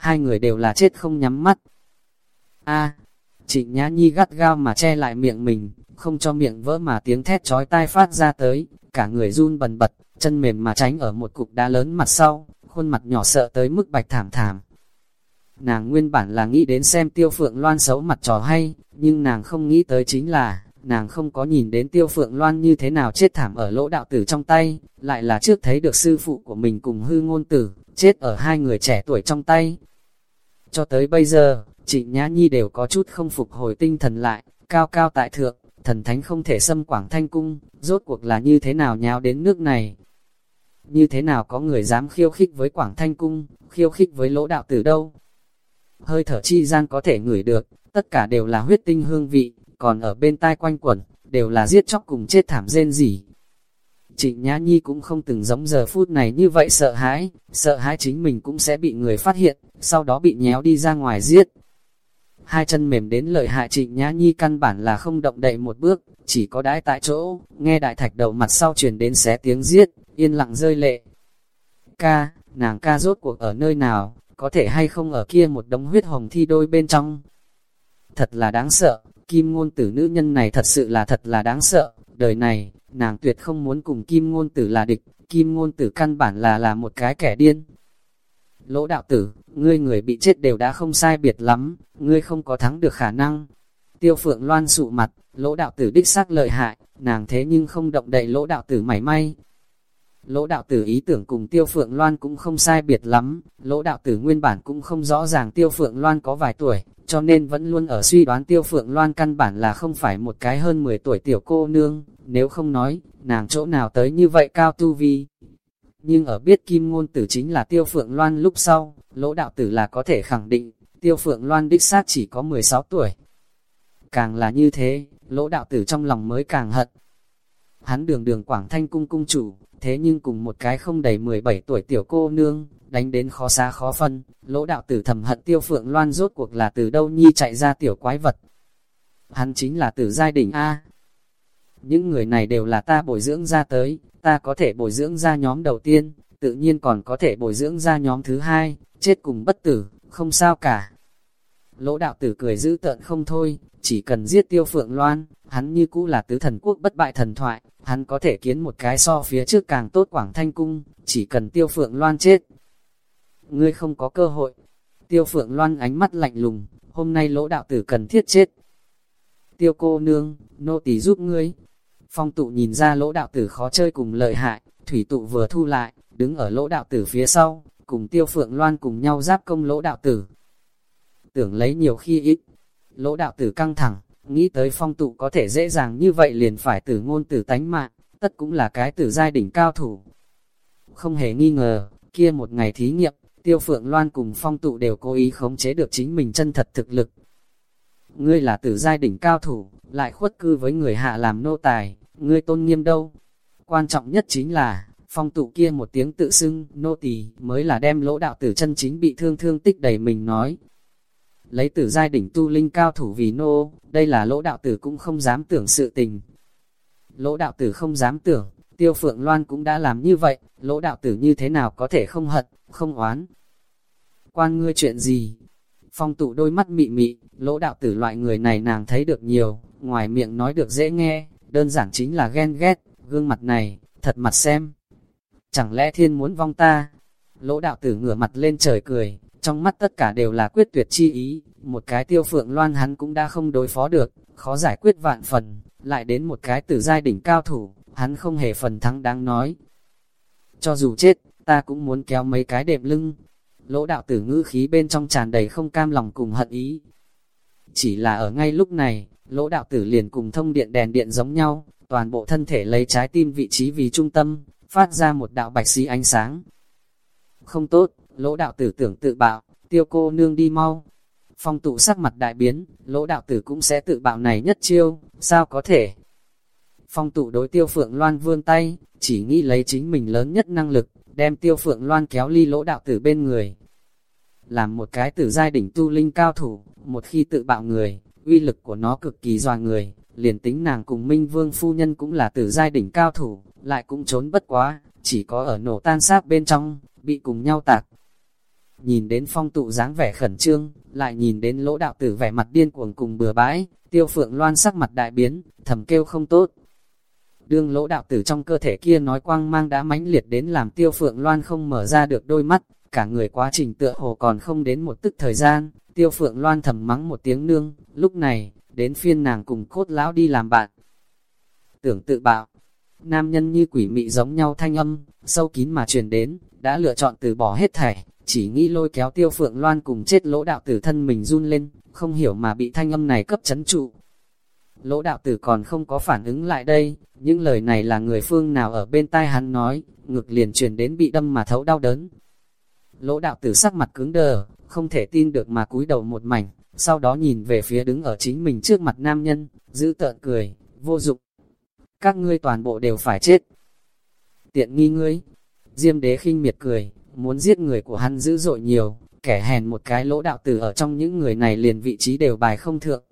hai người đều là chết không nhắm mắt. A, trịnh nhã nhi gắt gao mà che lại miệng mình, không cho miệng vỡ mà tiếng thét chói tai phát ra tới, cả người run bần bật, chân mềm mà tránh ở một cục đá lớn mặt sau, khuôn mặt nhỏ sợ tới mức bạch thảm thảm. Nàng nguyên bản là nghĩ đến xem tiêu phượng loan xấu mặt trò hay, nhưng nàng không nghĩ tới chính là, nàng không có nhìn đến tiêu phượng loan như thế nào chết thảm ở lỗ đạo tử trong tay, lại là trước thấy được sư phụ của mình cùng hư ngôn tử, chết ở hai người trẻ tuổi trong tay. Cho tới bây giờ, chị Nhã Nhi đều có chút không phục hồi tinh thần lại, cao cao tại thượng, thần thánh không thể xâm quảng thanh cung, rốt cuộc là như thế nào nháo đến nước này. Như thế nào có người dám khiêu khích với quảng thanh cung, khiêu khích với lỗ đạo tử đâu. Hơi thở chi gian có thể ngửi được, tất cả đều là huyết tinh hương vị, còn ở bên tai quanh quẩn, đều là giết chóc cùng chết thảm rên rỉ. Trịnh Nhã Nhi cũng không từng giống giờ phút này như vậy sợ hãi, sợ hãi chính mình cũng sẽ bị người phát hiện, sau đó bị nhéo đi ra ngoài giết. Hai chân mềm đến lợi hại Trịnh Nhã Nhi căn bản là không động đậy một bước, chỉ có đái tại chỗ, nghe đại thạch đầu mặt sau truyền đến xé tiếng giết, yên lặng rơi lệ. Ca, nàng ca rốt cuộc ở nơi nào, có thể hay không ở kia một đống huyết hồng thi đôi bên trong. Thật là đáng sợ, kim ngôn tử nữ nhân này thật sự là thật là đáng sợ, đời này, nàng tuyệt không muốn cùng kim ngôn tử là địch, kim ngôn tử căn bản là là một cái kẻ điên. Lỗ đạo tử, ngươi người bị chết đều đã không sai biệt lắm, ngươi không có thắng được khả năng. Tiêu phượng loan sụ mặt, lỗ đạo tử đích xác lợi hại, nàng thế nhưng không động đậy lỗ đạo tử mảy may. Lỗ đạo tử ý tưởng cùng tiêu phượng loan cũng không sai biệt lắm, lỗ đạo tử nguyên bản cũng không rõ ràng tiêu phượng loan có vài tuổi, cho nên vẫn luôn ở suy đoán tiêu phượng loan căn bản là không phải một cái hơn 10 tuổi tiểu cô nương, nếu không nói, nàng chỗ nào tới như vậy cao tu vi. Nhưng ở biết kim ngôn tử chính là tiêu phượng loan lúc sau, lỗ đạo tử là có thể khẳng định, tiêu phượng loan đích xác chỉ có 16 tuổi. Càng là như thế, lỗ đạo tử trong lòng mới càng hận. Hắn đường đường Quảng Thanh cung cung chủ, thế nhưng cùng một cái không đầy 17 tuổi tiểu cô nương, đánh đến khó xa khó phân, lỗ đạo tử thầm hận tiêu phượng loan rốt cuộc là từ đâu nhi chạy ra tiểu quái vật. Hắn chính là tử giai đỉnh A. Những người này đều là ta bồi dưỡng ra tới, ta có thể bồi dưỡng ra nhóm đầu tiên, tự nhiên còn có thể bồi dưỡng ra nhóm thứ hai, chết cùng bất tử, không sao cả. Lỗ đạo tử cười giữ tợn không thôi, chỉ cần giết tiêu phượng loan, hắn như cũ là tứ thần quốc bất bại thần thoại, hắn có thể kiến một cái so phía trước càng tốt quảng thanh cung, chỉ cần tiêu phượng loan chết. Ngươi không có cơ hội. Tiêu phượng loan ánh mắt lạnh lùng, hôm nay lỗ đạo tử cần thiết chết. Tiêu cô nương, nô tỳ giúp ngươi. Phong tụ nhìn ra lỗ đạo tử khó chơi cùng lợi hại, thủy tụ vừa thu lại, đứng ở lỗ đạo tử phía sau, cùng tiêu phượng loan cùng nhau giáp công lỗ đạo tử. Tưởng lấy nhiều khi ít, lỗ đạo tử căng thẳng, nghĩ tới phong tụ có thể dễ dàng như vậy liền phải tử ngôn tử tánh mạng, tất cũng là cái tử giai đỉnh cao thủ. Không hề nghi ngờ, kia một ngày thí nghiệm, tiêu phượng loan cùng phong tụ đều cố ý khống chế được chính mình chân thật thực lực. Ngươi là tử giai đỉnh cao thủ, lại khuất cư với người hạ làm nô tài, ngươi tôn nghiêm đâu? Quan trọng nhất chính là, phong tụ kia một tiếng tự xưng, nô tỳ mới là đem lỗ đạo tử chân chính bị thương thương tích đầy mình nói, lấy tử giai đỉnh tu linh cao thủ vì nô, đây là lỗ đạo tử cũng không dám tưởng sự tình. Lỗ đạo tử không dám tưởng, tiêu phượng loan cũng đã làm như vậy, lỗ đạo tử như thế nào có thể không hận, không oán. Quan ngươi chuyện gì? Phong tụ đôi mắt mị mị, lỗ đạo tử loại người này nàng thấy được nhiều, ngoài miệng nói được dễ nghe, đơn giản chính là ghen ghét, gương mặt này, thật mặt xem. Chẳng lẽ thiên muốn vong ta? Lỗ đạo tử ngửa mặt lên trời cười, trong mắt tất cả đều là quyết tuyệt chi ý, một cái tiêu phượng loan hắn cũng đã không đối phó được, khó giải quyết vạn phần, lại đến một cái tử giai đỉnh cao thủ, hắn không hề phần thắng đáng nói. Cho dù chết, ta cũng muốn kéo mấy cái đệm lưng. Lỗ đạo tử ngữ khí bên trong tràn đầy không cam lòng cùng hận ý. Chỉ là ở ngay lúc này, lỗ đạo tử liền cùng thông điện đèn điện giống nhau, toàn bộ thân thể lấy trái tim vị trí vì trung tâm, phát ra một đạo bạch xí ánh sáng. Không tốt, lỗ đạo tử tưởng tự bạo, tiêu cô nương đi mau. Phong tụ sắc mặt đại biến, lỗ đạo tử cũng sẽ tự bạo này nhất chiêu, sao có thể? Phong tụ đối tiêu phượng loan vươn tay, chỉ nghĩ lấy chính mình lớn nhất năng lực, đem tiêu phượng loan kéo ly lỗ đạo tử bên người. Làm một cái tử giai đỉnh tu linh cao thủ, một khi tự bạo người, uy lực của nó cực kỳ dòa người, liền tính nàng cùng Minh Vương phu nhân cũng là tử giai đỉnh cao thủ, lại cũng trốn bất quá, chỉ có ở nổ tan xác bên trong, bị cùng nhau tạc, nhìn đến phong tụ dáng vẻ khẩn trương, lại nhìn đến lỗ đạo tử vẻ mặt điên cuồng cùng bừa bãi, tiêu phượng loan sắc mặt đại biến, thầm kêu không tốt. Đương lỗ đạo tử trong cơ thể kia nói quang mang đã mãnh liệt đến làm tiêu phượng loan không mở ra được đôi mắt, cả người quá trình tựa hồ còn không đến một tức thời gian, tiêu phượng loan thầm mắng một tiếng nương, lúc này, đến phiên nàng cùng cốt lão đi làm bạn. Tưởng tự bạo, nam nhân như quỷ mị giống nhau thanh âm, sâu kín mà truyền đến, đã lựa chọn từ bỏ hết thảy, chỉ nghĩ lôi kéo tiêu phượng loan cùng chết lỗ đạo tử thân mình run lên, không hiểu mà bị thanh âm này cấp chấn trụ. Lỗ đạo tử còn không có phản ứng lại đây, những lời này là người phương nào ở bên tai hắn nói, ngực liền truyền đến bị đâm mà thấu đau đớn. Lỗ đạo tử sắc mặt cứng đờ, không thể tin được mà cúi đầu một mảnh, sau đó nhìn về phía đứng ở chính mình trước mặt nam nhân, giữ tợn cười, vô dụng. Các ngươi toàn bộ đều phải chết. Tiện nghi ngươi. Diêm đế khinh miệt cười, muốn giết người của hắn dữ dội nhiều, kẻ hèn một cái lỗ đạo tử ở trong những người này liền vị trí đều bài không thượng.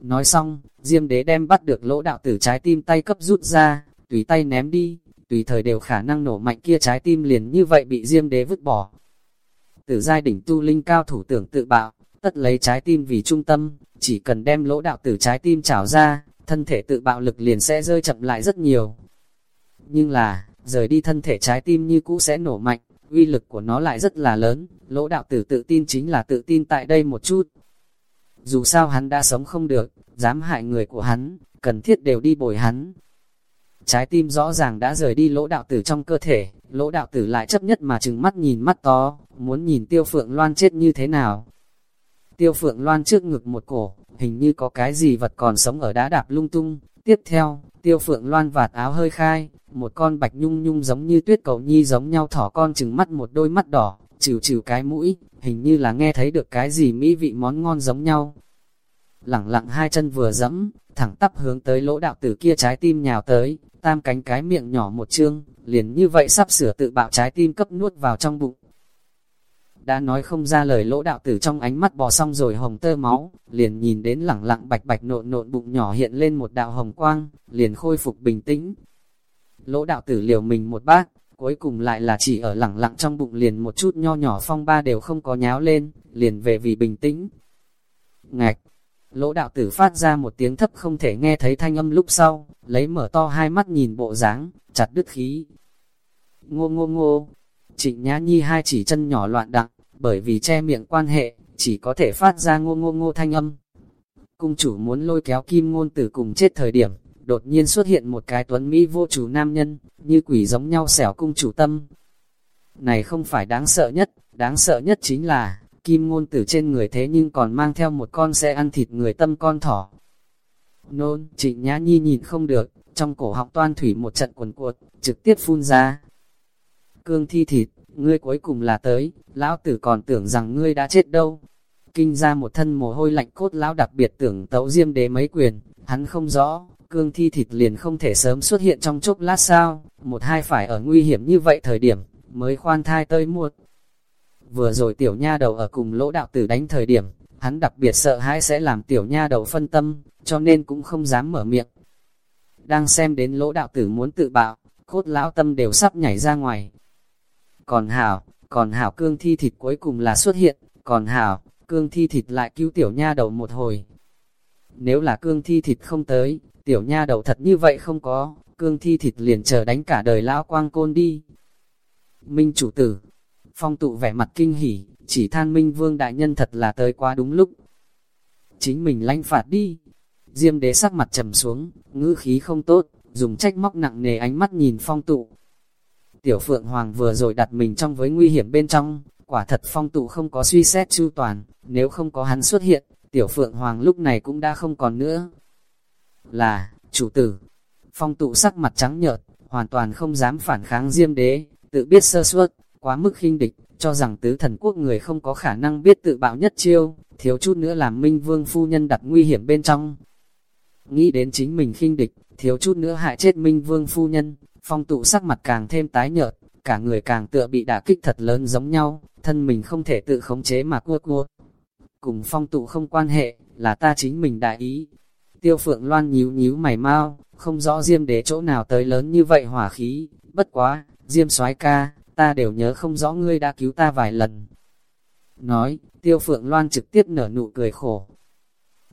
Nói xong, Diêm đế đem bắt được lỗ đạo tử trái tim tay cấp rút ra, tùy tay ném đi, tùy thời đều khả năng nổ mạnh kia trái tim liền như vậy bị Diêm đế vứt bỏ. Tử giai đỉnh tu linh cao thủ tưởng tự bạo, tất lấy trái tim vì trung tâm, chỉ cần đem lỗ đạo tử trái tim trảo ra, thân thể tự bạo lực liền sẽ rơi chậm lại rất nhiều. Nhưng là, rời đi thân thể trái tim như cũ sẽ nổ mạnh, uy lực của nó lại rất là lớn, lỗ đạo tử tự tin chính là tự tin tại đây một chút. Dù sao hắn đã sống không được, dám hại người của hắn, cần thiết đều đi bồi hắn. Trái tim rõ ràng đã rời đi lỗ đạo tử trong cơ thể, lỗ đạo tử lại chấp nhất mà chừng mắt nhìn mắt to, muốn nhìn tiêu phượng loan chết như thế nào. Tiêu phượng loan trước ngực một cổ, hình như có cái gì vật còn sống ở đá đạp lung tung. Tiếp theo, tiêu phượng loan vạt áo hơi khai, một con bạch nhung nhung giống như tuyết cầu nhi giống nhau thỏ con chừng mắt một đôi mắt đỏ, chịu chịu cái mũi, hình như là nghe thấy được cái gì mỹ vị món ngon giống nhau. Lẳng lặng hai chân vừa dẫm, thẳng tắp hướng tới lỗ đạo tử kia trái tim nhào tới, tam cánh cái miệng nhỏ một chương, liền như vậy sắp sửa tự bạo trái tim cấp nuốt vào trong bụng. Đã nói không ra lời lỗ đạo tử trong ánh mắt bò xong rồi hồng tơ máu, liền nhìn đến lẳng lặng bạch bạch nộn nộn bụng nhỏ hiện lên một đạo hồng quang, liền khôi phục bình tĩnh. Lỗ đạo tử liều mình một bát, cuối cùng lại là chỉ ở lẳng lặng trong bụng liền một chút nho nhỏ phong ba đều không có nháo lên, liền về vì bình tĩnh. Ngạch! Lỗ đạo tử phát ra một tiếng thấp không thể nghe thấy thanh âm lúc sau, lấy mở to hai mắt nhìn bộ dáng chặt đứt khí. Ngô ngô ngô! Trịnh Nhã Nhi hai chỉ chân nhỏ loạn đặng, bởi vì che miệng quan hệ, chỉ có thể phát ra ngô ngô ngô thanh âm. Cung chủ muốn lôi kéo kim ngôn tử cùng chết thời điểm, đột nhiên xuất hiện một cái tuấn Mỹ vô chủ nam nhân, như quỷ giống nhau xẻo cung chủ tâm. Này không phải đáng sợ nhất, đáng sợ nhất chính là, kim ngôn tử trên người thế nhưng còn mang theo một con sẽ ăn thịt người tâm con thỏ. Nôn, trịnh nhã nhi nhìn không được, trong cổ họng toan thủy một trận quần cuột, trực tiếp phun ra. Cương thi thịt, ngươi cuối cùng là tới, lão tử còn tưởng rằng ngươi đã chết đâu. Kinh ra một thân mồ hôi lạnh cốt lão đặc biệt tưởng tấu diêm đế mấy quyền, hắn không rõ, cương thi thịt liền không thể sớm xuất hiện trong chốc lát sao, một hai phải ở nguy hiểm như vậy thời điểm, mới khoan thai tơi muộn. Vừa rồi tiểu nha đầu ở cùng lỗ đạo tử đánh thời điểm, hắn đặc biệt sợ hãi sẽ làm tiểu nha đầu phân tâm, cho nên cũng không dám mở miệng. Đang xem đến lỗ đạo tử muốn tự bạo, cốt lão tâm đều sắp nhảy ra ngoài. Còn hảo, còn hảo cương thi thịt cuối cùng là xuất hiện, còn hảo, cương thi thịt lại cứu tiểu nha đầu một hồi. Nếu là cương thi thịt không tới, tiểu nha đầu thật như vậy không có, cương thi thịt liền chờ đánh cả đời lão quang côn đi. Minh chủ tử, phong tụ vẻ mặt kinh hỉ, chỉ than Minh vương đại nhân thật là tới quá đúng lúc. Chính mình lanh phạt đi. Diêm đế sắc mặt trầm xuống, ngữ khí không tốt, dùng trách móc nặng nề ánh mắt nhìn phong tụ. Tiểu Phượng Hoàng vừa rồi đặt mình trong với nguy hiểm bên trong, quả thật phong tụ không có suy xét chu toàn, nếu không có hắn xuất hiện, Tiểu Phượng Hoàng lúc này cũng đã không còn nữa. Là, chủ tử, phong tụ sắc mặt trắng nhợt, hoàn toàn không dám phản kháng diêm đế, tự biết sơ suất, quá mức khinh địch, cho rằng tứ thần quốc người không có khả năng biết tự bạo nhất chiêu, thiếu chút nữa làm minh vương phu nhân đặt nguy hiểm bên trong. Nghĩ đến chính mình khinh địch, thiếu chút nữa hại chết minh vương phu nhân, phong tụ sắc mặt càng thêm tái nhợt, cả người càng tựa bị đả kích thật lớn giống nhau, thân mình không thể tự khống chế mà cua cua. Cùng phong tụ không quan hệ, là ta chính mình đại ý. Tiêu phượng loan nhíu nhíu mày mau, không rõ diêm đế chỗ nào tới lớn như vậy hỏa khí, bất quá, diêm soái ca, ta đều nhớ không rõ ngươi đã cứu ta vài lần. Nói, tiêu phượng loan trực tiếp nở nụ cười khổ.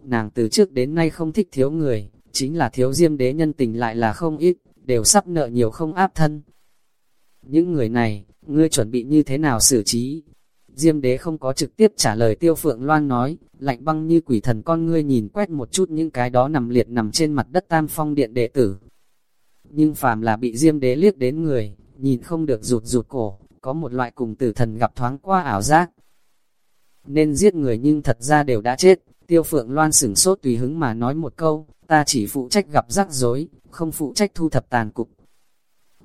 Nàng từ trước đến nay không thích thiếu người, chính là thiếu diêm đế nhân tình lại là không ít, đều sắp nợ nhiều không áp thân. Những người này, ngươi chuẩn bị như thế nào xử trí? Diêm đế không có trực tiếp trả lời tiêu phượng loan nói, lạnh băng như quỷ thần con ngươi nhìn quét một chút những cái đó nằm liệt nằm trên mặt đất tam phong điện đệ tử. Nhưng phàm là bị diêm đế liếc đến người, nhìn không được rụt rụt cổ, có một loại cùng tử thần gặp thoáng qua ảo giác. Nên giết người nhưng thật ra đều đã chết, tiêu phượng loan sửng sốt tùy hứng mà nói một câu, ta chỉ phụ trách gặp rắc rối, không phụ trách thu thập tàn cục.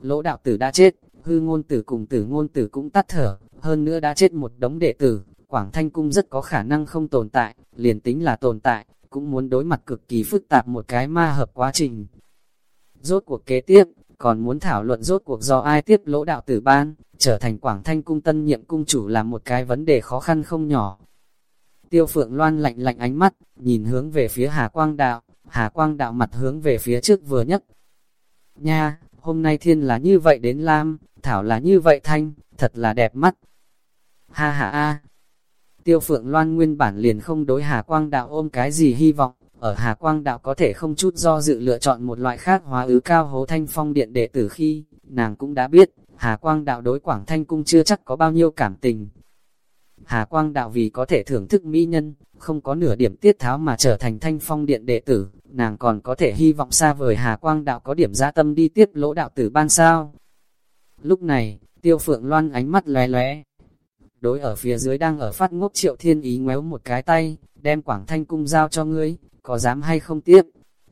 Lỗ đạo tử đã chết, hư ngôn tử cùng tử ngôn tử cũng tắt thở, hơn nữa đã chết một đống đệ tử, Quảng Thanh Cung rất có khả năng không tồn tại, liền tính là tồn tại, cũng muốn đối mặt cực kỳ phức tạp một cái ma hợp quá trình. Rốt cuộc kế tiếp, còn muốn thảo luận rốt cuộc do ai tiếp lỗ đạo tử ban, trở thành Quảng Thanh Cung tân nhiệm cung chủ là một cái vấn đề khó khăn không nhỏ. Tiêu Phượng Loan lạnh lạnh ánh mắt, nhìn hướng về phía Hà Quang Đạo, Hà Quang Đạo mặt hướng về phía trước vừa nhất. Nha, hôm nay thiên là như vậy đến Lam, Thảo là như vậy Thanh, thật là đẹp mắt. Ha ha a. Tiêu Phượng Loan nguyên bản liền không đối Hà Quang Đạo ôm cái gì hy vọng, ở Hà Quang Đạo có thể không chút do dự lựa chọn một loại khác hóa ứ cao hố thanh phong điện đệ tử khi, nàng cũng đã biết, Hà Quang Đạo đối Quảng Thanh Cung chưa chắc có bao nhiêu cảm tình. Hà Quang Đạo vì có thể thưởng thức mỹ nhân, không có nửa điểm tiết tháo mà trở thành thanh phong điện đệ tử, nàng còn có thể hy vọng xa vời Hà Quang Đạo có điểm gia tâm đi tiếp lỗ đạo tử ban sao. Lúc này, Tiêu Phượng Loan ánh mắt lóe lóe. Đối ở phía dưới đang ở phát ngốc triệu thiên ý ngoéo một cái tay, đem Quảng Thanh Cung giao cho ngươi, có dám hay không tiếp?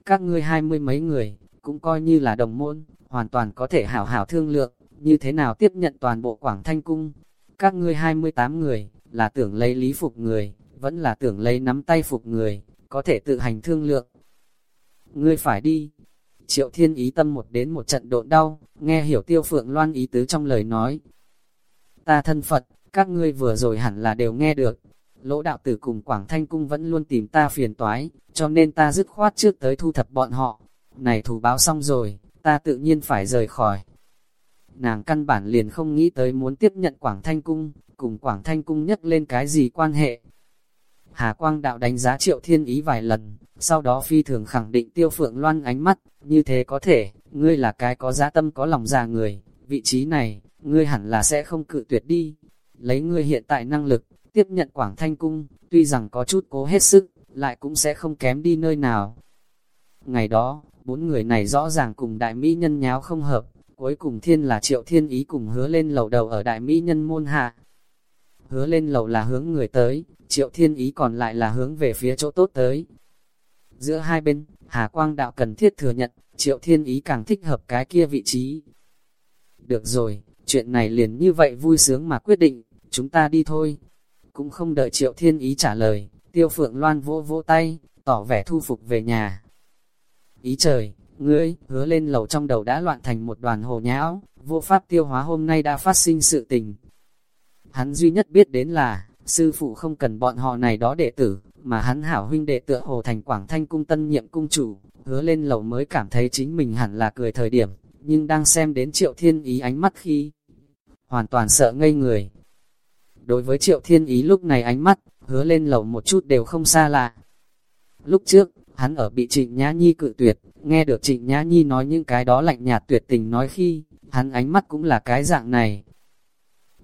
Các ngươi hai mươi mấy người, cũng coi như là đồng môn, hoàn toàn có thể hảo hảo thương lượng, như thế nào tiếp nhận toàn bộ Quảng Thanh Cung. Các ngươi 28 người, là tưởng lấy lý phục người, vẫn là tưởng lấy nắm tay phục người, có thể tự hành thương lượng. Ngươi phải đi. Triệu thiên ý tâm một đến một trận độn đau, nghe hiểu tiêu phượng loan ý tứ trong lời nói. Ta thân Phật, các ngươi vừa rồi hẳn là đều nghe được. Lỗ đạo tử cùng Quảng Thanh Cung vẫn luôn tìm ta phiền toái, cho nên ta dứt khoát trước tới thu thập bọn họ. Này thù báo xong rồi, ta tự nhiên phải rời khỏi. Nàng căn bản liền không nghĩ tới muốn tiếp nhận Quảng Thanh Cung, cùng Quảng Thanh Cung nhắc lên cái gì quan hệ. Hà Quang Đạo đánh giá Triệu Thiên Ý vài lần, sau đó phi thường khẳng định Tiêu Phượng Loan ánh mắt, như thế có thể, ngươi là cái có giá tâm có lòng già người, vị trí này, ngươi hẳn là sẽ không cự tuyệt đi. Lấy ngươi hiện tại năng lực, tiếp nhận Quảng Thanh Cung, tuy rằng có chút cố hết sức, lại cũng sẽ không kém đi nơi nào. Ngày đó, bốn người này rõ ràng cùng đại mỹ nhân nháo không hợp, cuối cùng thiên là triệu thiên ý cùng hứa lên lầu đầu ở đại mỹ nhân môn hạ. Hứa lên lầu là hướng người tới, triệu thiên ý còn lại là hướng về phía chỗ tốt tới. Giữa hai bên, Hà Quang Đạo cần thiết thừa nhận, triệu thiên ý càng thích hợp cái kia vị trí. Được rồi, chuyện này liền như vậy vui sướng mà quyết định, chúng ta đi thôi. Cũng không đợi triệu thiên ý trả lời, tiêu phượng loan vỗ vỗ tay, tỏ vẻ thu phục về nhà. Ý trời, ngươi, hứa lên lầu trong đầu đã loạn thành một đoàn hồ nhão, vô pháp tiêu hóa hôm nay đã phát sinh sự tình. Hắn duy nhất biết đến là, sư phụ không cần bọn họ này đó đệ tử, mà hắn hảo huynh đệ tựa hồ thành Quảng Thanh cung tân nhiệm cung chủ, hứa lên lầu mới cảm thấy chính mình hẳn là cười thời điểm, nhưng đang xem đến triệu thiên ý ánh mắt khi hoàn toàn sợ ngây người. Đối với triệu thiên ý lúc này ánh mắt, hứa lên lầu một chút đều không xa lạ. Lúc trước, hắn ở bị trịnh nhã nhi cự tuyệt, nghe được trịnh nhã nhi nói những cái đó lạnh nhạt tuyệt tình nói khi, hắn ánh mắt cũng là cái dạng này.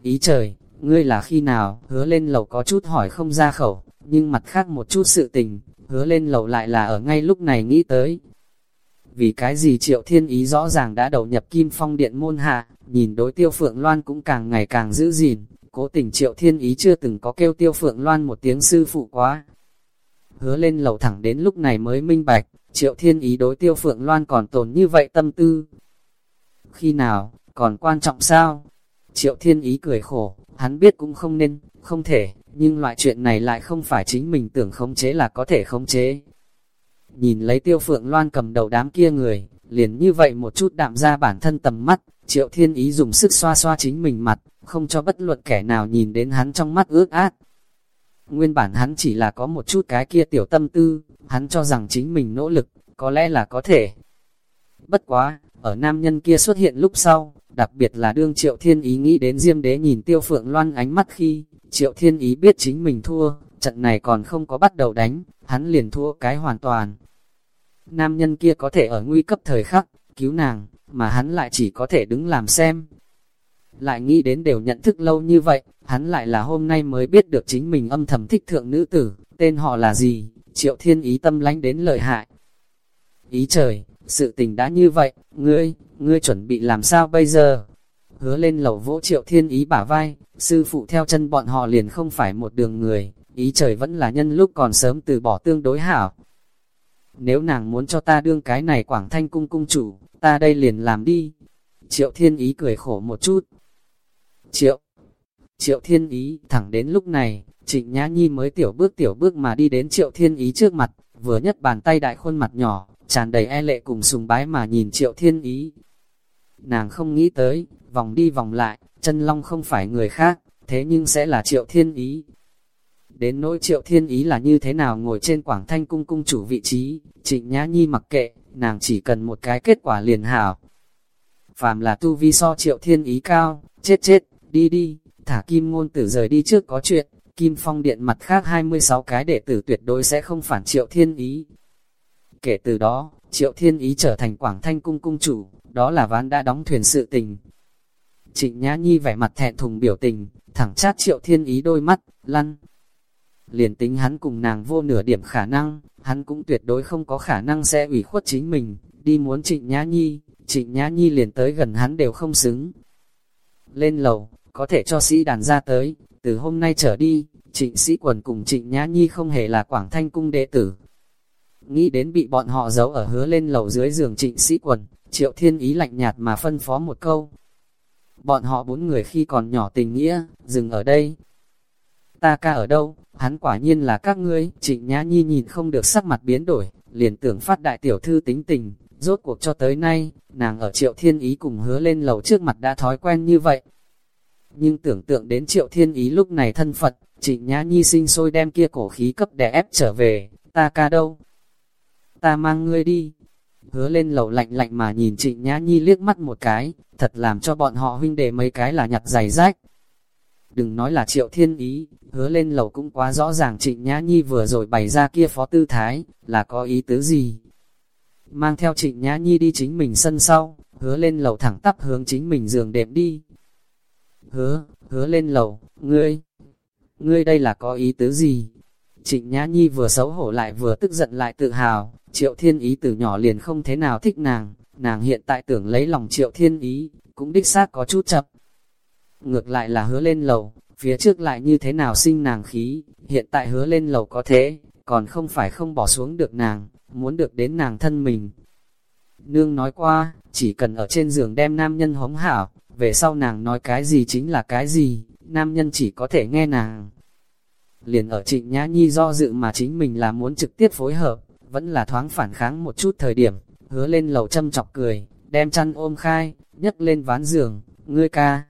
Ý trời, ngươi là khi nào, hứa lên lầu có chút hỏi không ra khẩu, nhưng mặt khác một chút sự tình, hứa lên lầu lại là ở ngay lúc này nghĩ tới. Vì cái gì triệu thiên ý rõ ràng đã đầu nhập kim phong điện môn hạ, nhìn đối tiêu phượng loan cũng càng ngày càng giữ gìn, cố tình triệu thiên ý chưa từng có kêu tiêu phượng loan một tiếng sư phụ quá. Hứa lên lầu thẳng đến lúc này mới minh bạch, triệu thiên ý đối tiêu phượng loan còn tồn như vậy tâm tư. Khi nào, còn quan trọng sao? Triệu thiên ý cười khổ, hắn biết cũng không nên, không thể, nhưng loại chuyện này lại không phải chính mình tưởng khống chế là có thể khống chế. Nhìn lấy tiêu phượng loan cầm đầu đám kia người, liền như vậy một chút đạm ra bản thân tầm mắt, triệu thiên ý dùng sức xoa xoa chính mình mặt, không cho bất luận kẻ nào nhìn đến hắn trong mắt ước át. Nguyên bản hắn chỉ là có một chút cái kia tiểu tâm tư, hắn cho rằng chính mình nỗ lực, có lẽ là có thể. Bất quá, Ở nam nhân kia xuất hiện lúc sau, đặc biệt là đương triệu thiên ý nghĩ đến diêm đế nhìn tiêu phượng loan ánh mắt khi, triệu thiên ý biết chính mình thua, trận này còn không có bắt đầu đánh, hắn liền thua cái hoàn toàn. Nam nhân kia có thể ở nguy cấp thời khắc, cứu nàng, mà hắn lại chỉ có thể đứng làm xem. Lại nghĩ đến đều nhận thức lâu như vậy, hắn lại là hôm nay mới biết được chính mình âm thầm thích thượng nữ tử, tên họ là gì, triệu thiên ý tâm lánh đến lợi hại. Ý trời, sự tình đã như vậy, ngươi, ngươi chuẩn bị làm sao bây giờ? Hứa lên lầu vỗ triệu thiên ý bả vai, sư phụ theo chân bọn họ liền không phải một đường người, ý trời vẫn là nhân lúc còn sớm từ bỏ tương đối hảo. Nếu nàng muốn cho ta đương cái này quảng thanh cung cung chủ, ta đây liền làm đi. Triệu thiên ý cười khổ một chút. Triệu, triệu thiên ý, thẳng đến lúc này, trịnh nhã nhi mới tiểu bước tiểu bước mà đi đến triệu thiên ý trước mặt, vừa nhất bàn tay đại khuôn mặt nhỏ, tràn đầy e lệ cùng sùng bái mà nhìn triệu thiên ý. Nàng không nghĩ tới, vòng đi vòng lại, chân long không phải người khác, thế nhưng sẽ là triệu thiên ý. Đến nỗi triệu thiên ý là như thế nào ngồi trên quảng thanh cung cung chủ vị trí, trịnh nhã nhi mặc kệ, nàng chỉ cần một cái kết quả liền hảo. Phàm là tu vi so triệu thiên ý cao, chết chết, đi đi, thả kim ngôn tử rời đi trước có chuyện, kim phong điện mặt khác 26 cái đệ tử tuyệt đối sẽ không phản triệu thiên ý, Kể từ đó, Triệu Thiên Ý trở thành Quảng Thanh Cung cung chủ, đó là ván đã đóng thuyền sự tình. Trịnh Nhã Nhi vẻ mặt thẹn thùng biểu tình, thẳng chát Triệu Thiên Ý đôi mắt, lăn. Liền tính hắn cùng nàng vô nửa điểm khả năng, hắn cũng tuyệt đối không có khả năng sẽ ủy khuất chính mình, đi muốn Trịnh Nhã Nhi, Trịnh Nhã Nhi liền tới gần hắn đều không xứng. Lên lầu, có thể cho sĩ đàn ra tới, từ hôm nay trở đi, trịnh sĩ quần cùng trịnh Nhã Nhi không hề là Quảng Thanh Cung đệ tử, nghĩ đến bị bọn họ giấu ở hứa lên lầu dưới giường trịnh sĩ quần, triệu thiên ý lạnh nhạt mà phân phó một câu. Bọn họ bốn người khi còn nhỏ tình nghĩa, dừng ở đây. Ta ca ở đâu, hắn quả nhiên là các ngươi, trịnh nhã nhi nhìn không được sắc mặt biến đổi, liền tưởng phát đại tiểu thư tính tình, rốt cuộc cho tới nay, nàng ở triệu thiên ý cùng hứa lên lầu trước mặt đã thói quen như vậy. Nhưng tưởng tượng đến triệu thiên ý lúc này thân Phật, trịnh nhã nhi sinh sôi đem kia cổ khí cấp đè ép trở về, ta ca đâu, ta mang ngươi đi. Hứa lên lầu lạnh lạnh mà nhìn trịnh nhã nhi liếc mắt một cái, thật làm cho bọn họ huynh đệ mấy cái là nhặt giày rách. Đừng nói là triệu thiên ý, hứa lên lầu cũng quá rõ ràng trịnh nhã nhi vừa rồi bày ra kia phó tư thái, là có ý tứ gì. Mang theo trịnh nhã nhi đi chính mình sân sau, hứa lên lầu thẳng tắp hướng chính mình giường đệm đi. Hứa, hứa lên lầu, ngươi, ngươi đây là có ý tứ gì? Trịnh Nhã Nhi vừa xấu hổ lại vừa tức giận lại tự hào, Triệu Thiên Ý từ nhỏ liền không thế nào thích nàng, nàng hiện tại tưởng lấy lòng Triệu Thiên Ý, cũng đích xác có chút chậm. Ngược lại là hứa lên lầu, phía trước lại như thế nào sinh nàng khí, hiện tại hứa lên lầu có thế, còn không phải không bỏ xuống được nàng, muốn được đến nàng thân mình. Nương nói qua, chỉ cần ở trên giường đem nam nhân hống hảo, về sau nàng nói cái gì chính là cái gì, nam nhân chỉ có thể nghe nàng. Liền ở trịnh nhã nhi do dự mà chính mình là muốn trực tiếp phối hợp, vẫn là thoáng phản kháng một chút thời điểm, hứa lên lầu châm chọc cười, đem chăn ôm khai, nhấc lên ván giường, ngươi ca.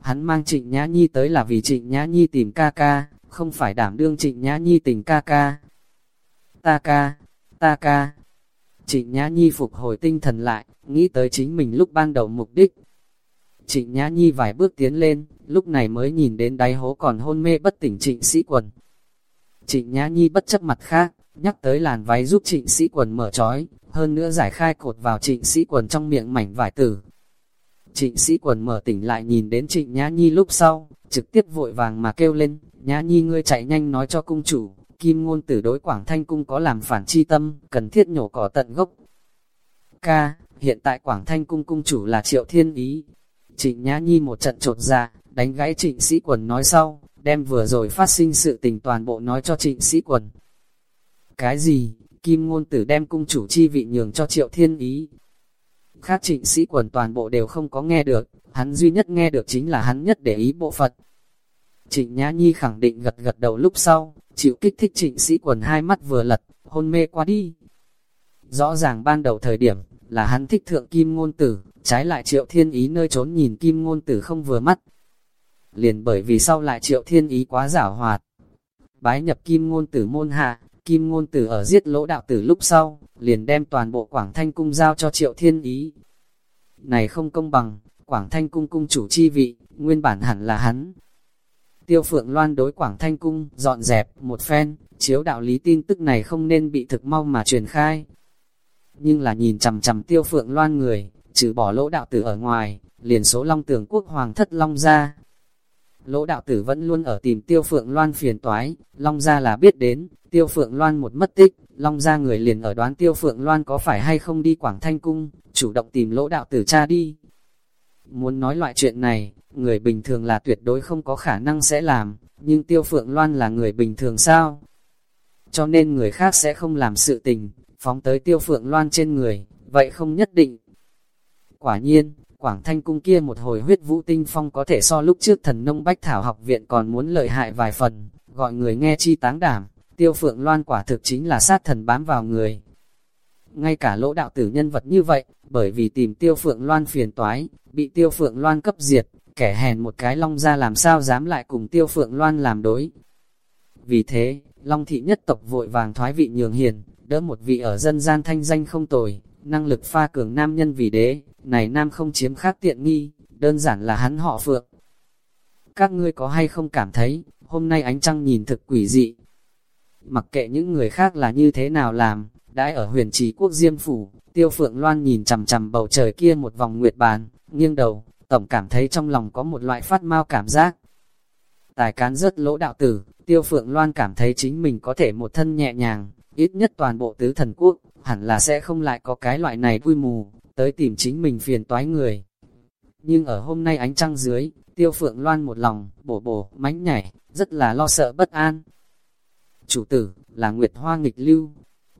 Hắn mang trịnh nhã nhi tới là vì trịnh nhã nhi tìm ca ca, không phải đảm đương trịnh nhã nhi tình ca ca. Ta ca, ta ca. Trịnh nhã nhi phục hồi tinh thần lại, nghĩ tới chính mình lúc ban đầu mục đích. Trịnh nhã nhi vài bước tiến lên, lúc này mới nhìn đến đáy hố còn hôn mê bất tỉnh trịnh sĩ quần. Trịnh nhã nhi bất chấp mặt khác, nhắc tới làn váy giúp trịnh sĩ quần mở trói, hơn nữa giải khai cột vào trịnh sĩ quần trong miệng mảnh vải tử. Trịnh sĩ quần mở tỉnh lại nhìn đến trịnh Nhã Nhi lúc sau, trực tiếp vội vàng mà kêu lên, Nhã Nhi ngươi chạy nhanh nói cho cung chủ, kim ngôn tử đối Quảng Thanh Cung có làm phản chi tâm, cần thiết nhổ cỏ tận gốc. Ca, hiện tại Quảng Thanh Cung cung chủ là Triệu Thiên Ý. Trịnh Nhã Nhi một trận trột ra, đánh gãy trịnh sĩ quần nói sau, đem vừa rồi phát sinh sự tình toàn bộ nói cho trịnh sĩ quần, cái gì? Kim ngôn tử đem cung chủ chi vị nhường cho triệu thiên ý. Khác trịnh sĩ quần toàn bộ đều không có nghe được, hắn duy nhất nghe được chính là hắn nhất để ý bộ phật Trịnh Nhã Nhi khẳng định gật gật đầu lúc sau, chịu kích thích trịnh sĩ quần hai mắt vừa lật, hôn mê qua đi. Rõ ràng ban đầu thời điểm, là hắn thích thượng kim ngôn tử, trái lại triệu thiên ý nơi trốn nhìn kim ngôn tử không vừa mắt. Liền bởi vì sau lại triệu thiên ý quá giả hoạt. Bái nhập kim ngôn tử môn hạ, Kim ngôn tử ở giết lỗ đạo tử lúc sau, liền đem toàn bộ Quảng Thanh Cung giao cho Triệu Thiên Ý. này không công bằng, Quảng Thanh Cung cung chủ chi vị, nguyên bản hẳn là hắn. Tiêu Phượng Loan đối Quảng Thanh Cung, dọn dẹp, một phen, chiếu đạo lý tin tức này không nên bị thực mau mà truyền khai. Nhưng là nhìn chầm chầm Tiêu Phượng Loan người, trừ bỏ lỗ đạo tử ở ngoài, liền số long tường quốc hoàng thất long ra. Lỗ đạo tử vẫn luôn ở tìm Tiêu Phượng Loan phiền toái, long ra là biết đến, Tiêu Phượng Loan một mất tích, long ra người liền ở đoán Tiêu Phượng Loan có phải hay không đi Quảng Thanh Cung, chủ động tìm lỗ đạo tử cha đi. Muốn nói loại chuyện này, người bình thường là tuyệt đối không có khả năng sẽ làm, nhưng Tiêu Phượng Loan là người bình thường sao? Cho nên người khác sẽ không làm sự tình, phóng tới Tiêu Phượng Loan trên người, vậy không nhất định. Quả nhiên, Quảng Thanh Cung kia một hồi huyết vũ tinh phong có thể so lúc trước thần nông bách thảo học viện còn muốn lợi hại vài phần, gọi người nghe chi táng đảm, Tiêu Phượng Loan quả thực chính là sát thần bám vào người. Ngay cả lỗ đạo tử nhân vật như vậy, bởi vì tìm Tiêu Phượng Loan phiền toái, bị Tiêu Phượng Loan cấp diệt, kẻ hèn một cái long ra làm sao dám lại cùng Tiêu Phượng Loan làm đối. Vì thế, Long thị nhất tộc vội vàng thoái vị nhường hiền, đỡ một vị ở dân gian thanh danh không tồi, năng lực pha cường nam nhân vì đế, này nam không chiếm khác tiện nghi, đơn giản là hắn họ Phượng. Các ngươi có hay không cảm thấy, hôm nay ánh trăng nhìn thực quỷ dị. Mặc kệ những người khác là như thế nào làm, đãi ở huyền trì quốc diêm phủ, tiêu phượng loan nhìn chằm chằm bầu trời kia một vòng nguyệt bàn, nghiêng đầu, tổng cảm thấy trong lòng có một loại phát mau cảm giác. Tài cán rất lỗ đạo tử, tiêu phượng loan cảm thấy chính mình có thể một thân nhẹ nhàng, ít nhất toàn bộ tứ thần quốc, hẳn là sẽ không lại có cái loại này vui mù, tới tìm chính mình phiền toái người. Nhưng ở hôm nay ánh trăng dưới, tiêu phượng loan một lòng, bổ bổ, mánh nhảy, rất là lo sợ bất an. Chủ tử, là Nguyệt Hoa nghịch lưu.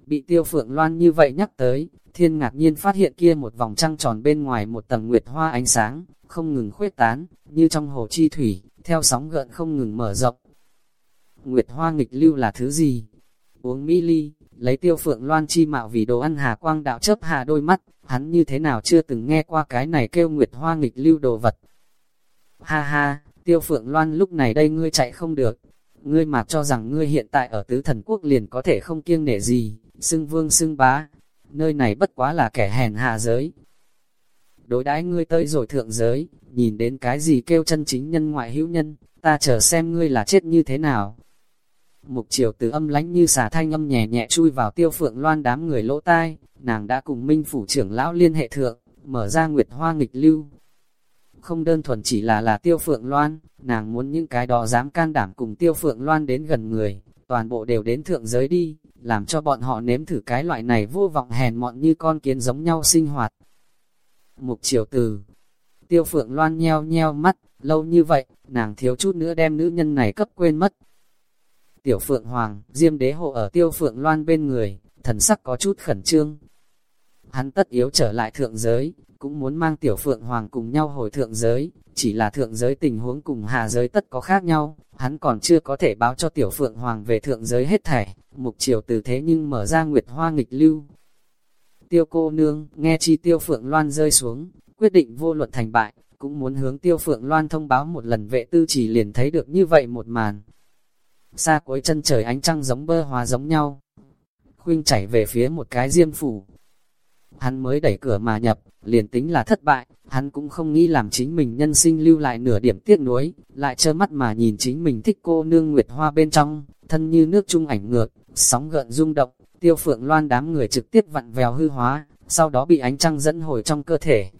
Bị tiêu phượng loan như vậy nhắc tới, thiên ngạc nhiên phát hiện kia một vòng trăng tròn bên ngoài một tầng Nguyệt Hoa ánh sáng, không ngừng khuếch tán, như trong hồ chi thủy, theo sóng gợn không ngừng mở rộng. Nguyệt Hoa nghịch lưu là thứ gì? Uống mỹ ly, lấy tiêu phượng loan chi mạo vì đồ ăn hà quang đạo chấp hà đôi mắt, hắn như thế nào chưa từng nghe qua cái này kêu nguyệt hoa nghịch lưu đồ vật. Ha ha, tiêu phượng loan lúc này đây ngươi chạy không được, ngươi mà cho rằng ngươi hiện tại ở tứ thần quốc liền có thể không kiêng nể gì, xưng vương xưng bá, nơi này bất quá là kẻ hèn hạ giới. Đối đãi ngươi tới rồi thượng giới, nhìn đến cái gì kêu chân chính nhân ngoại hữu nhân, ta chờ xem ngươi là chết như thế nào. Mục chiều từ âm lánh như xà thanh âm nhẹ nhẹ chui vào tiêu phượng loan đám người lỗ tai, nàng đã cùng minh phủ trưởng lão liên hệ thượng, mở ra nguyệt hoa nghịch lưu. Không đơn thuần chỉ là là tiêu phượng loan, nàng muốn những cái đó dám can đảm cùng tiêu phượng loan đến gần người, toàn bộ đều đến thượng giới đi, làm cho bọn họ nếm thử cái loại này vô vọng hèn mọn như con kiến giống nhau sinh hoạt. Mục chiều từ Tiêu phượng loan nheo nheo mắt, lâu như vậy, nàng thiếu chút nữa đem nữ nhân này cấp quên mất. Tiểu Phượng Hoàng, Diêm Đế hộ ở Tiêu Phượng Loan bên người, thần sắc có chút khẩn trương. Hắn tất yếu trở lại thượng giới, cũng muốn mang Tiểu Phượng Hoàng cùng nhau hồi thượng giới, chỉ là thượng giới tình huống cùng hạ giới tất có khác nhau, hắn còn chưa có thể báo cho Tiểu Phượng Hoàng về thượng giới hết thảy, mục chiều từ thế nhưng mở ra nguyệt hoa nghịch lưu. Tiêu cô nương, nghe chi Tiêu Phượng Loan rơi xuống, quyết định vô luận thành bại, cũng muốn hướng Tiêu Phượng Loan thông báo một lần vệ tư chỉ liền thấy được như vậy một màn, xa cuối chân trời ánh trăng giống bơ hòa giống nhau. Khuynh chảy về phía một cái diêm phủ. Hắn mới đẩy cửa mà nhập, liền tính là thất bại, hắn cũng không nghĩ làm chính mình nhân sinh lưu lại nửa điểm tiếc nuối, lại trơ mắt mà nhìn chính mình thích cô nương nguyệt hoa bên trong, thân như nước trung ảnh ngược, sóng gợn rung động, tiêu phượng loan đám người trực tiếp vặn vèo hư hóa, sau đó bị ánh trăng dẫn hồi trong cơ thể.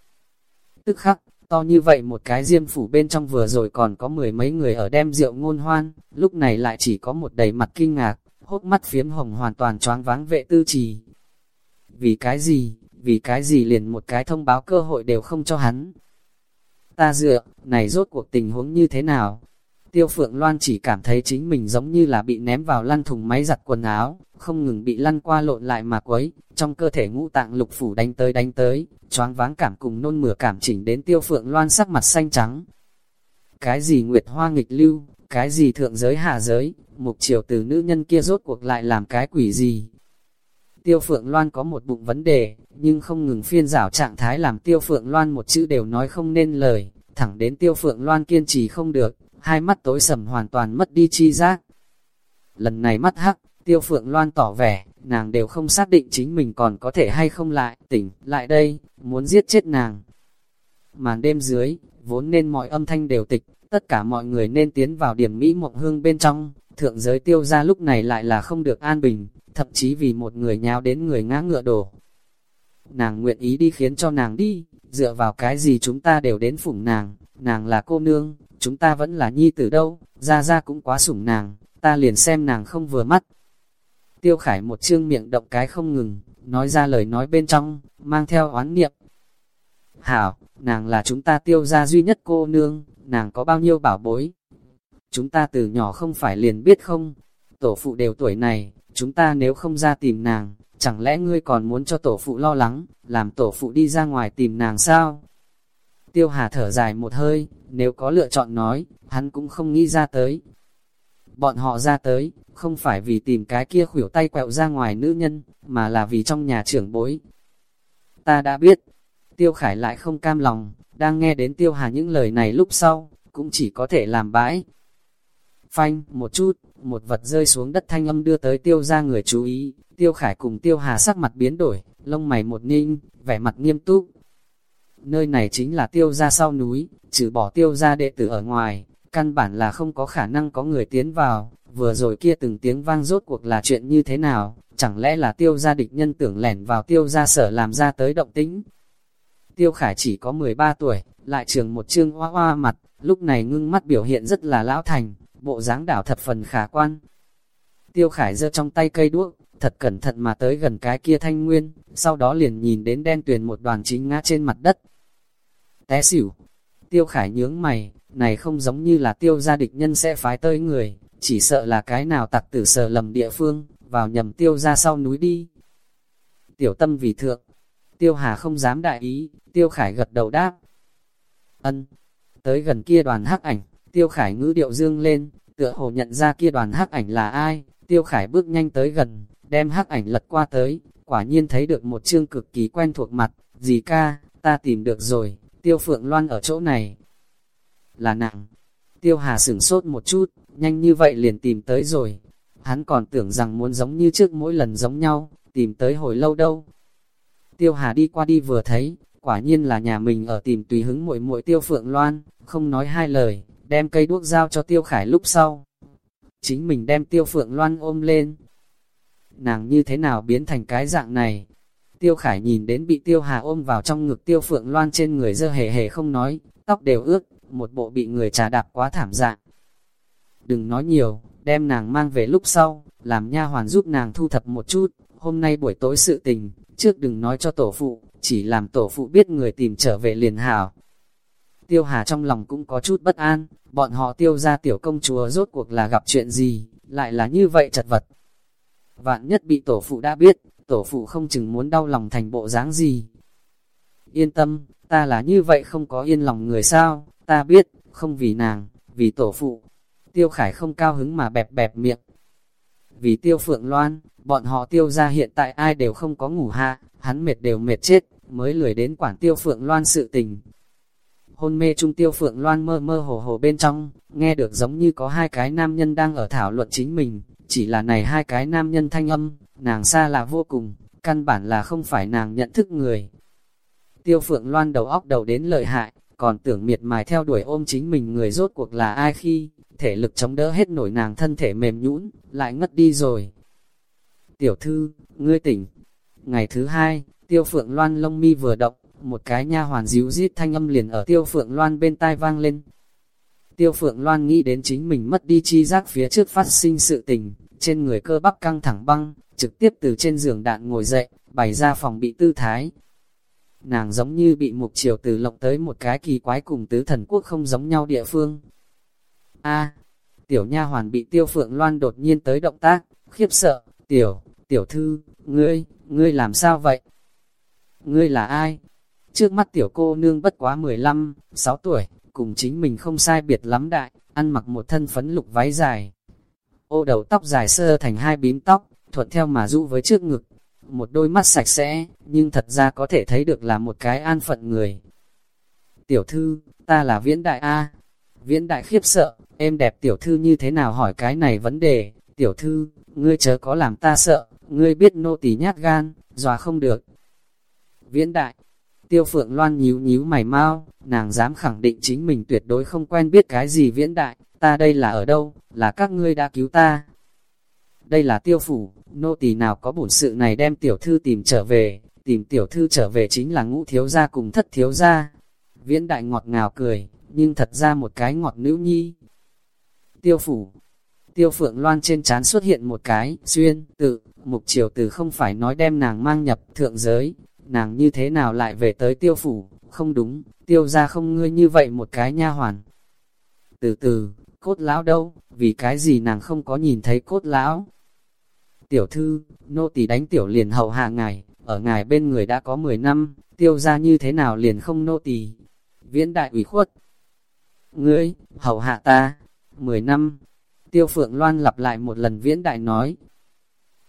Tức khắc, To như vậy một cái diêm phủ bên trong vừa rồi còn có mười mấy người ở đem rượu ngôn hoan, lúc này lại chỉ có một đầy mặt kinh ngạc, hốc mắt phiếm hồng hoàn toàn choáng váng vệ tư trì. Vì cái gì, vì cái gì liền một cái thông báo cơ hội đều không cho hắn. Ta dựa, này rốt cuộc tình huống như thế nào? Tiêu Phượng Loan chỉ cảm thấy chính mình giống như là bị ném vào lăn thùng máy giặt quần áo, không ngừng bị lăn qua lộn lại mà quấy, trong cơ thể ngũ tạng lục phủ đánh tới đánh tới, choáng váng cảm cùng nôn mửa cảm chỉnh đến Tiêu Phượng Loan sắc mặt xanh trắng. Cái gì nguyệt hoa nghịch lưu, cái gì thượng giới hạ giới, mục chiều từ nữ nhân kia rốt cuộc lại làm cái quỷ gì? Tiêu Phượng Loan có một bụng vấn đề, nhưng không ngừng phiên rảo trạng thái làm Tiêu Phượng Loan một chữ đều nói không nên lời, thẳng đến Tiêu Phượng Loan kiên trì không được, hai mắt tối sầm hoàn toàn mất đi chi giác. Lần này mắt hắc, tiêu phượng loan tỏ vẻ, nàng đều không xác định chính mình còn có thể hay không lại, tỉnh, lại đây, muốn giết chết nàng. màn đêm dưới, vốn nên mọi âm thanh đều tịch, tất cả mọi người nên tiến vào điểm Mỹ mộng hương bên trong, thượng giới tiêu ra lúc này lại là không được an bình, thậm chí vì một người nháo đến người ngã ngựa đổ. Nàng nguyện ý đi khiến cho nàng đi, dựa vào cái gì chúng ta đều đến phủng nàng, nàng là cô nương, chúng ta vẫn là nhi tử đâu, ra ra cũng quá sủng nàng, ta liền xem nàng không vừa mắt. Tiêu Khải một chương miệng động cái không ngừng, nói ra lời nói bên trong, mang theo oán niệm. Hảo, nàng là chúng ta tiêu ra duy nhất cô nương, nàng có bao nhiêu bảo bối. Chúng ta từ nhỏ không phải liền biết không, tổ phụ đều tuổi này, chúng ta nếu không ra tìm nàng, chẳng lẽ ngươi còn muốn cho tổ phụ lo lắng, làm tổ phụ đi ra ngoài tìm nàng sao? Tiêu Hà thở dài một hơi, nếu có lựa chọn nói, hắn cũng không nghĩ ra tới. Bọn họ ra tới, không phải vì tìm cái kia khủyểu tay quẹo ra ngoài nữ nhân, mà là vì trong nhà trưởng bối. Ta đã biết, Tiêu Khải lại không cam lòng, đang nghe đến Tiêu Hà những lời này lúc sau, cũng chỉ có thể làm bãi. Phanh, một chút, một vật rơi xuống đất thanh âm đưa tới Tiêu ra người chú ý, Tiêu Khải cùng Tiêu Hà sắc mặt biến đổi, lông mày một ninh, vẻ mặt nghiêm túc. Nơi này chính là Tiêu ra sau núi, trừ bỏ Tiêu ra đệ tử ở ngoài, căn bản là không có khả năng có người tiến vào, vừa rồi kia từng tiếng vang rốt cuộc là chuyện như thế nào, chẳng lẽ là Tiêu ra địch nhân tưởng lẻn vào Tiêu ra sở làm ra tới động tĩnh. Tiêu Khải chỉ có 13 tuổi, lại trường một chương hoa hoa mặt, lúc này ngưng mắt biểu hiện rất là lão thành, bộ dáng đảo thập phần khả quan. Tiêu Khải giơ trong tay cây đuốc, thật cẩn thận mà tới gần cái kia thanh nguyên, sau đó liền nhìn đến đen tuyền một đoàn chính ngã trên mặt đất. Té xỉu, Tiêu Khải nhướng mày, này không giống như là tiêu gia địch nhân sẽ phái tới người, chỉ sợ là cái nào tặc tử sợ lầm địa phương, vào nhầm tiêu ra sau núi đi. Tiểu tâm vì thượng, tiêu hà không dám đại ý, tiêu khải gật đầu đáp. Ân, tới gần kia đoàn hắc ảnh, tiêu khải ngữ điệu dương lên, tựa hồ nhận ra kia đoàn hắc ảnh là ai, tiêu khải bước nhanh tới gần, đem hắc ảnh lật qua tới, quả nhiên thấy được một chương cực kỳ quen thuộc mặt, gì ca, ta tìm được rồi, tiêu phượng loan ở chỗ này. Là nàng. tiêu hà sửng sốt một chút, nhanh như vậy liền tìm tới rồi. Hắn còn tưởng rằng muốn giống như trước mỗi lần giống nhau, tìm tới hồi lâu đâu. Tiêu hà đi qua đi vừa thấy, quả nhiên là nhà mình ở tìm tùy hứng muội muội tiêu phượng loan, không nói hai lời, đem cây đuốc giao cho tiêu khải lúc sau. Chính mình đem tiêu phượng loan ôm lên. Nàng như thế nào biến thành cái dạng này? Tiêu khải nhìn đến bị tiêu hà ôm vào trong ngực tiêu phượng loan trên người dơ hề hề không nói, tóc đều ướt, một bộ bị người trà đạp quá thảm dạng. Đừng nói nhiều, đem nàng mang về lúc sau, làm nha hoàn giúp nàng thu thập một chút, hôm nay buổi tối sự tình, trước đừng nói cho tổ phụ, chỉ làm tổ phụ biết người tìm trở về liền hảo. Tiêu Hà trong lòng cũng có chút bất an, bọn họ tiêu ra tiểu công chúa rốt cuộc là gặp chuyện gì, lại là như vậy chật vật. Vạn nhất bị tổ phụ đã biết, tổ phụ không chừng muốn đau lòng thành bộ dáng gì. Yên tâm, ta là như vậy không có yên lòng người sao, ta biết, không vì nàng, vì tổ phụ. Tiêu Khải không cao hứng mà bẹp bẹp miệng. Vì tiêu phượng loan, bọn họ tiêu ra hiện tại ai đều không có ngủ hạ, hắn mệt đều mệt chết, mới lười đến quản tiêu phượng loan sự tình. Hôn mê trung tiêu phượng loan mơ mơ hồ hồ bên trong, nghe được giống như có hai cái nam nhân đang ở thảo luận chính mình, chỉ là này hai cái nam nhân thanh âm, nàng xa là vô cùng, căn bản là không phải nàng nhận thức người. Tiêu phượng loan đầu óc đầu đến lợi hại, còn tưởng miệt mài theo đuổi ôm chính mình người rốt cuộc là ai khi, thể lực chống đỡ hết nổi nàng thân thể mềm nhũn, lại ngất đi rồi. Tiểu thư, ngươi tỉnh. Ngày thứ hai, tiêu phượng loan lông mi vừa động, một cái nha hoàn díu rít thanh âm liền ở tiêu phượng loan bên tai vang lên. Tiêu phượng loan nghĩ đến chính mình mất đi chi giác phía trước phát sinh sự tình, trên người cơ bắp căng thẳng băng, trực tiếp từ trên giường đạn ngồi dậy, bày ra phòng bị tư thái, nàng giống như bị mục triều từ lộng tới một cái kỳ quái cùng tứ thần quốc không giống nhau địa phương. A, tiểu nha hoàn bị tiêu phượng loan đột nhiên tới động tác, khiếp sợ, tiểu, tiểu thư, ngươi, ngươi làm sao vậy? Ngươi là ai? Trước mắt tiểu cô nương bất quá 15, 6 tuổi, cùng chính mình không sai biệt lắm đại, ăn mặc một thân phấn lục váy dài. Ô đầu tóc dài sơ thành hai bím tóc, thuận theo mà rũ với trước ngực, một đôi mắt sạch sẽ, nhưng thật ra có thể thấy được là một cái an phận người. Tiểu thư, ta là viễn đại A. Viễn đại khiếp sợ, em đẹp tiểu thư như thế nào hỏi cái này vấn đề. Tiểu thư, ngươi chớ có làm ta sợ, ngươi biết nô tỳ nhát gan, dòa không được. Viễn đại, Tiêu Phượng Loan nhíu nhíu mày mau, nàng dám khẳng định chính mình tuyệt đối không quen biết cái gì viễn đại, ta đây là ở đâu, là các ngươi đã cứu ta. Đây là tiêu phủ, nô tỳ nào có bổn sự này đem tiểu thư tìm trở về, tìm tiểu thư trở về chính là ngũ thiếu gia cùng thất thiếu gia. Viễn đại ngọt ngào cười, nhưng thật ra một cái ngọt nữ nhi. Tiêu phủ, tiêu phượng loan trên trán xuất hiện một cái, xuyên, tự, mục triều từ không phải nói đem nàng mang nhập thượng giới, nàng như thế nào lại về tới tiêu phủ, không đúng, tiêu ra không ngươi như vậy một cái nha hoàn. Từ từ, cốt lão đâu, vì cái gì nàng không có nhìn thấy cốt lão. Tiểu thư, nô tỳ đánh tiểu liền hậu hạ ngài, ở ngài bên người đã có 10 năm, tiêu ra như thế nào liền không nô tỳ Viễn đại ủy khuất. Ngươi, hậu hạ ta, 10 năm. Tiêu phượng loan lặp lại một lần viễn đại nói.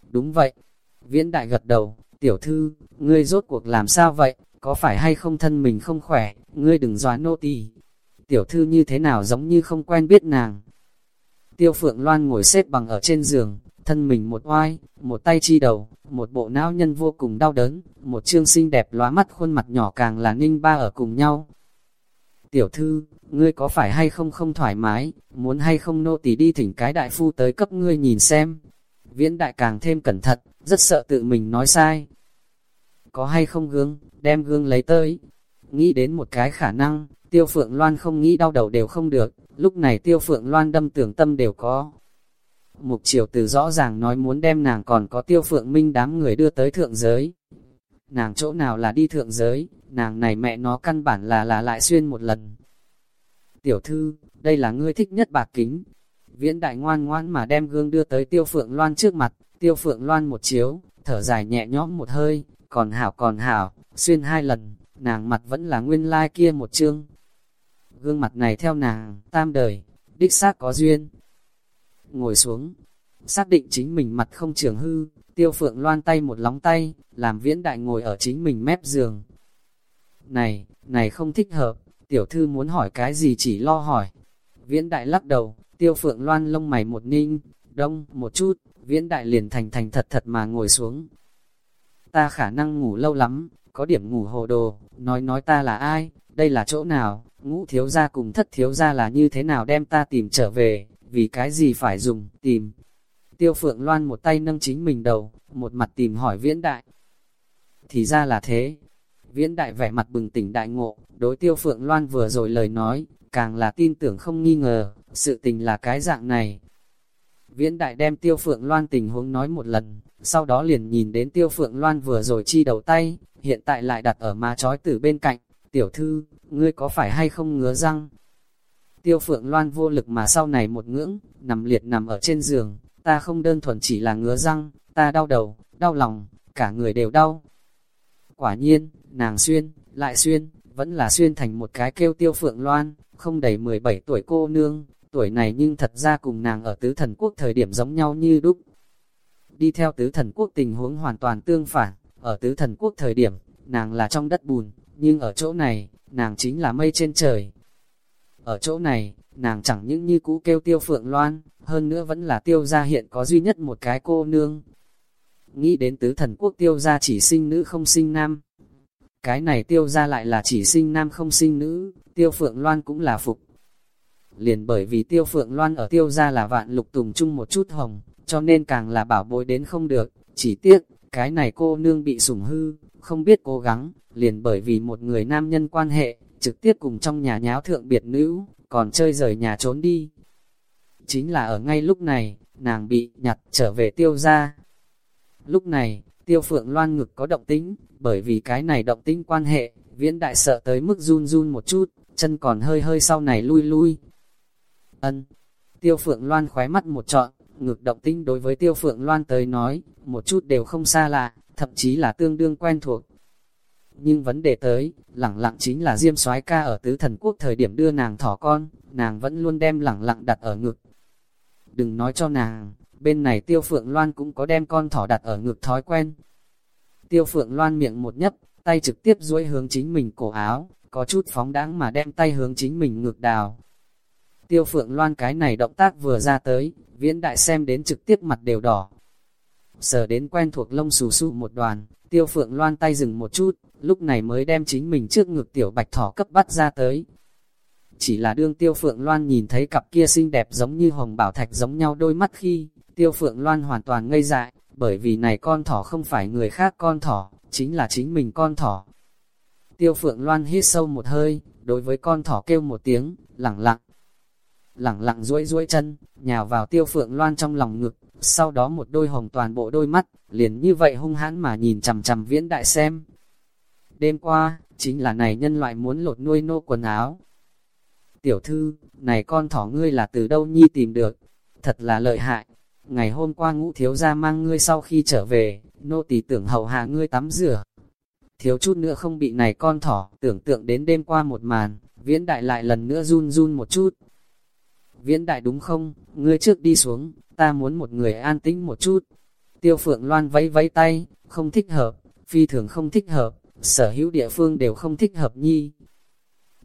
Đúng vậy. Viễn đại gật đầu, tiểu thư, ngươi rốt cuộc làm sao vậy, có phải hay không thân mình không khỏe, ngươi đừng dọa nô tỳ. Tiểu thư như thế nào giống như không quen biết nàng. Tiêu phượng loan ngồi xếp bằng ở trên giường, thân mình một oai, một tay chi đầu, một bộ não nhân vô cùng đau đớn, một trương xinh đẹp lóa mắt khuôn mặt nhỏ càng là ninh ba ở cùng nhau. Tiểu thư, ngươi có phải hay không không thoải mái, muốn hay không nô tỳ đi thỉnh cái đại phu tới cấp ngươi nhìn xem. Viễn đại càng thêm cẩn thận, rất sợ tự mình nói sai. Có hay không gương, đem gương lấy tới. Nghĩ đến một cái khả năng, tiêu phượng loan không nghĩ đau đầu đều không được, lúc này tiêu phượng loan đâm tưởng tâm đều có. Mục triều từ rõ ràng nói muốn đem nàng còn có tiêu phượng minh đám người đưa tới thượng giới. Nàng chỗ nào là đi thượng giới, nàng này mẹ nó căn bản là là lại xuyên một lần. Tiểu thư, đây là ngươi thích nhất bạc kính. Viễn đại ngoan ngoan mà đem gương đưa tới tiêu phượng loan trước mặt, tiêu phượng loan một chiếu, thở dài nhẹ nhõm một hơi, còn hảo còn hảo, xuyên hai lần, nàng mặt vẫn là nguyên lai like kia một chương. Gương mặt này theo nàng, tam đời, đích xác có duyên. Ngồi xuống, xác định chính mình mặt không trường hư, tiêu phượng loan tay một lóng tay, làm viễn đại ngồi ở chính mình mép giường. Này, này không thích hợp, tiểu thư muốn hỏi cái gì chỉ lo hỏi. Viễn đại lắc đầu, tiêu phượng loan lông mày một ninh, đông, một chút, viễn đại liền thành thành thật thật mà ngồi xuống. Ta khả năng ngủ lâu lắm, có điểm ngủ hồ đồ, nói nói ta là ai, đây là chỗ nào, ngũ thiếu gia cùng thất thiếu gia là như thế nào đem ta tìm trở về, vì cái gì phải dùng, tìm. Tiêu phượng loan một tay nâng chính mình đầu, một mặt tìm hỏi viễn đại. Thì ra là thế. Viễn đại vẻ mặt bừng tỉnh đại ngộ, đối tiêu phượng loan vừa rồi lời nói, càng là tin tưởng không nghi ngờ, sự tình là cái dạng này. Viễn đại đem tiêu phượng loan tình huống nói một lần, sau đó liền nhìn đến tiêu phượng loan vừa rồi chi đầu tay, hiện tại lại đặt ở má chói tử bên cạnh, tiểu thư, ngươi có phải hay không ngứa răng? Tiêu phượng loan vô lực mà sau này một ngưỡng, nằm liệt nằm ở trên giường, ta không đơn thuần chỉ là ngứa răng, ta đau đầu, đau lòng, cả người đều đau. Quả nhiên, nàng xuyên, lại xuyên, vẫn là xuyên thành một cái kêu tiêu phượng loan, không đầy 17 tuổi cô nương, tuổi này nhưng thật ra cùng nàng ở tứ thần quốc thời điểm giống nhau như đúc. Đi theo tứ thần quốc tình huống hoàn toàn tương phản, ở tứ thần quốc thời điểm, nàng là trong đất bùn, nhưng ở chỗ này, nàng chính là mây trên trời. Ở chỗ này, nàng chẳng những như cũ kêu tiêu phượng loan, hơn nữa vẫn là tiêu gia hiện có duy nhất một cái cô nương. Nghĩ đến tứ thần quốc tiêu gia chỉ sinh nữ không sinh nam. Cái này tiêu gia lại là chỉ sinh nam không sinh nữ, tiêu phượng loan cũng là phục. Liền bởi vì tiêu phượng loan ở tiêu gia là vạn lục tùng chung một chút hồng, cho nên càng là bảo bối đến không được, chỉ tiếc, cái này cô nương bị sủng hư, không biết cố gắng, liền bởi vì một người nam nhân quan hệ, trực tiếp cùng trong nhà nháo thượng biệt nữ, còn chơi rời nhà trốn đi. Chính là ở ngay lúc này, nàng bị nhặt trở về tiêu ra. Lúc này, tiêu phượng loan ngực có động tính, bởi vì cái này động tính quan hệ, viễn đại sợ tới mức run run một chút, chân còn hơi hơi sau này lui lui. Ân, tiêu phượng loan khóe mắt một trọn, ngược động tinh đối với tiêu phượng loan tới nói, một chút đều không xa lạ, thậm chí là tương đương quen thuộc. Nhưng vấn đề tới, lẳng lặng chính là Diêm soái ca ở tứ thần quốc thời điểm đưa nàng thỏ con, nàng vẫn luôn đem lẳng lặng đặt ở ngực. Đừng nói cho nàng, bên này tiêu phượng loan cũng có đem con thỏ đặt ở ngực thói quen. Tiêu phượng loan miệng một nhấp, tay trực tiếp duỗi hướng chính mình cổ áo, có chút phóng đáng mà đem tay hướng chính mình ngực đào. Tiêu phượng loan cái này động tác vừa ra tới, viễn đại xem đến trực tiếp mặt đều đỏ. sờ đến quen thuộc lông xù xù một đoàn, tiêu phượng loan tay dừng một chút, lúc này mới đem chính mình trước ngực tiểu bạch thỏ cấp bắt ra tới. Chỉ là đương tiêu phượng loan nhìn thấy cặp kia xinh đẹp giống như hồng bảo thạch giống nhau đôi mắt khi, tiêu phượng loan hoàn toàn ngây dại, bởi vì này con thỏ không phải người khác con thỏ, chính là chính mình con thỏ. Tiêu phượng loan hít sâu một hơi, đối với con thỏ kêu một tiếng, lẳng lặng. Lẳng lặng duỗi duỗi chân, nhào vào tiêu phượng loan trong lòng ngực, sau đó một đôi hồng toàn bộ đôi mắt, liền như vậy hung hãn mà nhìn chằm chằm viễn đại xem. Đêm qua, chính là này nhân loại muốn lột nuôi nô quần áo. Tiểu thư, này con thỏ ngươi là từ đâu nhi tìm được? Thật là lợi hại. Ngày hôm qua ngũ thiếu gia mang ngươi sau khi trở về, nô tỳ tưởng hầu hạ ngươi tắm rửa. Thiếu chút nữa không bị này con thỏ, tưởng tượng đến đêm qua một màn, viễn đại lại lần nữa run run một chút. Viễn đại đúng không, ngươi trước đi xuống, ta muốn một người an tĩnh một chút. Tiêu phượng loan vẫy vẫy tay, không thích hợp, phi thường không thích hợp, sở hữu địa phương đều không thích hợp nhi.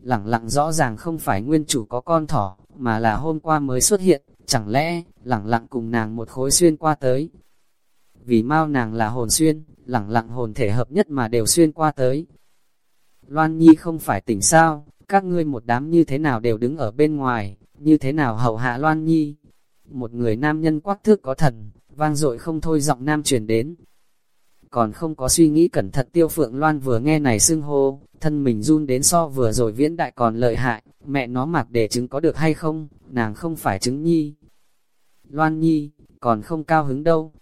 Lẳng lặng rõ ràng không phải nguyên chủ có con thỏ, mà là hôm qua mới xuất hiện, chẳng lẽ, lẳng lặng cùng nàng một khối xuyên qua tới. Vì mau nàng là hồn xuyên, lẳng lặng hồn thể hợp nhất mà đều xuyên qua tới. Loan Nhi không phải tỉnh sao, các ngươi một đám như thế nào đều đứng ở bên ngoài, như thế nào hậu hạ Loan Nhi. Một người nam nhân quắc thước có thần, vang dội không thôi giọng nam truyền đến. Còn không có suy nghĩ cẩn thận tiêu phượng Loan vừa nghe này xưng hô, thân mình run đến so vừa rồi viễn đại còn lợi hại, mẹ nó mặc để chứng có được hay không, nàng không phải chứng nhi. Loan Nhi, còn không cao hứng đâu.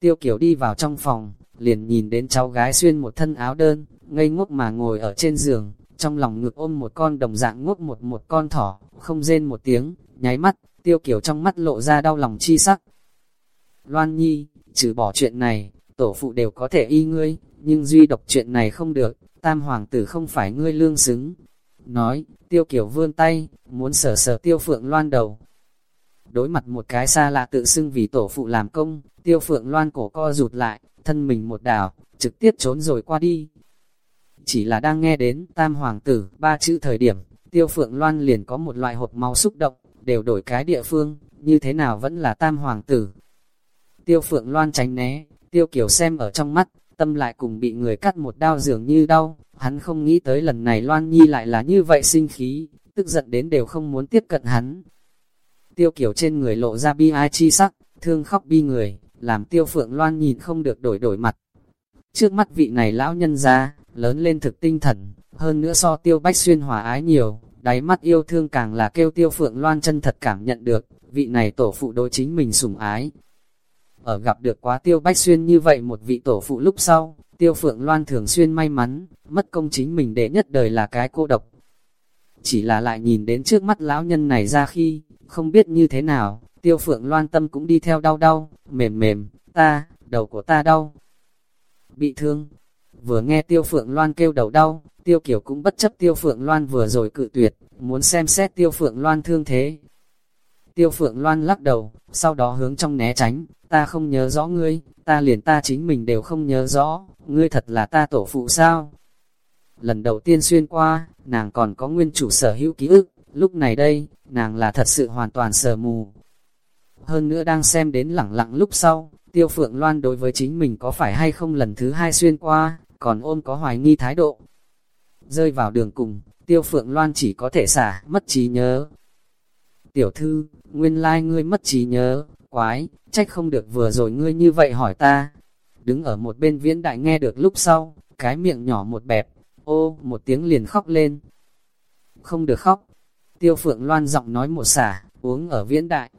Tiêu Kiều đi vào trong phòng, liền nhìn đến cháu gái xuyên một thân áo đơn, ngây ngốc mà ngồi ở trên giường, trong lòng ngực ôm một con đồng dạng ngốc một một con thỏ, không rên một tiếng, nháy mắt, Tiêu Kiều trong mắt lộ ra đau lòng chi sắc. Loan Nhi, trừ bỏ chuyện này, tổ phụ đều có thể y ngươi, nhưng duy độc chuyện này không được, tam hoàng tử không phải ngươi lương xứng. Nói, Tiêu Kiều vươn tay, muốn sờ sờ Tiêu Phượng Loan đầu, đối mặt một cái xa lạ tự xưng vì tổ phụ làm công, tiêu phượng loan cổ co rụt lại, thân mình một đảo, trực tiếp trốn rồi qua đi. Chỉ là đang nghe đến tam hoàng tử, ba chữ thời điểm, tiêu phượng loan liền có một loại hộp máu xúc động, đều đổi cái địa phương, như thế nào vẫn là tam hoàng tử. Tiêu phượng loan tránh né, tiêu kiểu xem ở trong mắt, tâm lại cùng bị người cắt một đao dường như đau, hắn không nghĩ tới lần này loan nhi lại là như vậy sinh khí, tức giận đến đều không muốn tiếp cận hắn, Tiêu kiểu trên người lộ ra bi ai chi sắc, thương khóc bi người, làm tiêu phượng loan nhìn không được đổi đổi mặt. Trước mắt vị này lão nhân ra, lớn lên thực tinh thần, hơn nữa so tiêu bách xuyên hòa ái nhiều, đáy mắt yêu thương càng là kêu tiêu phượng loan chân thật cảm nhận được, vị này tổ phụ đối chính mình sủng ái. Ở gặp được quá tiêu bách xuyên như vậy một vị tổ phụ lúc sau, tiêu phượng loan thường xuyên may mắn, mất công chính mình đệ nhất đời là cái cô độc. Chỉ là lại nhìn đến trước mắt lão nhân này ra khi, không biết như thế nào, tiêu phượng loan tâm cũng đi theo đau đau, mềm mềm, ta, đầu của ta đau. Bị thương, vừa nghe tiêu phượng loan kêu đầu đau, tiêu kiều cũng bất chấp tiêu phượng loan vừa rồi cự tuyệt, muốn xem xét tiêu phượng loan thương thế. Tiêu phượng loan lắc đầu, sau đó hướng trong né tránh, ta không nhớ rõ ngươi, ta liền ta chính mình đều không nhớ rõ, ngươi thật là ta tổ phụ sao? Lần đầu tiên xuyên qua, nàng còn có nguyên chủ sở hữu ký ức, Lúc này đây, nàng là thật sự hoàn toàn sờ mù. Hơn nữa đang xem đến lẳng lặng lúc sau, tiêu phượng loan đối với chính mình có phải hay không lần thứ hai xuyên qua, còn ôm có hoài nghi thái độ. Rơi vào đường cùng, tiêu phượng loan chỉ có thể xả, mất trí nhớ. Tiểu thư, nguyên lai like ngươi mất trí nhớ, quái, trách không được vừa rồi ngươi như vậy hỏi ta. Đứng ở một bên viễn đại nghe được lúc sau, cái miệng nhỏ một bẹp, ô, một tiếng liền khóc lên. Không được khóc, Tiêu phượng loan giọng nói một xả, uống ở viễn đại.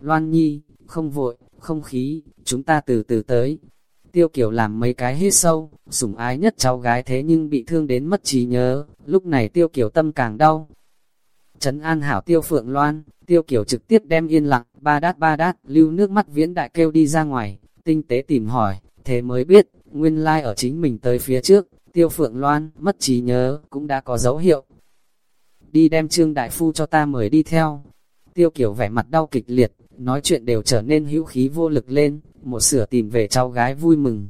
Loan nhi, không vội, không khí, chúng ta từ từ tới. Tiêu kiểu làm mấy cái hít sâu, sủng ái nhất cháu gái thế nhưng bị thương đến mất trí nhớ, lúc này tiêu kiểu tâm càng đau. Trấn an hảo tiêu phượng loan, tiêu kiểu trực tiếp đem yên lặng, ba đát ba đát, lưu nước mắt viễn đại kêu đi ra ngoài, tinh tế tìm hỏi, thế mới biết, nguyên lai like ở chính mình tới phía trước, tiêu phượng loan, mất trí nhớ, cũng đã có dấu hiệu, đi đem Trương Đại Phu cho ta mời đi theo. Tiêu kiểu vẻ mặt đau kịch liệt, nói chuyện đều trở nên hữu khí vô lực lên, một sửa tìm về cháu gái vui mừng.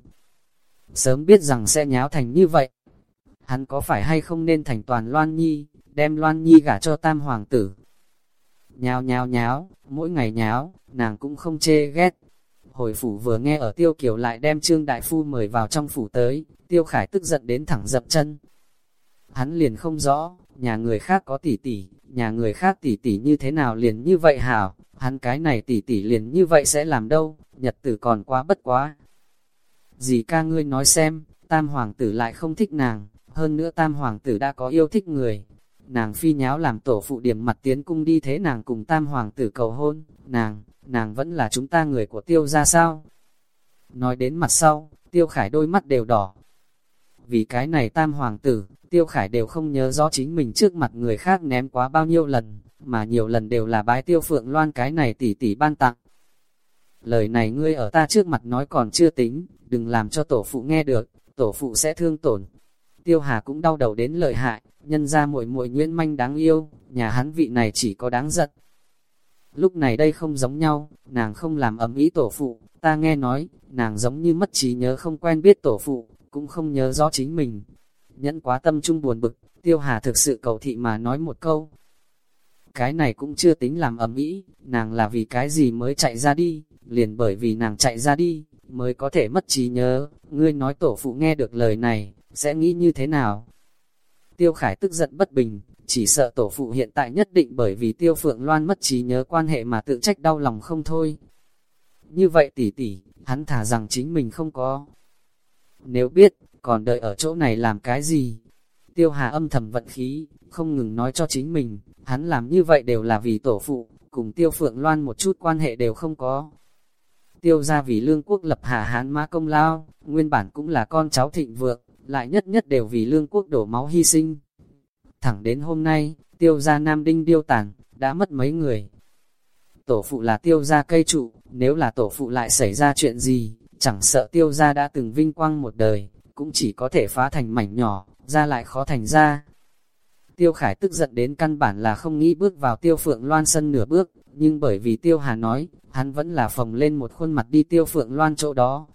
Sớm biết rằng sẽ nháo thành như vậy. Hắn có phải hay không nên thành toàn Loan Nhi, đem Loan Nhi gả cho tam hoàng tử. Nháo nháo nháo, mỗi ngày nháo, nàng cũng không chê ghét. Hồi phủ vừa nghe ở tiêu kiều lại đem Trương Đại Phu mời vào trong phủ tới, tiêu khải tức giận đến thẳng dập chân. Hắn liền không rõ, nhà người khác có tỷ tỷ, nhà người khác tỷ tỷ như thế nào liền như vậy hảo, hắn cái này tỷ tỷ liền như vậy sẽ làm đâu, nhật tử còn quá bất quá. Dì ca ngươi nói xem, tam hoàng tử lại không thích nàng, hơn nữa tam hoàng tử đã có yêu thích người. Nàng phi nháo làm tổ phụ điểm mặt tiến cung đi thế nàng cùng tam hoàng tử cầu hôn, nàng, nàng vẫn là chúng ta người của tiêu ra sao? Nói đến mặt sau, tiêu khải đôi mắt đều đỏ. Vì cái này tam hoàng tử, tiêu khải đều không nhớ rõ chính mình trước mặt người khác ném quá bao nhiêu lần, mà nhiều lần đều là bái tiêu phượng loan cái này tỷ tỷ ban tặng. Lời này ngươi ở ta trước mặt nói còn chưa tính, đừng làm cho tổ phụ nghe được, tổ phụ sẽ thương tổn. Tiêu Hà cũng đau đầu đến lợi hại, nhân ra muội muội Nguyễn Manh đáng yêu, nhà hắn vị này chỉ có đáng giận. Lúc này đây không giống nhau, nàng không làm ấm ý tổ phụ, ta nghe nói, nàng giống như mất trí nhớ không quen biết tổ phụ, cũng không nhớ rõ chính mình. Nhẫn quá tâm trung buồn bực, Tiêu Hà thực sự cầu thị mà nói một câu. Cái này cũng chưa tính làm ầm ĩ, nàng là vì cái gì mới chạy ra đi, liền bởi vì nàng chạy ra đi, mới có thể mất trí nhớ, ngươi nói tổ phụ nghe được lời này, sẽ nghĩ như thế nào? Tiêu Khải tức giận bất bình, chỉ sợ tổ phụ hiện tại nhất định bởi vì Tiêu Phượng Loan mất trí nhớ quan hệ mà tự trách đau lòng không thôi. Như vậy tỷ tỷ, hắn thả rằng chính mình không có. Nếu biết, còn đợi ở chỗ này làm cái gì? Tiêu Hà âm thầm vận khí, không ngừng nói cho chính mình, hắn làm như vậy đều là vì tổ phụ, cùng Tiêu Phượng Loan một chút quan hệ đều không có tiêu ra vì lương quốc lập hạ hán mã công lao, nguyên bản cũng là con cháu thịnh vượng, lại nhất nhất đều vì lương quốc đổ máu hy sinh. Thẳng đến hôm nay, tiêu gia Nam Đinh điêu tàn, đã mất mấy người. Tổ phụ là tiêu gia cây trụ, nếu là tổ phụ lại xảy ra chuyện gì, chẳng sợ tiêu gia đã từng vinh quang một đời, cũng chỉ có thể phá thành mảnh nhỏ, ra lại khó thành ra. Tiêu Khải tức giận đến căn bản là không nghĩ bước vào tiêu phượng loan sân nửa bước, nhưng bởi vì tiêu hà nói, hắn vẫn là phồng lên một khuôn mặt đi tiêu phượng loan chỗ đó.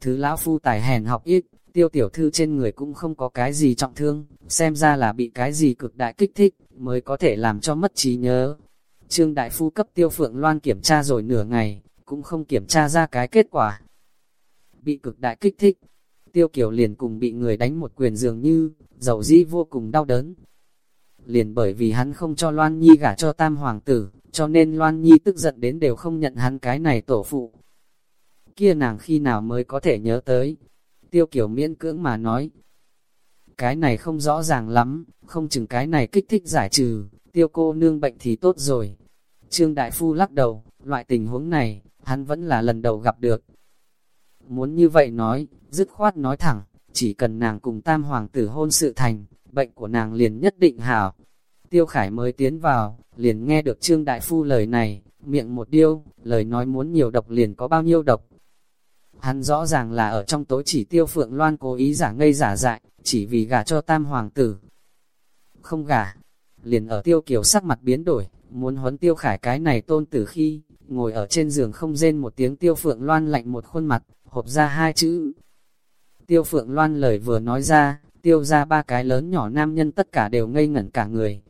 Thứ lão phu tài hèn học ít, tiêu tiểu thư trên người cũng không có cái gì trọng thương, xem ra là bị cái gì cực đại kích thích, mới có thể làm cho mất trí nhớ. Trương đại phu cấp tiêu phượng loan kiểm tra rồi nửa ngày, cũng không kiểm tra ra cái kết quả. Bị cực đại kích thích, tiêu kiểu liền cùng bị người đánh một quyền dường như, dầu dĩ vô cùng đau đớn. Liền bởi vì hắn không cho Loan Nhi gả cho tam hoàng tử, cho nên Loan Nhi tức giận đến đều không nhận hắn cái này tổ phụ. Kia nàng khi nào mới có thể nhớ tới? Tiêu kiểu miễn cưỡng mà nói. Cái này không rõ ràng lắm, không chừng cái này kích thích giải trừ, tiêu cô nương bệnh thì tốt rồi. Trương Đại Phu lắc đầu, loại tình huống này, hắn vẫn là lần đầu gặp được. Muốn như vậy nói, dứt khoát nói thẳng, chỉ cần nàng cùng tam hoàng tử hôn sự thành, bệnh của nàng liền nhất định hảo. Tiêu Khải mới tiến vào, liền nghe được Trương Đại Phu lời này, miệng một điêu, lời nói muốn nhiều độc liền có bao nhiêu độc. Hắn rõ ràng là ở trong tối chỉ tiêu Phượng Loan cố ý giả ngây giả dại, chỉ vì gả cho tam hoàng tử. Không gả, liền ở tiêu kiều sắc mặt biến đổi, muốn huấn tiêu khải cái này tôn tử khi, ngồi ở trên giường không rên một tiếng tiêu Phượng Loan lạnh một khuôn mặt, hộp ra hai chữ. Tiêu Phượng Loan lời vừa nói ra, tiêu ra ba cái lớn nhỏ nam nhân tất cả đều ngây ngẩn cả người,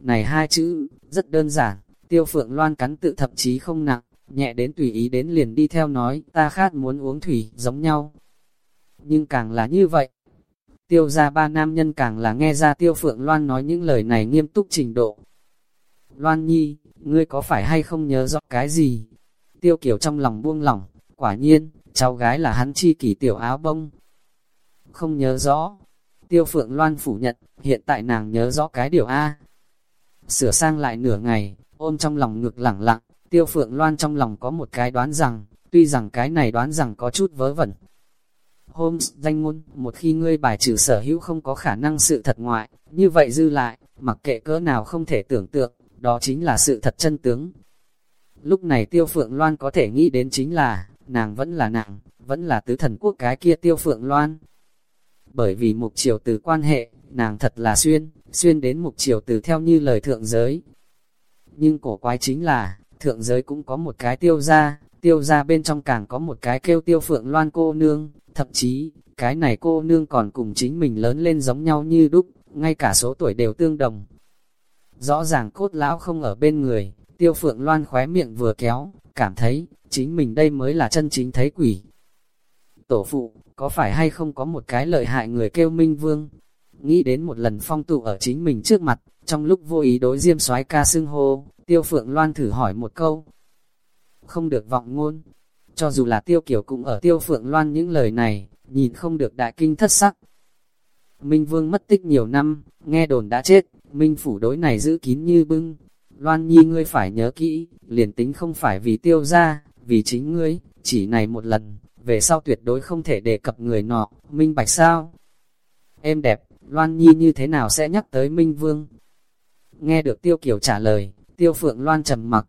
này hai chữ, rất đơn giản, tiêu phượng loan cắn tự thậm chí không nặng, nhẹ đến tùy ý đến liền đi theo nói, ta khát muốn uống thủy, giống nhau. Nhưng càng là như vậy, tiêu ra ba nam nhân càng là nghe ra tiêu phượng loan nói những lời này nghiêm túc trình độ. Loan nhi, ngươi có phải hay không nhớ rõ cái gì? Tiêu kiểu trong lòng buông lỏng, quả nhiên, cháu gái là hắn chi kỷ tiểu áo bông. Không nhớ rõ. Tiêu phượng loan phủ nhận, hiện tại nàng nhớ rõ cái điều A, sửa sang lại nửa ngày, ôm trong lòng ngực lẳng lặng, tiêu phượng loan trong lòng có một cái đoán rằng, tuy rằng cái này đoán rằng có chút vớ vẩn. Holmes, danh ngôn, một khi ngươi bài trừ sở hữu không có khả năng sự thật ngoại, như vậy dư lại, mặc kệ cỡ nào không thể tưởng tượng, đó chính là sự thật chân tướng. Lúc này tiêu phượng loan có thể nghĩ đến chính là, nàng vẫn là nàng, vẫn là tứ thần quốc cái kia tiêu phượng loan. Bởi vì mục chiều từ quan hệ, nàng thật là xuyên, xuyên đến mục chiều từ theo như lời thượng giới. Nhưng cổ quái chính là, thượng giới cũng có một cái tiêu gia, tiêu gia bên trong càng có một cái kêu tiêu phượng loan cô nương, thậm chí, cái này cô nương còn cùng chính mình lớn lên giống nhau như đúc, ngay cả số tuổi đều tương đồng. Rõ ràng cốt lão không ở bên người, Tiêu Phượng Loan khóe miệng vừa kéo, cảm thấy, chính mình đây mới là chân chính thấy quỷ. Tổ phụ, có phải hay không có một cái lợi hại người kêu Minh Vương? Nghĩ đến một lần phong tụ ở chính mình trước mặt, trong lúc vô ý đối diêm soái ca xưng hô, Tiêu Phượng Loan thử hỏi một câu. Không được vọng ngôn. Cho dù là Tiêu Kiều cũng ở Tiêu Phượng Loan những lời này, nhìn không được đại kinh thất sắc. Minh Vương mất tích nhiều năm, nghe đồn đã chết, Minh Phủ đối này giữ kín như bưng. Loan Nhi ngươi phải nhớ kỹ, liền tính không phải vì tiêu ra, vì chính ngươi, chỉ này một lần, về sau tuyệt đối không thể đề cập người nọ, minh bạch sao? Em đẹp, Loan Nhi như thế nào sẽ nhắc tới Minh Vương? Nghe được Tiêu Kiều trả lời, Tiêu Phượng Loan trầm mặc.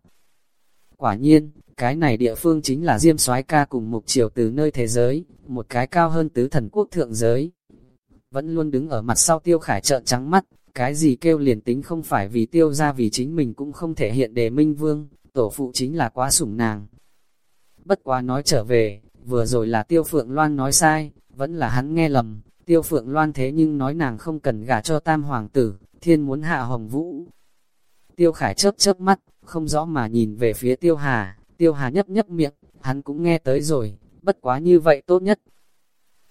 Quả nhiên, cái này địa phương chính là Diêm soái ca cùng mục triều từ nơi thế giới, một cái cao hơn tứ thần quốc thượng giới. Vẫn luôn đứng ở mặt sau Tiêu Khải trợn trắng mắt, cái gì kêu liền tính không phải vì Tiêu ra vì chính mình cũng không thể hiện đề Minh Vương, tổ phụ chính là quá sủng nàng. Bất quá nói trở về, vừa rồi là Tiêu Phượng Loan nói sai, vẫn là hắn nghe lầm, Tiêu Phượng Loan thế nhưng nói nàng không cần gả cho tam hoàng tử, thiên muốn hạ hồng vũ. Tiêu Khải chớp chớp mắt, không rõ mà nhìn về phía Tiêu Hà, Tiêu Hà nhấp nhấp miệng, hắn cũng nghe tới rồi, bất quá như vậy tốt nhất.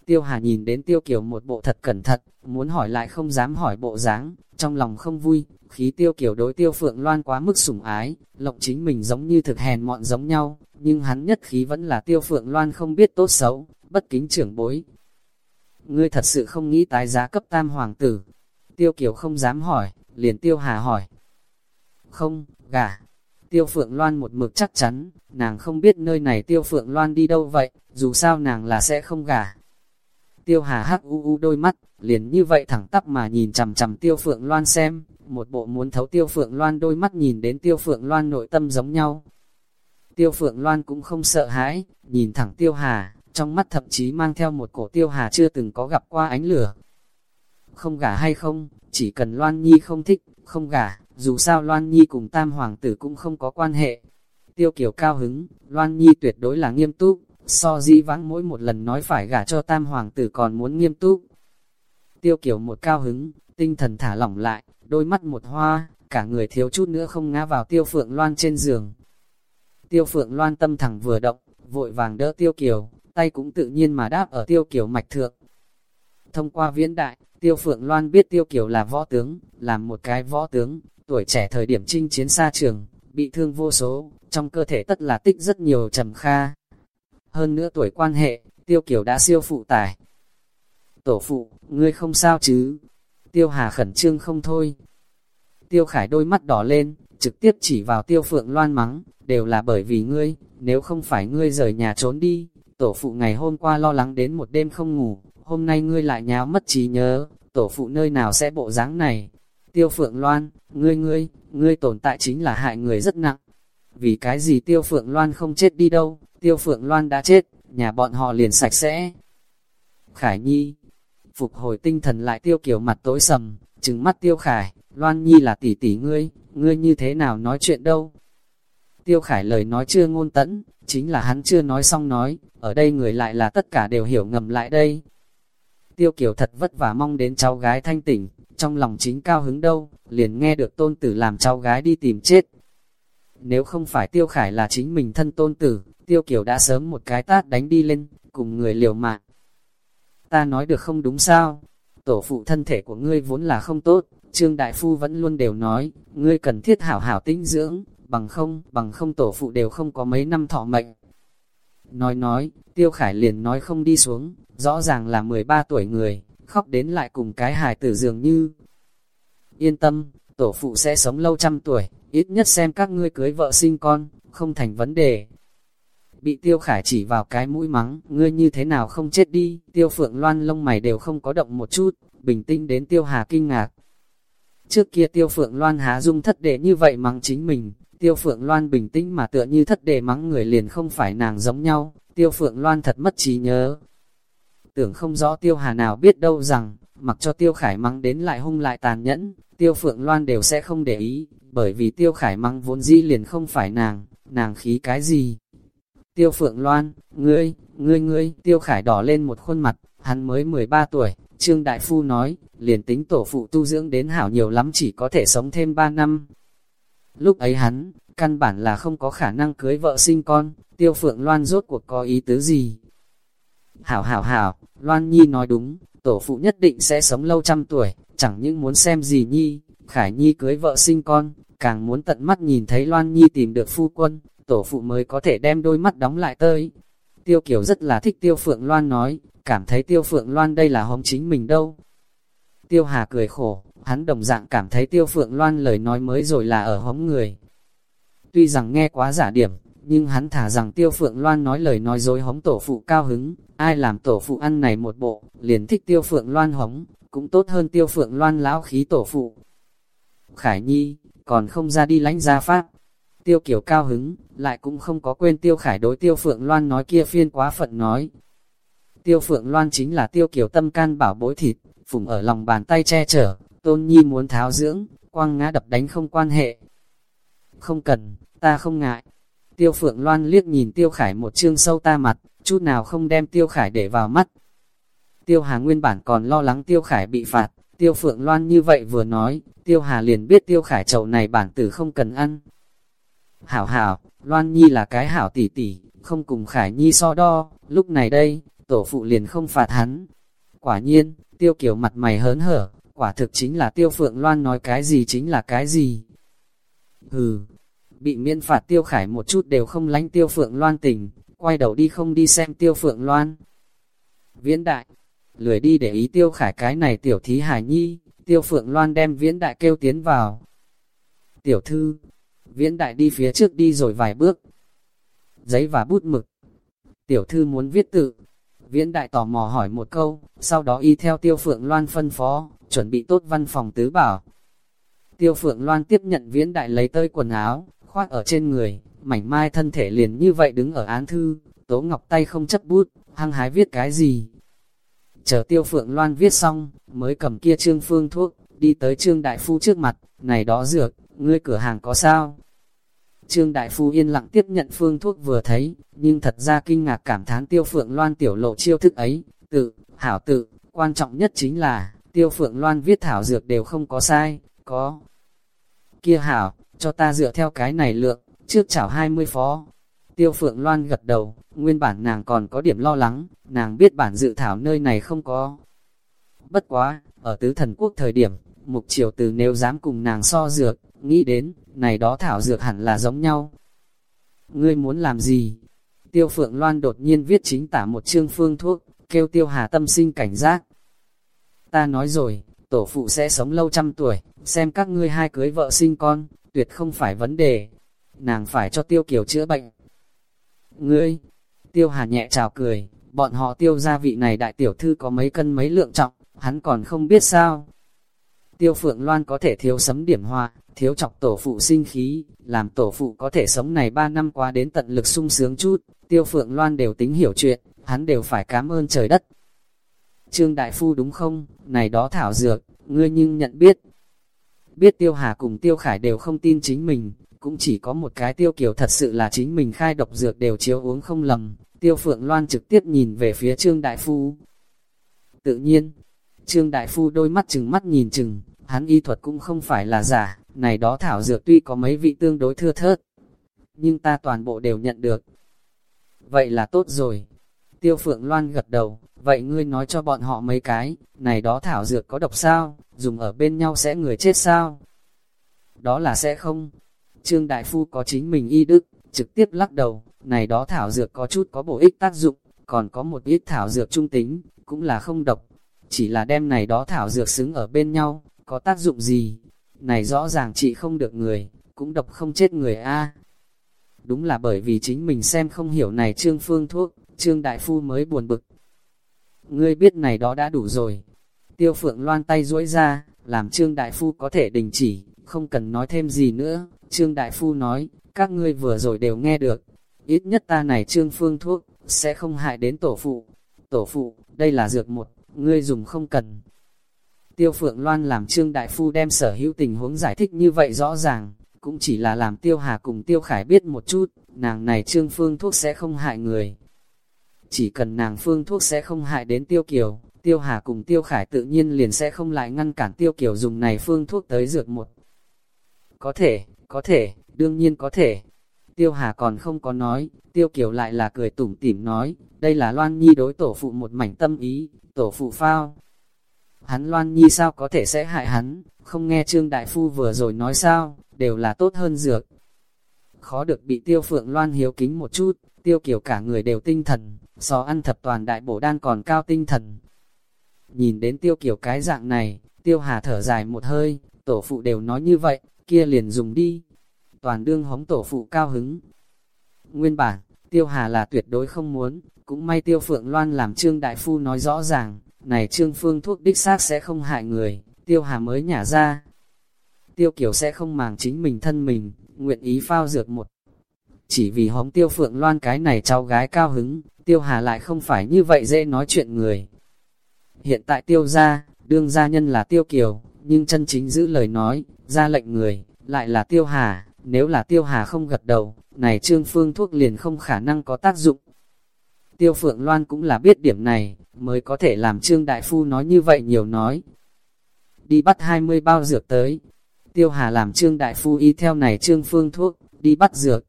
Tiêu Hà nhìn đến Tiêu Kiều một bộ thật cẩn thận, muốn hỏi lại không dám hỏi bộ dáng, trong lòng không vui, khí Tiêu Kiều đối Tiêu Phượng Loan quá mức sủng ái, lộng chính mình giống như thực hèn mọn giống nhau, nhưng hắn nhất khí vẫn là Tiêu Phượng Loan không biết tốt xấu, bất kính trưởng bối. Ngươi thật sự không nghĩ tái giá cấp tam hoàng tử. Tiêu Kiều không dám hỏi, liền Tiêu Hà hỏi. Không, gả. Tiêu Phượng Loan một mực chắc chắn, nàng không biết nơi này Tiêu Phượng Loan đi đâu vậy, dù sao nàng là sẽ không gả. Tiêu Hà hắc u u đôi mắt, liền như vậy thẳng tắp mà nhìn chằm chằm Tiêu Phượng Loan xem, một bộ muốn thấu Tiêu Phượng Loan đôi mắt nhìn đến Tiêu Phượng Loan nội tâm giống nhau. Tiêu Phượng Loan cũng không sợ hãi, nhìn thẳng Tiêu Hà, trong mắt thậm chí mang theo một cổ Tiêu Hà chưa từng có gặp qua ánh lửa. Không gả hay không, chỉ cần Loan Nhi không thích, không gả, dù sao Loan Nhi cùng Tam Hoàng tử cũng không có quan hệ. Tiêu Kiều cao hứng, Loan Nhi tuyệt đối là nghiêm túc, so di vãng mỗi một lần nói phải gả cho Tam Hoàng tử còn muốn nghiêm túc. Tiêu Kiều một cao hứng, tinh thần thả lỏng lại, đôi mắt một hoa, cả người thiếu chút nữa không ngã vào Tiêu Phượng Loan trên giường. Tiêu Phượng Loan tâm thẳng vừa động, vội vàng đỡ Tiêu Kiều, tay cũng tự nhiên mà đáp ở Tiêu Kiều mạch thượng. Thông qua viễn đại, Tiêu Phượng Loan biết Tiêu Kiều là võ tướng, làm một cái võ tướng, tuổi trẻ thời điểm chinh chiến xa trường, bị thương vô số, trong cơ thể tất là tích rất nhiều trầm kha. Hơn nữa tuổi quan hệ, Tiêu Kiều đã siêu phụ tải. Tổ phụ, ngươi không sao chứ? Tiêu Hà khẩn trương không thôi. Tiêu Khải đôi mắt đỏ lên, trực tiếp chỉ vào Tiêu Phượng Loan mắng, đều là bởi vì ngươi, nếu không phải ngươi rời nhà trốn đi, tổ phụ ngày hôm qua lo lắng đến một đêm không ngủ, hôm nay ngươi lại nháo mất trí nhớ, tổ phụ nơi nào sẽ bộ dáng này. Tiêu Phượng Loan, ngươi ngươi, ngươi tồn tại chính là hại người rất nặng. Vì cái gì Tiêu Phượng Loan không chết đi đâu, Tiêu Phượng Loan đã chết, nhà bọn họ liền sạch sẽ. Khải Nhi, phục hồi tinh thần lại Tiêu Kiều mặt tối sầm, trừng mắt Tiêu Khải, Loan Nhi là tỷ tỷ ngươi, ngươi như thế nào nói chuyện đâu. Tiêu Khải lời nói chưa ngôn tẫn, chính là hắn chưa nói xong nói, ở đây người lại là tất cả đều hiểu ngầm lại đây. Tiêu Kiều thật vất vả mong đến cháu gái thanh tỉnh, trong lòng chính cao hứng đâu, liền nghe được tôn tử làm cháu gái đi tìm chết. Nếu không phải Tiêu Khải là chính mình thân tôn tử, Tiêu Kiều đã sớm một cái tát đánh đi lên, cùng người liều mạng. Ta nói được không đúng sao? Tổ phụ thân thể của ngươi vốn là không tốt, Trương Đại Phu vẫn luôn đều nói, ngươi cần thiết hảo hảo tinh dưỡng, bằng không, bằng không tổ phụ đều không có mấy năm thọ mệnh. Nói nói, Tiêu Khải liền nói không đi xuống, rõ ràng là 13 tuổi người, khóc đến lại cùng cái hài tử dường như. Yên tâm, tổ phụ sẽ sống lâu trăm tuổi, ít nhất xem các ngươi cưới vợ sinh con, không thành vấn đề. Bị Tiêu Khải chỉ vào cái mũi mắng, ngươi như thế nào không chết đi, Tiêu Phượng Loan lông mày đều không có động một chút, bình tĩnh đến Tiêu Hà kinh ngạc. Trước kia Tiêu Phượng Loan há dung thất đệ như vậy mắng chính mình, Tiêu Phượng Loan bình tĩnh mà tựa như thất đề mắng người liền không phải nàng giống nhau, Tiêu Phượng Loan thật mất trí nhớ. Tưởng không rõ Tiêu Hà nào biết đâu rằng, mặc cho Tiêu Khải mắng đến lại hung lại tàn nhẫn, Tiêu Phượng Loan đều sẽ không để ý, bởi vì Tiêu Khải mắng vốn dĩ liền không phải nàng, nàng khí cái gì. Tiêu Phượng Loan, ngươi, ngươi ngươi, Tiêu Khải đỏ lên một khuôn mặt, hắn mới 13 tuổi, Trương Đại Phu nói, liền tính tổ phụ tu dưỡng đến hảo nhiều lắm chỉ có thể sống thêm 3 năm, Lúc ấy hắn, căn bản là không có khả năng cưới vợ sinh con, tiêu phượng loan rốt cuộc có ý tứ gì. Hảo hảo hảo, Loan Nhi nói đúng, tổ phụ nhất định sẽ sống lâu trăm tuổi, chẳng những muốn xem gì Nhi, Khải Nhi cưới vợ sinh con, càng muốn tận mắt nhìn thấy Loan Nhi tìm được phu quân, tổ phụ mới có thể đem đôi mắt đóng lại tơi. Tiêu Kiều rất là thích Tiêu Phượng Loan nói, cảm thấy Tiêu Phượng Loan đây là hống chính mình đâu. Tiêu Hà cười khổ, hắn đồng dạng cảm thấy Tiêu Phượng Loan lời nói mới rồi là ở hống người. Tuy rằng nghe quá giả điểm, nhưng hắn thả rằng Tiêu Phượng Loan nói lời nói dối hống tổ phụ cao hứng, ai làm tổ phụ ăn này một bộ, liền thích Tiêu Phượng Loan hống, cũng tốt hơn Tiêu Phượng Loan lão khí tổ phụ. Khải Nhi, còn không ra đi lãnh gia pháp. Tiêu Kiều cao hứng, lại cũng không có quên Tiêu Khải đối Tiêu Phượng Loan nói kia phiên quá phận nói. Tiêu Phượng Loan chính là Tiêu Kiều tâm can bảo bối thịt, phùng ở lòng bàn tay che chở, Tôn Nhi muốn tháo dưỡng, Quang ngã đập đánh không quan hệ. Không cần, ta không ngại. Tiêu Phượng Loan liếc nhìn Tiêu Khải một chương sâu ta mặt, chút nào không đem Tiêu Khải để vào mắt. Tiêu Hà nguyên bản còn lo lắng Tiêu Khải bị phạt, Tiêu Phượng Loan như vậy vừa nói, Tiêu Hà liền biết Tiêu Khải chậu này bản tử không cần ăn. Hảo hảo, Loan Nhi là cái hảo tỷ tỷ, không cùng Khải Nhi so đo, lúc này đây, tổ phụ liền không phạt hắn. Quả nhiên, Tiêu Kiều mặt mày hớn hở, quả thực chính là Tiêu Phượng Loan nói cái gì chính là cái gì. Hừ, bị miễn phạt Tiêu Khải một chút đều không lánh Tiêu Phượng Loan tình, quay đầu đi không đi xem Tiêu Phượng Loan. Viễn đại, lười đi để ý Tiêu Khải cái này tiểu thí hải nhi, Tiêu Phượng Loan đem viễn đại kêu tiến vào. Tiểu thư, viễn đại đi phía trước đi rồi vài bước. Giấy và bút mực. Tiểu thư muốn viết tự. Viễn đại tò mò hỏi một câu, sau đó y theo Tiêu Phượng Loan phân phó, chuẩn bị tốt văn phòng tứ bảo. Tiêu Phượng Loan tiếp nhận viễn đại lấy tơi quần áo, khoác ở trên người, mảnh mai thân thể liền như vậy đứng ở án thư, Tố Ngọc tay không chấp bút, hăng hái viết cái gì. Chờ Tiêu Phượng Loan viết xong, mới cầm kia trương phương thuốc, đi tới trương đại phu trước mặt, này đó dược, ngươi cửa hàng có sao? Trương Đại Phu yên lặng tiếp nhận phương thuốc vừa thấy, nhưng thật ra kinh ngạc cảm thán Tiêu Phượng Loan tiểu lộ chiêu thức ấy, tự, hảo tự, quan trọng nhất chính là, Tiêu Phượng Loan viết thảo dược đều không có sai, có. Kia hảo, cho ta dựa theo cái này lượng, trước chảo 20 phó. Tiêu Phượng Loan gật đầu, nguyên bản nàng còn có điểm lo lắng, nàng biết bản dự thảo nơi này không có. Bất quá, ở tứ thần quốc thời điểm, mục triều từ nếu dám cùng nàng so dược, nghĩ đến, này đó thảo dược hẳn là giống nhau. Ngươi muốn làm gì? Tiêu Phượng Loan đột nhiên viết chính tả một chương phương thuốc, kêu Tiêu Hà tâm sinh cảnh giác. Ta nói rồi, tổ phụ sẽ sống lâu trăm tuổi, xem các ngươi hai cưới vợ sinh con, tuyệt không phải vấn đề. Nàng phải cho Tiêu Kiều chữa bệnh. Ngươi, Tiêu Hà nhẹ chào cười, bọn họ tiêu gia vị này đại tiểu thư có mấy cân mấy lượng trọng, hắn còn không biết sao. Tiêu Phượng Loan có thể thiếu sấm điểm hoa, thiếu chọc tổ phụ sinh khí, làm tổ phụ có thể sống này ba năm qua đến tận lực sung sướng chút, Tiêu Phượng Loan đều tính hiểu chuyện, hắn đều phải cảm ơn trời đất. Trương Đại Phu đúng không, này đó thảo dược, ngươi nhưng nhận biết. Biết Tiêu Hà cùng Tiêu Khải đều không tin chính mình, cũng chỉ có một cái Tiêu Kiều thật sự là chính mình khai độc dược đều chiếu uống không lầm. Tiêu Phượng Loan trực tiếp nhìn về phía Trương Đại Phu. Tự nhiên, Trương Đại Phu đôi mắt chừng mắt nhìn chừng, hắn y thuật cũng không phải là giả, này đó thảo dược tuy có mấy vị tương đối thưa thớt, nhưng ta toàn bộ đều nhận được. Vậy là tốt rồi. Tiêu Phượng Loan gật đầu, vậy ngươi nói cho bọn họ mấy cái, này đó thảo dược có độc sao, dùng ở bên nhau sẽ người chết sao? Đó là sẽ không. Trương Đại Phu có chính mình y đức, trực tiếp lắc đầu, này đó thảo dược có chút có bổ ích tác dụng, còn có một ít thảo dược trung tính, cũng là không độc. Chỉ là đem này đó thảo dược xứng ở bên nhau, có tác dụng gì? Này rõ ràng chị không được người, cũng độc không chết người a. Đúng là bởi vì chính mình xem không hiểu này trương phương thuốc, trương đại phu mới buồn bực. Ngươi biết này đó đã đủ rồi. Tiêu phượng loan tay duỗi ra, làm trương đại phu có thể đình chỉ, không cần nói thêm gì nữa. Trương đại phu nói, các ngươi vừa rồi đều nghe được. Ít nhất ta này trương phương thuốc, sẽ không hại đến tổ phụ. Tổ phụ, đây là dược một, ngươi dùng không cần. Tiêu Phượng Loan làm Trương Đại Phu đem sở hữu tình huống giải thích như vậy rõ ràng, cũng chỉ là làm Tiêu Hà cùng Tiêu Khải biết một chút, nàng này Trương Phương thuốc sẽ không hại người. Chỉ cần nàng Phương thuốc sẽ không hại đến Tiêu Kiều, Tiêu Hà cùng Tiêu Khải tự nhiên liền sẽ không lại ngăn cản Tiêu Kiều dùng này Phương thuốc tới dược một. Có thể, có thể, đương nhiên có thể. Tiêu Hà còn không có nói, Tiêu Kiều lại là cười tủm tỉm nói, đây là Loan Nhi đối tổ phụ một mảnh tâm ý, tổ phụ phao. Hắn Loan Nhi sao có thể sẽ hại hắn, không nghe Trương Đại Phu vừa rồi nói sao, đều là tốt hơn dược. Khó được bị Tiêu Phượng Loan hiếu kính một chút, Tiêu Kiều cả người đều tinh thần, so ăn thập toàn đại bổ đan còn cao tinh thần. Nhìn đến Tiêu Kiều cái dạng này, Tiêu Hà thở dài một hơi, tổ phụ đều nói như vậy, kia liền dùng đi. Toàn đương hống tổ phụ cao hứng. Nguyên bản, Tiêu Hà là tuyệt đối không muốn, cũng may Tiêu Phượng Loan làm Trương Đại Phu nói rõ ràng, này Trương Phương thuốc đích xác sẽ không hại người, Tiêu Hà mới nhả ra. Tiêu Kiều sẽ không màng chính mình thân mình, nguyện ý phao dược một. Chỉ vì hóng Tiêu Phượng Loan cái này cháu gái cao hứng, Tiêu Hà lại không phải như vậy dễ nói chuyện người. Hiện tại Tiêu gia, đương gia nhân là Tiêu Kiều, nhưng chân chính giữ lời nói, ra lệnh người, lại là Tiêu Hà, nếu là Tiêu Hà không gật đầu, này Trương Phương thuốc liền không khả năng có tác dụng. Tiêu Phượng Loan cũng là biết điểm này, mới có thể làm Trương Đại Phu nói như vậy nhiều nói. Đi bắt 20 bao dược tới. Tiêu Hà làm Trương Đại Phu y theo này Trương Phương thuốc, đi bắt dược.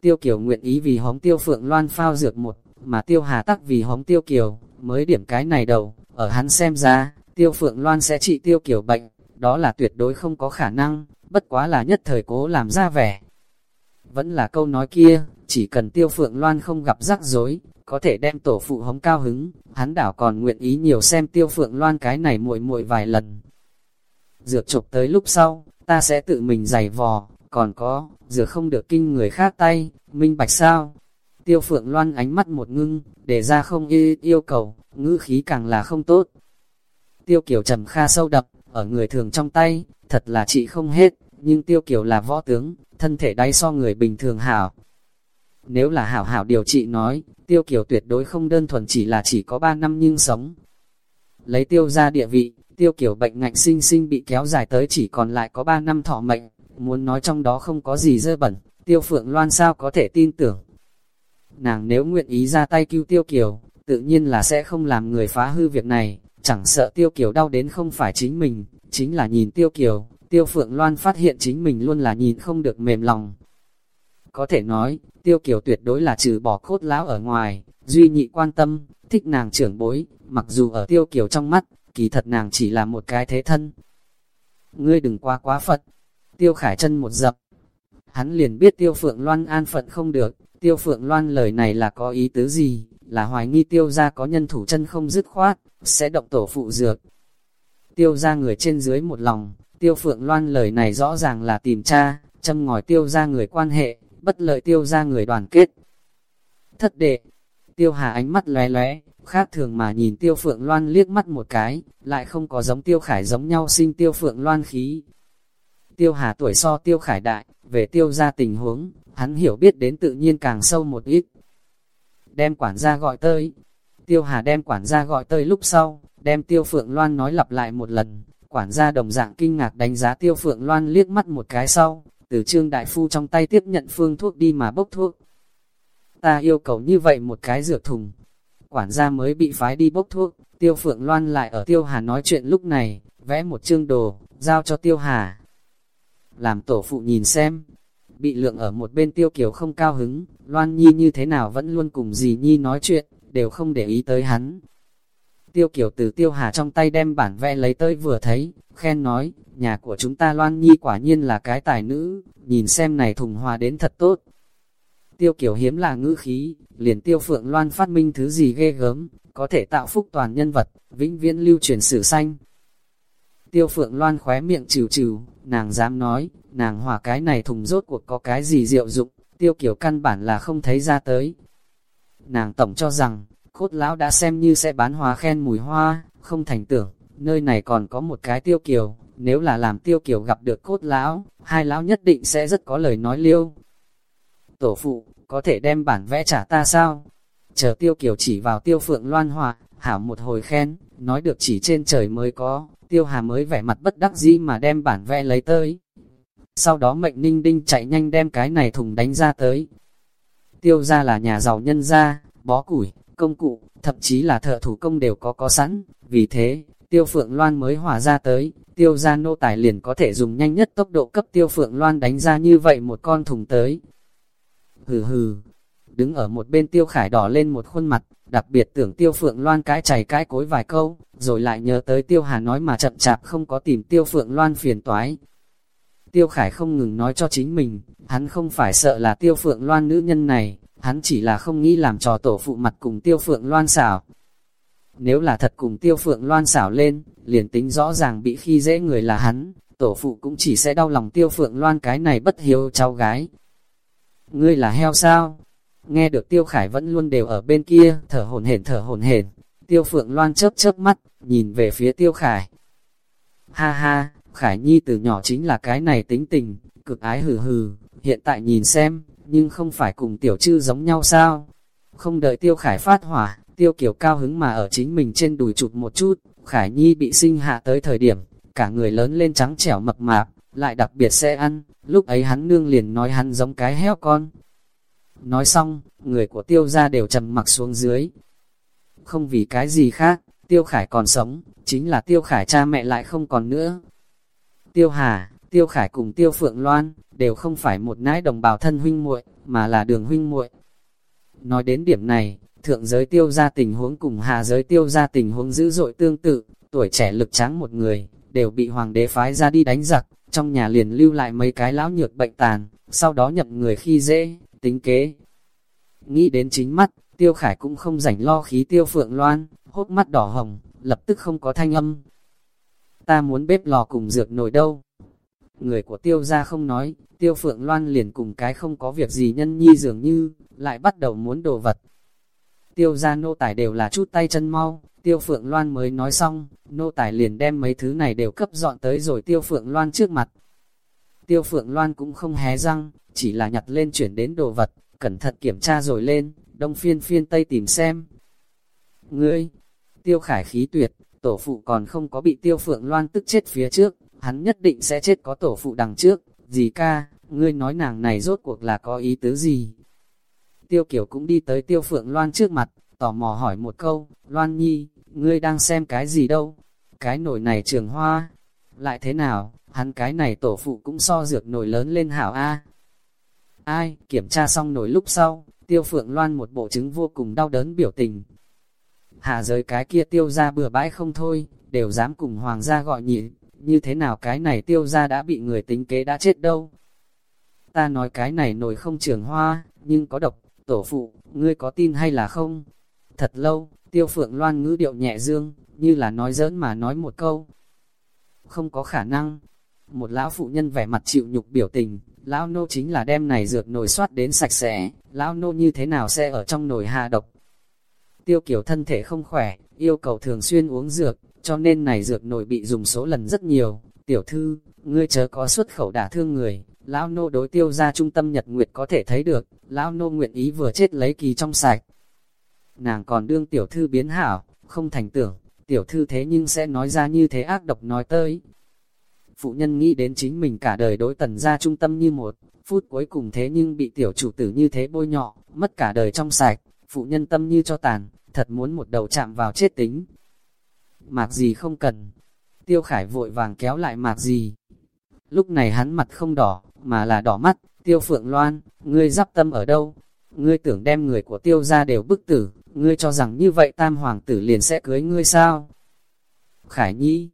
Tiêu Kiều nguyện ý vì hóng Tiêu Phượng Loan phao dược một, mà Tiêu Hà tắc vì hóng Tiêu Kiều, mới điểm cái này đầu, ở hắn xem ra, Tiêu Phượng Loan sẽ trị Tiêu Kiều bệnh, đó là tuyệt đối không có khả năng, bất quá là nhất thời cố làm ra vẻ. Vẫn là câu nói kia, chỉ cần Tiêu Phượng Loan không gặp rắc rối, có thể đem tổ phụ hống cao hứng, hắn đảo còn nguyện ý nhiều xem Tiêu Phượng Loan cái này muội muội vài lần. Dược chụp tới lúc sau, ta sẽ tự mình giày vò, còn có, dược không được kinh người khác tay, minh bạch sao? Tiêu Phượng Loan ánh mắt một ngưng, để ra không y yêu cầu, ngữ khí càng là không tốt. Tiêu Kiều trầm kha sâu đập, ở người thường trong tay, thật là chị không hết, nhưng Tiêu Kiều là võ tướng, thân thể đáy so người bình thường hảo. Nếu là hảo hảo điều trị nói, Tiêu Kiều tuyệt đối không đơn thuần chỉ là chỉ có 3 năm nhưng sống. Lấy tiêu ra địa vị, Tiêu Kiều bệnh ngạnh sinh sinh bị kéo dài tới chỉ còn lại có 3 năm thọ mệnh, muốn nói trong đó không có gì dơ bẩn, Tiêu Phượng Loan sao có thể tin tưởng. Nàng nếu nguyện ý ra tay cứu Tiêu Kiều, tự nhiên là sẽ không làm người phá hư việc này, chẳng sợ Tiêu Kiều đau đến không phải chính mình, chính là nhìn Tiêu Kiều, Tiêu Phượng Loan phát hiện chính mình luôn là nhìn không được mềm lòng. Có thể nói, Tiêu Kiều tuyệt đối là trừ bỏ cốt lão ở ngoài, duy nhị quan tâm, thích nàng trưởng bối, mặc dù ở Tiêu Kiều trong mắt, kỳ thật nàng chỉ là một cái thế thân. Ngươi đừng quá quá Phật, Tiêu Khải chân một dập. Hắn liền biết Tiêu Phượng Loan an phận không được, Tiêu Phượng Loan lời này là có ý tứ gì, là hoài nghi Tiêu ra có nhân thủ chân không dứt khoát, sẽ động tổ phụ dược. Tiêu ra người trên dưới một lòng, Tiêu Phượng Loan lời này rõ ràng là tìm cha, châm ngòi Tiêu ra người quan hệ, bất lợi Tiêu ra người đoàn kết. Thất đệ, Tiêu Hà ánh mắt lóe lóe, khác thường mà nhìn Tiêu Phượng Loan liếc mắt một cái, lại không có giống Tiêu Khải giống nhau sinh Tiêu Phượng Loan khí. Tiêu Hà tuổi so Tiêu Khải đại, về Tiêu ra tình huống, hắn hiểu biết đến tự nhiên càng sâu một ít. Đem quản gia gọi tới, Tiêu Hà đem quản gia gọi tới lúc sau, đem Tiêu Phượng Loan nói lặp lại một lần, quản gia đồng dạng kinh ngạc đánh giá Tiêu Phượng Loan liếc mắt một cái sau, từ trương đại phu trong tay tiếp nhận phương thuốc đi mà bốc thuốc. Ta yêu cầu như vậy một cái rửa thùng. Quản gia mới bị phái đi bốc thuốc, Tiêu Phượng Loan lại ở Tiêu Hà nói chuyện lúc này, vẽ một chương đồ, giao cho Tiêu Hà. Làm tổ phụ nhìn xem, bị lượng ở một bên Tiêu Kiều không cao hứng, Loan Nhi như thế nào vẫn luôn cùng dì Nhi nói chuyện, đều không để ý tới hắn. Tiêu Kiều từ Tiêu Hà trong tay đem bản vẽ lấy tới vừa thấy, khen nói, nhà của chúng ta Loan Nhi quả nhiên là cái tài nữ, nhìn xem này thùng hòa đến thật tốt. Tiêu Kiều hiếm là ngữ khí, liền Tiêu Phượng Loan phát minh thứ gì ghê gớm, có thể tạo phúc toàn nhân vật, vĩnh viễn lưu truyền sử xanh. Tiêu Phượng Loan khóe miệng trừ trừ, nàng dám nói, nàng hòa cái này thùng rốt cuộc có cái gì diệu dụng, Tiêu Kiều căn bản là không thấy ra tới, Nàng tổng cho rằng, cốt lão đã xem như sẽ bán hoa khen mùi hoa, không thành tưởng, nơi này còn có một cái tiêu kiều, nếu là làm tiêu kiều gặp được cốt lão, hai lão nhất định sẽ rất có lời nói liêu. Tổ phụ, có thể đem bản vẽ trả ta sao? Chờ tiêu kiều chỉ vào tiêu phượng loan hòa, hảo một hồi khen, nói được chỉ trên trời mới có, tiêu hà mới vẻ mặt bất đắc dĩ mà đem bản vẽ lấy tới. Sau đó mệnh ninh đinh chạy nhanh đem cái này thùng đánh ra tới, tiêu ra là nhà giàu nhân gia, bó củi, công cụ, thậm chí là thợ thủ công đều có có sẵn, vì thế, Tiêu Phượng Loan mới hòa ra tới, tiêu ra nô tài liền có thể dùng nhanh nhất tốc độ cấp Tiêu Phượng Loan đánh ra như vậy một con thùng tới. Hừ hừ, đứng ở một bên Tiêu Khải đỏ lên một khuôn mặt, đặc biệt tưởng Tiêu Phượng Loan cái chảy cái cối vài câu, rồi lại nhớ tới Tiêu Hà nói mà chậm chạp không có tìm Tiêu Phượng Loan phiền toái. Tiêu Khải không ngừng nói cho chính mình, hắn không phải sợ là Tiêu Phượng Loan nữ nhân này, hắn chỉ là không nghĩ làm trò tổ phụ mặt cùng Tiêu Phượng Loan xảo. Nếu là thật cùng Tiêu Phượng Loan xảo lên, liền tính rõ ràng bị khi dễ người là hắn, tổ phụ cũng chỉ sẽ đau lòng Tiêu Phượng Loan cái này bất hiếu cháu gái. Ngươi là heo sao? Nghe được Tiêu Khải vẫn luôn đều ở bên kia, thở hồn hển thở hồn hển. Tiêu Phượng Loan chớp chớp mắt, nhìn về phía Tiêu Khải. Ha ha, Khải Nhi từ nhỏ chính là cái này tính tình, cực ái hừ hừ, hiện tại nhìn xem, nhưng không phải cùng tiểu chư giống nhau sao? Không đợi Tiêu Khải phát hỏa, Tiêu Kiều cao hứng mà ở chính mình trên đùi chụp một chút, Khải Nhi bị sinh hạ tới thời điểm, cả người lớn lên trắng trẻo mập mạp, lại đặc biệt sẽ ăn, lúc ấy hắn nương liền nói hắn giống cái heo con. Nói xong, người của tiêu gia đều trầm mặc xuống dưới. Không vì cái gì khác, tiêu khải còn sống, chính là tiêu khải cha mẹ lại không còn nữa. Tiêu Hà, Tiêu Khải cùng Tiêu Phượng Loan, đều không phải một nãi đồng bào thân huynh muội, mà là đường huynh muội. Nói đến điểm này, thượng giới tiêu gia tình huống cùng hạ giới tiêu gia tình huống dữ dội tương tự, tuổi trẻ lực tráng một người, đều bị hoàng đế phái ra đi đánh giặc, trong nhà liền lưu lại mấy cái lão nhược bệnh tàn, sau đó nhập người khi dễ, tính kế. Nghĩ đến chính mắt, tiêu khải cũng không rảnh lo khí tiêu phượng loan, hốt mắt đỏ hồng, lập tức không có thanh âm. Ta muốn bếp lò cùng dược nồi đâu. Người của tiêu gia không nói, tiêu phượng loan liền cùng cái không có việc gì nhân nhi dường như, lại bắt đầu muốn đồ vật. Tiêu gia nô tài đều là chút tay chân mau, tiêu phượng loan mới nói xong, nô tài liền đem mấy thứ này đều cấp dọn tới rồi tiêu phượng loan trước mặt. Tiêu phượng loan cũng không hé răng, chỉ là nhặt lên chuyển đến đồ vật, cẩn thận kiểm tra rồi lên, đông phiên phiên tây tìm xem. Ngươi, tiêu khải khí tuyệt, tổ phụ còn không có bị tiêu phượng loan tức chết phía trước, hắn nhất định sẽ chết có tổ phụ đằng trước, gì ca, ngươi nói nàng này rốt cuộc là có ý tứ gì. Tiêu kiểu cũng đi tới tiêu phượng loan trước mặt, tò mò hỏi một câu, Loan Nhi, ngươi đang xem cái gì đâu? Cái nồi này trường hoa, lại thế nào, hắn cái này tổ phụ cũng so dược nồi lớn lên hảo A. Ai, kiểm tra xong nồi lúc sau, tiêu phượng loan một bộ chứng vô cùng đau đớn biểu tình. Hạ giới cái kia tiêu ra bừa bãi không thôi, đều dám cùng hoàng gia gọi nhị, như thế nào cái này tiêu ra đã bị người tính kế đã chết đâu. Ta nói cái này nồi không trường hoa, nhưng có độc, tổ phụ, ngươi có tin hay là không? Thật lâu, tiêu phượng loan ngữ điệu nhẹ dương, như là nói giỡn mà nói một câu. Không có khả năng. Một lão phụ nhân vẻ mặt chịu nhục biểu tình, lão nô chính là đem này dược nồi soát đến sạch sẽ, lão nô như thế nào sẽ ở trong nồi hạ độc. Tiêu kiểu thân thể không khỏe, yêu cầu thường xuyên uống dược, cho nên này dược nội bị dùng số lần rất nhiều. Tiểu thư, ngươi chớ có xuất khẩu đả thương người, lão nô đối tiêu ra trung tâm nhật nguyệt có thể thấy được, lão nô nguyện ý vừa chết lấy kỳ trong sạch nàng còn đương tiểu thư biến hảo, không thành tưởng, tiểu thư thế nhưng sẽ nói ra như thế ác độc nói tới. Phụ nhân nghĩ đến chính mình cả đời đối tần ra trung tâm như một, phút cuối cùng thế nhưng bị tiểu chủ tử như thế bôi nhọ, mất cả đời trong sạch, phụ nhân tâm như cho tàn, thật muốn một đầu chạm vào chết tính. Mạc gì không cần, tiêu khải vội vàng kéo lại mạc gì. Lúc này hắn mặt không đỏ, mà là đỏ mắt, tiêu phượng loan, ngươi giáp tâm ở đâu? Ngươi tưởng đem người của tiêu ra đều bức tử, ngươi cho rằng như vậy tam hoàng tử liền sẽ cưới ngươi sao? Khải Nhi,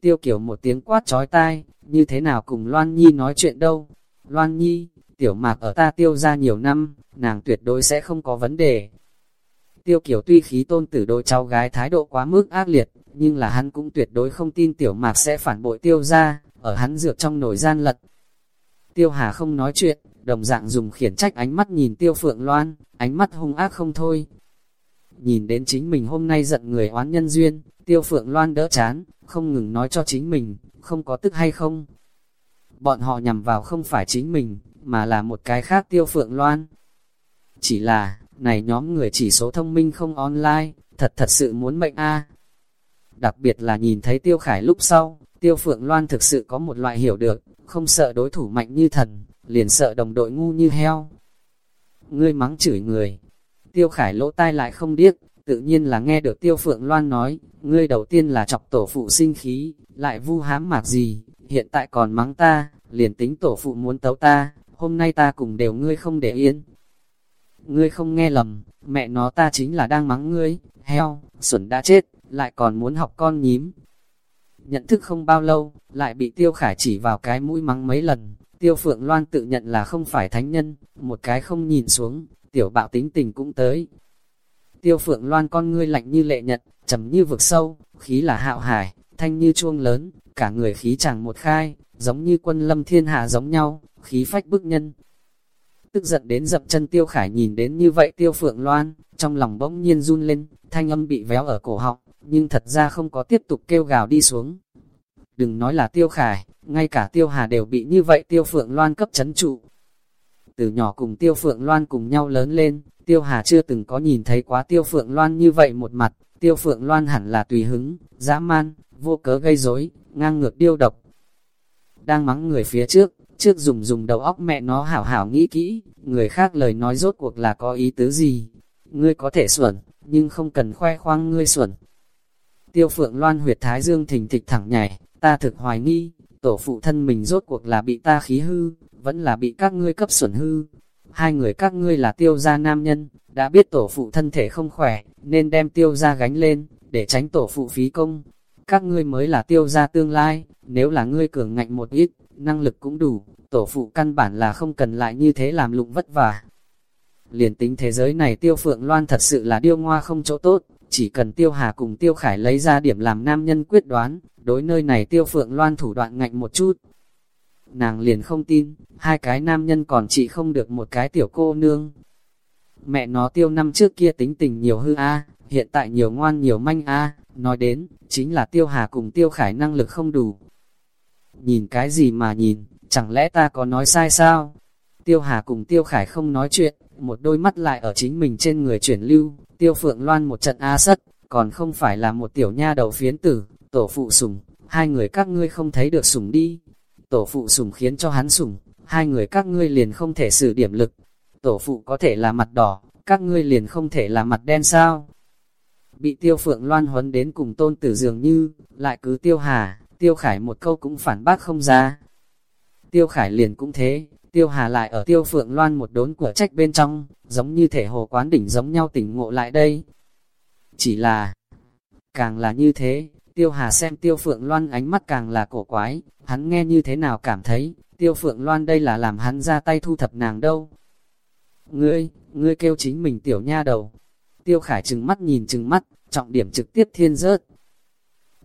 tiêu kiểu một tiếng quát trói tai, như thế nào cùng Loan Nhi nói chuyện đâu? Loan Nhi, tiểu mạc ở ta tiêu ra nhiều năm, nàng tuyệt đối sẽ không có vấn đề. Tiêu kiểu tuy khí tôn tử đôi cháu gái thái độ quá mức ác liệt, nhưng là hắn cũng tuyệt đối không tin tiểu mạc sẽ phản bội tiêu ra, ở hắn dược trong nổi gian lật. Tiêu Hà không nói chuyện, đồng dạng dùng khiển trách ánh mắt nhìn tiêu phượng loan, ánh mắt hung ác không thôi, Nhìn đến chính mình hôm nay giận người oán nhân duyên, tiêu phượng loan đỡ chán, không ngừng nói cho chính mình, không có tức hay không. Bọn họ nhằm vào không phải chính mình, mà là một cái khác tiêu phượng loan. Chỉ là, này nhóm người chỉ số thông minh không online, thật thật sự muốn mệnh a Đặc biệt là nhìn thấy tiêu khải lúc sau, tiêu phượng loan thực sự có một loại hiểu được, không sợ đối thủ mạnh như thần, liền sợ đồng đội ngu như heo. Ngươi mắng chửi người, Tiêu khải lỗ tai lại không điếc, tự nhiên là nghe được Tiêu Phượng Loan nói, ngươi đầu tiên là chọc tổ phụ sinh khí, lại vu hám mạc gì, hiện tại còn mắng ta, liền tính tổ phụ muốn tấu ta, hôm nay ta cùng đều ngươi không để yên. Ngươi không nghe lầm, mẹ nó ta chính là đang mắng ngươi, heo, xuẩn đã chết, lại còn muốn học con nhím. Nhận thức không bao lâu, lại bị Tiêu Khải chỉ vào cái mũi mắng mấy lần, Tiêu Phượng Loan tự nhận là không phải thánh nhân, một cái không nhìn xuống, tiểu bạo tính tình cũng tới. Tiêu Phượng Loan con ngươi lạnh như lệ nhật, trầm như vực sâu, khí là hạo hải, thanh như chuông lớn, cả người khí chẳng một khai, giống như quân lâm thiên hạ giống nhau, khí phách bức nhân. Tức giận đến dập chân Tiêu Khải nhìn đến như vậy Tiêu Phượng Loan, trong lòng bỗng nhiên run lên, thanh âm bị véo ở cổ họng, nhưng thật ra không có tiếp tục kêu gào đi xuống. Đừng nói là Tiêu Khải, ngay cả Tiêu Hà đều bị như vậy Tiêu Phượng Loan cấp chấn trụ. Từ nhỏ cùng Tiêu Phượng Loan cùng nhau lớn lên, Tiêu Hà chưa từng có nhìn thấy quá Tiêu Phượng Loan như vậy một mặt, Tiêu Phượng Loan hẳn là tùy hứng, dã man, vô cớ gây rối, ngang ngược điêu độc. Đang mắng người phía trước, trước dùng dùng đầu óc mẹ nó hảo hảo nghĩ kỹ, người khác lời nói rốt cuộc là có ý tứ gì. Ngươi có thể xuẩn, nhưng không cần khoe khoang ngươi xuẩn. Tiêu Phượng Loan huyệt thái dương thình thịch thẳng nhảy, ta thực hoài nghi, tổ phụ thân mình rốt cuộc là bị ta khí hư, vẫn là bị các ngươi cấp xuẩn hư. Hai người các ngươi là tiêu gia nam nhân, đã biết tổ phụ thân thể không khỏe, nên đem tiêu gia gánh lên, để tránh tổ phụ phí công. Các ngươi mới là tiêu gia tương lai, nếu là ngươi cường ngạnh một ít, năng lực cũng đủ, tổ phụ căn bản là không cần lại như thế làm lụng vất vả. Liền tính thế giới này tiêu phượng loan thật sự là điêu ngoa không chỗ tốt, chỉ cần tiêu hà cùng tiêu khải lấy ra điểm làm nam nhân quyết đoán, đối nơi này tiêu phượng loan thủ đoạn ngạnh một chút. Nàng liền không tin, hai cái nam nhân còn chỉ không được một cái tiểu cô nương. Mẹ nó tiêu năm trước kia tính tình nhiều hư a hiện tại nhiều ngoan nhiều manh a nói đến, chính là tiêu hà cùng tiêu khải năng lực không đủ. Nhìn cái gì mà nhìn, chẳng lẽ ta có nói sai sao? Tiêu hà cùng tiêu khải không nói chuyện, một đôi mắt lại ở chính mình trên người chuyển lưu, tiêu phượng loan một trận a sất, còn không phải là một tiểu nha đầu phiến tử, tổ phụ sùng, hai người các ngươi không thấy được sùng đi. Tổ phụ sùng khiến cho hắn sùng, hai người các ngươi liền không thể sử điểm lực. Tổ phụ có thể là mặt đỏ, các ngươi liền không thể là mặt đen sao? Bị tiêu phượng loan huấn đến cùng tôn tử dường như, lại cứ tiêu hà, tiêu khải một câu cũng phản bác không ra. Tiêu khải liền cũng thế, tiêu hà lại ở tiêu phượng loan một đốn của trách bên trong, giống như thể hồ quán đỉnh giống nhau tỉnh ngộ lại đây. Chỉ là, càng là như thế, tiêu hà xem tiêu phượng loan ánh mắt càng là cổ quái, hắn nghe như thế nào cảm thấy, tiêu phượng loan đây là làm hắn ra tay thu thập nàng đâu. Ngươi, ngươi kêu chính mình tiểu nha đầu. Tiêu khải trừng mắt nhìn trừng mắt, trọng điểm trực tiếp thiên rớt.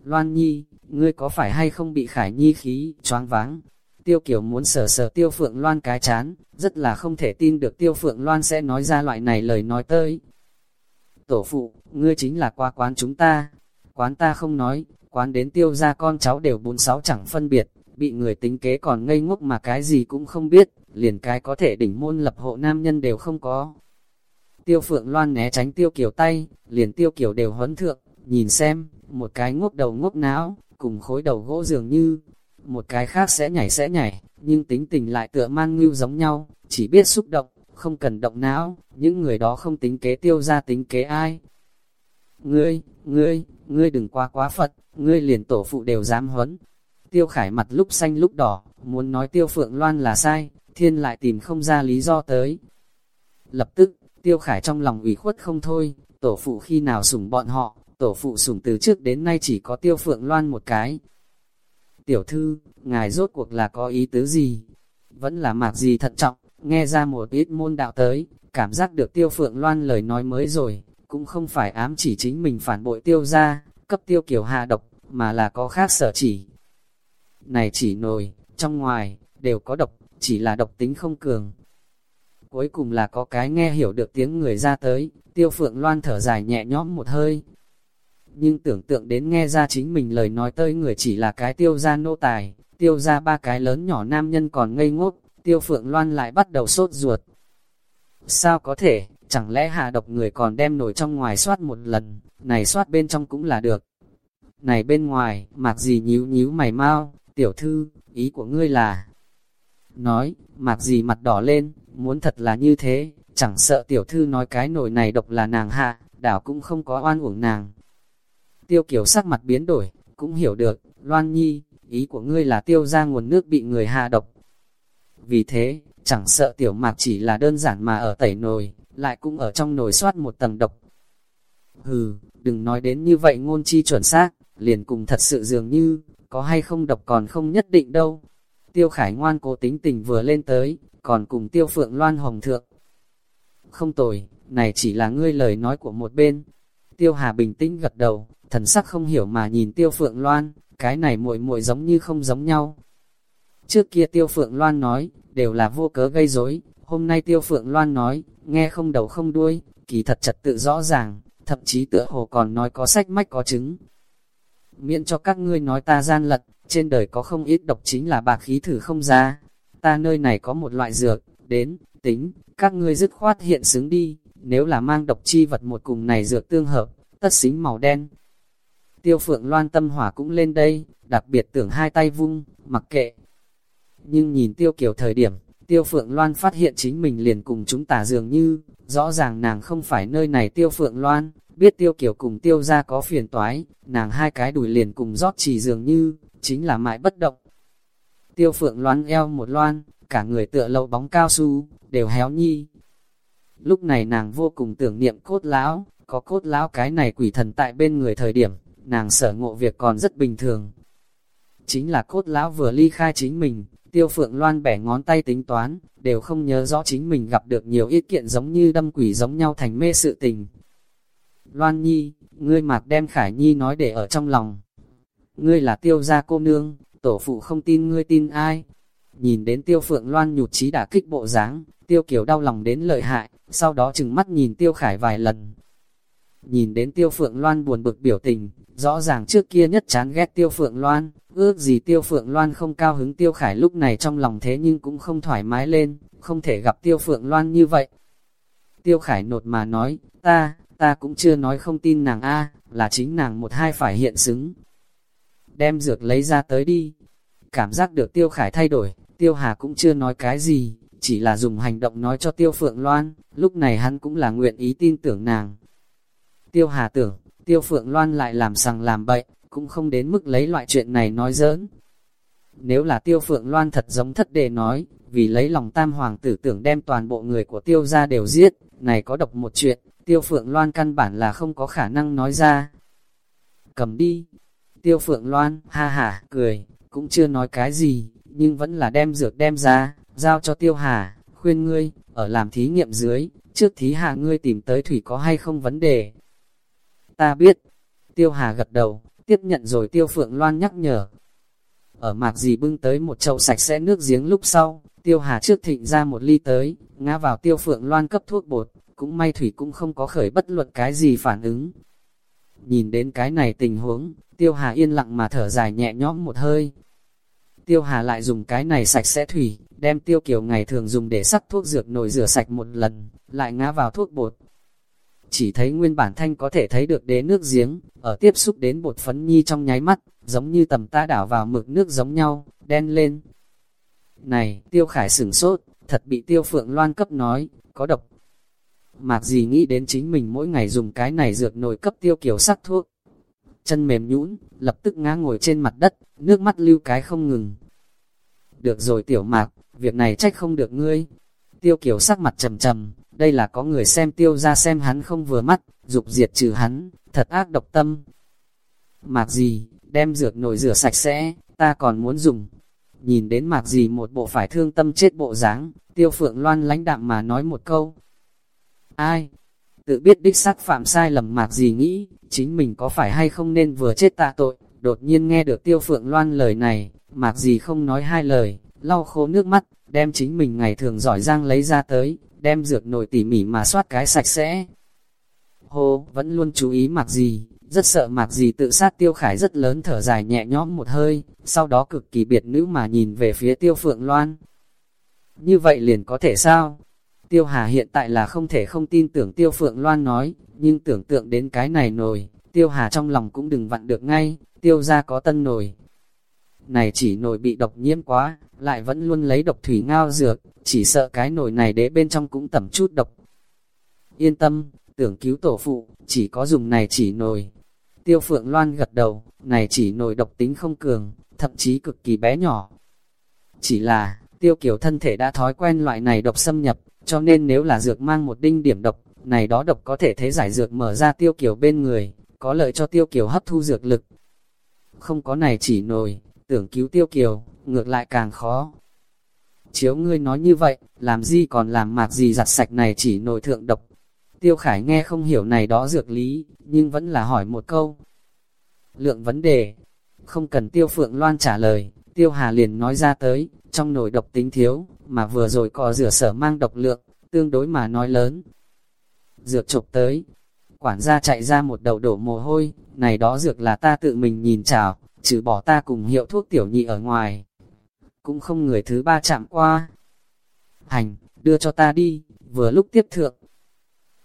Loan nhi, ngươi có phải hay không bị khải nhi khí, choáng váng? Tiêu Kiều muốn sờ sờ Tiêu Phượng Loan cái chán, rất là không thể tin được Tiêu Phượng Loan sẽ nói ra loại này lời nói tới. Tổ phụ, ngươi chính là qua quán chúng ta. Quán ta không nói, quán đến tiêu ra con cháu đều bốn sáu chẳng phân biệt, bị người tính kế còn ngây ngốc mà cái gì cũng không biết, liền cái có thể đỉnh môn lập hộ nam nhân đều không có. Tiêu Phượng Loan né tránh Tiêu Kiều tay, liền Tiêu Kiều đều huấn thượng, nhìn xem, một cái ngốc đầu ngốc não, cùng khối đầu gỗ dường như, một cái khác sẽ nhảy sẽ nhảy, nhưng tính tình lại tựa man ngưu giống nhau, chỉ biết xúc động, không cần động não, những người đó không tính kế tiêu ra tính kế ai. Ngươi, ngươi, ngươi đừng quá quá Phật, ngươi liền tổ phụ đều dám huấn. Tiêu khải mặt lúc xanh lúc đỏ, muốn nói tiêu phượng loan là sai, thiên lại tìm không ra lý do tới. Lập tức, tiêu khải trong lòng ủy khuất không thôi, tổ phụ khi nào sủng bọn họ, tổ phụ sủng từ trước đến nay chỉ có tiêu phượng loan một cái, Tiểu thư, ngài rốt cuộc là có ý tứ gì? Vẫn là mạc gì thận trọng, nghe ra một ít môn đạo tới, cảm giác được tiêu phượng loan lời nói mới rồi, cũng không phải ám chỉ chính mình phản bội tiêu ra, cấp tiêu kiểu hạ độc, mà là có khác sở chỉ. Này chỉ nồi, trong ngoài, đều có độc, chỉ là độc tính không cường. Cuối cùng là có cái nghe hiểu được tiếng người ra tới, tiêu phượng loan thở dài nhẹ nhõm một hơi, nhưng tưởng tượng đến nghe ra chính mình lời nói tới người chỉ là cái tiêu gia nô tài, tiêu gia ba cái lớn nhỏ nam nhân còn ngây ngốc, tiêu phượng loan lại bắt đầu sốt ruột. Sao có thể, chẳng lẽ hạ độc người còn đem nổi trong ngoài soát một lần, này soát bên trong cũng là được. Này bên ngoài, mạc gì nhíu nhíu mày mau, tiểu thư, ý của ngươi là... Nói, mạc gì mặt đỏ lên, muốn thật là như thế, chẳng sợ tiểu thư nói cái nổi này độc là nàng hạ, đảo cũng không có oan uổng nàng. Tiêu Kiều sắc mặt biến đổi, cũng hiểu được, Loan Nhi, ý của ngươi là tiêu ra nguồn nước bị người hạ độc. Vì thế, chẳng sợ tiểu mạc chỉ là đơn giản mà ở tẩy nồi, lại cũng ở trong nồi soát một tầng độc. Hừ, đừng nói đến như vậy ngôn chi chuẩn xác, liền cùng thật sự dường như, có hay không độc còn không nhất định đâu. Tiêu Khải ngoan cố tính tình vừa lên tới, còn cùng Tiêu Phượng Loan hồng thượng. Không tồi, này chỉ là ngươi lời nói của một bên. Tiêu Hà bình tĩnh gật đầu, thần sắc không hiểu mà nhìn Tiêu Phượng Loan, cái này muội muội giống như không giống nhau. Trước kia Tiêu Phượng Loan nói, đều là vô cớ gây rối. hôm nay Tiêu Phượng Loan nói, nghe không đầu không đuôi, kỳ thật trật tự rõ ràng, thậm chí tựa hồ còn nói có sách mách có chứng. Miễn cho các ngươi nói ta gian lận, trên đời có không ít độc chính là bạc khí thử không ra. Ta nơi này có một loại dược, đến, tính, các ngươi dứt khoát hiện xứng đi, nếu là mang độc chi vật một cùng này dược tương hợp, tất xính màu đen. Tiêu phượng loan tâm hỏa cũng lên đây, đặc biệt tưởng hai tay vung, mặc kệ. Nhưng nhìn tiêu kiểu thời điểm, tiêu phượng loan phát hiện chính mình liền cùng chúng tả dường như, rõ ràng nàng không phải nơi này tiêu phượng loan, biết tiêu kiểu cùng tiêu ra có phiền toái, nàng hai cái đùi liền cùng rót chỉ dường như, chính là mãi bất động. Tiêu phượng loan eo một loan, cả người tựa lậu bóng cao su, đều héo nhi. Lúc này nàng vô cùng tưởng niệm cốt lão, có cốt lão cái này quỷ thần tại bên người thời điểm, nàng sở ngộ việc còn rất bình thường. Chính là cốt lão vừa ly khai chính mình, tiêu phượng loan bẻ ngón tay tính toán, đều không nhớ rõ chính mình gặp được nhiều ít kiện giống như đâm quỷ giống nhau thành mê sự tình. Loan Nhi, ngươi mạc đem Khải Nhi nói để ở trong lòng. Ngươi là tiêu gia cô nương, tổ phụ không tin ngươi tin ai. Nhìn đến tiêu phượng loan nhụt chí đả kích bộ dáng, tiêu kiều đau lòng đến lợi hại, sau đó chừng mắt nhìn tiêu khải vài lần. Nhìn đến tiêu phượng loan buồn bực biểu tình, rõ ràng trước kia nhất chán ghét tiêu phượng loan, ước gì tiêu phượng loan không cao hứng tiêu khải lúc này trong lòng thế nhưng cũng không thoải mái lên, không thể gặp tiêu phượng loan như vậy. Tiêu khải nột mà nói, ta, ta cũng chưa nói không tin nàng a là chính nàng một hai phải hiện xứng. Đem dược lấy ra tới đi. Cảm giác được tiêu khải thay đổi, tiêu hà cũng chưa nói cái gì, chỉ là dùng hành động nói cho tiêu phượng loan, lúc này hắn cũng là nguyện ý tin tưởng nàng. Tiêu hà tưởng, tiêu phượng loan lại làm sằng làm bậy, cũng không đến mức lấy loại chuyện này nói giỡn. Nếu là tiêu phượng loan thật giống thất đề nói, vì lấy lòng tam hoàng tử tưởng đem toàn bộ người của tiêu ra đều giết, này có độc một chuyện, Tiêu Phượng Loan căn bản là không có khả năng nói ra. Cầm đi. Tiêu Phượng Loan, ha ha, cười, cũng chưa nói cái gì, nhưng vẫn là đem dược đem ra, giao cho Tiêu Hà, khuyên ngươi, ở làm thí nghiệm dưới, trước thí hạ ngươi tìm tới thủy có hay không vấn đề. Ta biết. Tiêu Hà gật đầu, tiếp nhận rồi Tiêu Phượng Loan nhắc nhở. Ở mạc gì bưng tới một chậu sạch sẽ nước giếng lúc sau, Tiêu Hà trước thịnh ra một ly tới, ngã vào Tiêu Phượng Loan cấp thuốc bột, cũng may Thủy cũng không có khởi bất luận cái gì phản ứng. Nhìn đến cái này tình huống, Tiêu Hà yên lặng mà thở dài nhẹ nhõm một hơi. Tiêu Hà lại dùng cái này sạch sẽ thủy, đem tiêu kiều ngày thường dùng để sắc thuốc dược nồi rửa sạch một lần, lại ngã vào thuốc bột. Chỉ thấy nguyên bản thanh có thể thấy được đế nước giếng, ở tiếp xúc đến bột phấn nhi trong nháy mắt, giống như tầm ta đảo vào mực nước giống nhau, đen lên. Này, tiêu khải sửng sốt, thật bị tiêu phượng loan cấp nói, có độc, Mạc gì nghĩ đến chính mình mỗi ngày dùng cái này dược nồi cấp tiêu kiểu sắc thuốc. Chân mềm nhũn, lập tức ngã ngồi trên mặt đất, nước mắt lưu cái không ngừng. Được rồi tiểu mạc, việc này trách không được ngươi. Tiêu kiểu sắc mặt trầm trầm, đây là có người xem tiêu ra xem hắn không vừa mắt, dục diệt trừ hắn, thật ác độc tâm. Mạc gì, đem dược nồi rửa sạch sẽ, ta còn muốn dùng. Nhìn đến mạc gì một bộ phải thương tâm chết bộ dáng, tiêu phượng loan lãnh đạm mà nói một câu, Ai? Tự biết đích xác phạm sai lầm mạc gì nghĩ, chính mình có phải hay không nên vừa chết tạ tội, đột nhiên nghe được tiêu phượng loan lời này, mạc gì không nói hai lời, lau khô nước mắt, đem chính mình ngày thường giỏi giang lấy ra tới, đem dược nổi tỉ mỉ mà soát cái sạch sẽ. Hồ vẫn luôn chú ý mạc gì, rất sợ mạc gì tự sát tiêu khải rất lớn thở dài nhẹ nhõm một hơi, sau đó cực kỳ biệt nữ mà nhìn về phía tiêu phượng loan. Như vậy liền có thể sao? Tiêu Hà hiện tại là không thể không tin tưởng Tiêu Phượng Loan nói, nhưng tưởng tượng đến cái này nồi, Tiêu Hà trong lòng cũng đừng vặn được ngay, Tiêu ra có tân nồi. Này chỉ nồi bị độc nhiễm quá, lại vẫn luôn lấy độc thủy ngao dược, chỉ sợ cái nồi này đế bên trong cũng tẩm chút độc. Yên tâm, tưởng cứu tổ phụ, chỉ có dùng này chỉ nồi. Tiêu Phượng Loan gật đầu, này chỉ nồi độc tính không cường, thậm chí cực kỳ bé nhỏ. Chỉ là, tiêu kiểu thân thể đã thói quen loại này độc xâm nhập, cho nên nếu là dược mang một đinh điểm độc, này đó độc có thể thế giải dược mở ra tiêu kiểu bên người, có lợi cho tiêu kiểu hấp thu dược lực. Không có này chỉ nổi tưởng cứu tiêu kiều, ngược lại càng khó. Chiếu ngươi nói như vậy, làm gì còn làm mạc gì giặt sạch này chỉ nổi thượng độc. Tiêu Khải nghe không hiểu này đó dược lý, nhưng vẫn là hỏi một câu. Lượng vấn đề, không cần Tiêu Phượng Loan trả lời, Tiêu Hà liền nói ra tới, trong nồi độc tính thiếu, mà vừa rồi cò rửa sở mang độc lượng, tương đối mà nói lớn. Dược chụp tới, quản gia chạy ra một đầu đổ mồ hôi, này đó dược là ta tự mình nhìn chào, trừ bỏ ta cùng hiệu thuốc tiểu nhị ở ngoài. Cũng không người thứ ba chạm qua. Hành, đưa cho ta đi, vừa lúc tiếp thượng.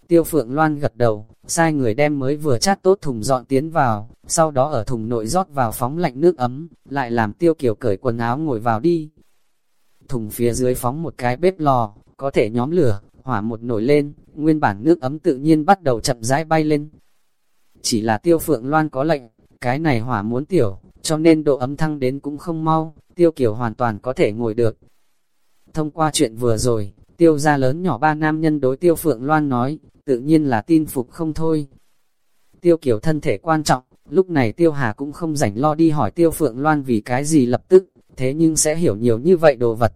Tiêu Phượng Loan gật đầu, sai người đem mới vừa chát tốt thùng dọn tiến vào, sau đó ở thùng nội rót vào phóng lạnh nước ấm, lại làm Tiêu Kiều cởi quần áo ngồi vào đi. Thùng phía dưới phóng một cái bếp lò, có thể nhóm lửa, hỏa một nổi lên, nguyên bản nước ấm tự nhiên bắt đầu chậm rãi bay lên. Chỉ là Tiêu Phượng Loan có lệnh, cái này hỏa muốn tiểu, cho nên độ ấm thăng đến cũng không mau, Tiêu Kiều hoàn toàn có thể ngồi được. Thông qua chuyện vừa rồi, Tiêu gia lớn nhỏ ba nam nhân đối Tiêu Phượng Loan nói, tự nhiên là tin phục không thôi. Tiêu Kiều thân thể quan trọng, lúc này Tiêu Hà cũng không rảnh lo đi hỏi Tiêu Phượng Loan vì cái gì lập tức, thế nhưng sẽ hiểu nhiều như vậy đồ vật.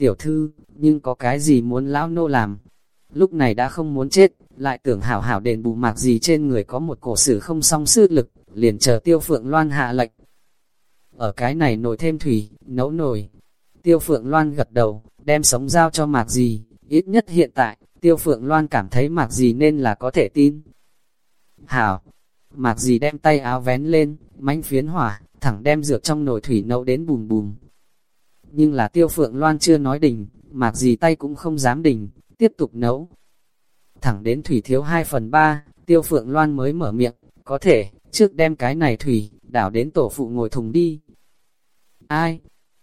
Tiểu thư, nhưng có cái gì muốn lão nô làm? Lúc này đã không muốn chết, lại tưởng hảo hảo đền bù mạc gì trên người có một cổ sử không song sư lực, liền chờ Tiêu Phượng Loan hạ lệnh. Ở cái này nổi thêm thủy, nấu nồi. Tiêu Phượng Loan gật đầu, đem sống giao cho mạc gì, ít nhất hiện tại, Tiêu Phượng Loan cảm thấy mạc gì nên là có thể tin. Hảo, mạc gì đem tay áo vén lên, mánh phiến hỏa, thẳng đem dược trong nồi thủy nấu đến bùm bùm. Nhưng là Tiêu Phượng Loan chưa nói đình, mạc gì tay cũng không dám đình, tiếp tục nấu. Thẳng đến thủy thiếu 2 phần 3, Tiêu Phượng Loan mới mở miệng, có thể, trước đem cái này thủy, đảo đến tổ phụ ngồi thùng đi. Ai?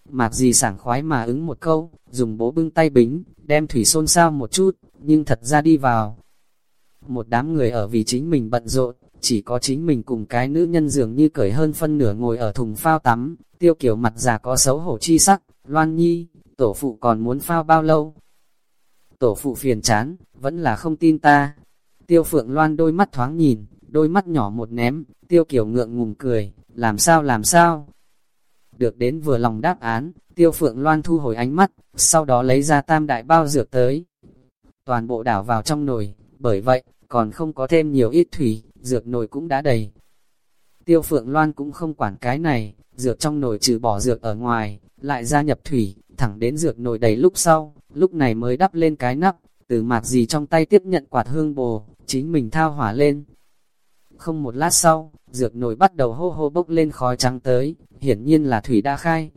Mạc gì sảng khoái mà ứng một câu, dùng bố bưng tay bính, đem thủy xôn xao một chút, nhưng thật ra đi vào. Một đám người ở vì chính mình bận rộn, chỉ có chính mình cùng cái nữ nhân dường như cởi hơn phân nửa ngồi ở thùng phao tắm, tiêu kiểu mặt già có xấu hổ chi sắc, loan nhi, tổ phụ còn muốn phao bao lâu? Tổ phụ phiền chán, vẫn là không tin ta. Tiêu phượng loan đôi mắt thoáng nhìn, đôi mắt nhỏ một ném, tiêu Kiều ngượng ngùng cười, làm sao làm sao? Được đến vừa lòng đáp án, tiêu phượng loan thu hồi ánh mắt, sau đó lấy ra tam đại bao dược tới. Toàn bộ đảo vào trong nồi, bởi vậy, còn không có thêm nhiều ít thủy, dược nồi cũng đã đầy. Tiêu phượng loan cũng không quản cái này, dược trong nồi trừ bỏ dược ở ngoài, lại gia nhập thủy, thẳng đến dược nồi đầy lúc sau, lúc này mới đắp lên cái nắp, từ mạc gì trong tay tiếp nhận quạt hương bồ, chính mình thao hỏa lên, không một lát sau, dược nồi bắt đầu hô hô bốc lên khói trắng tới, hiển nhiên là thủy đã khai.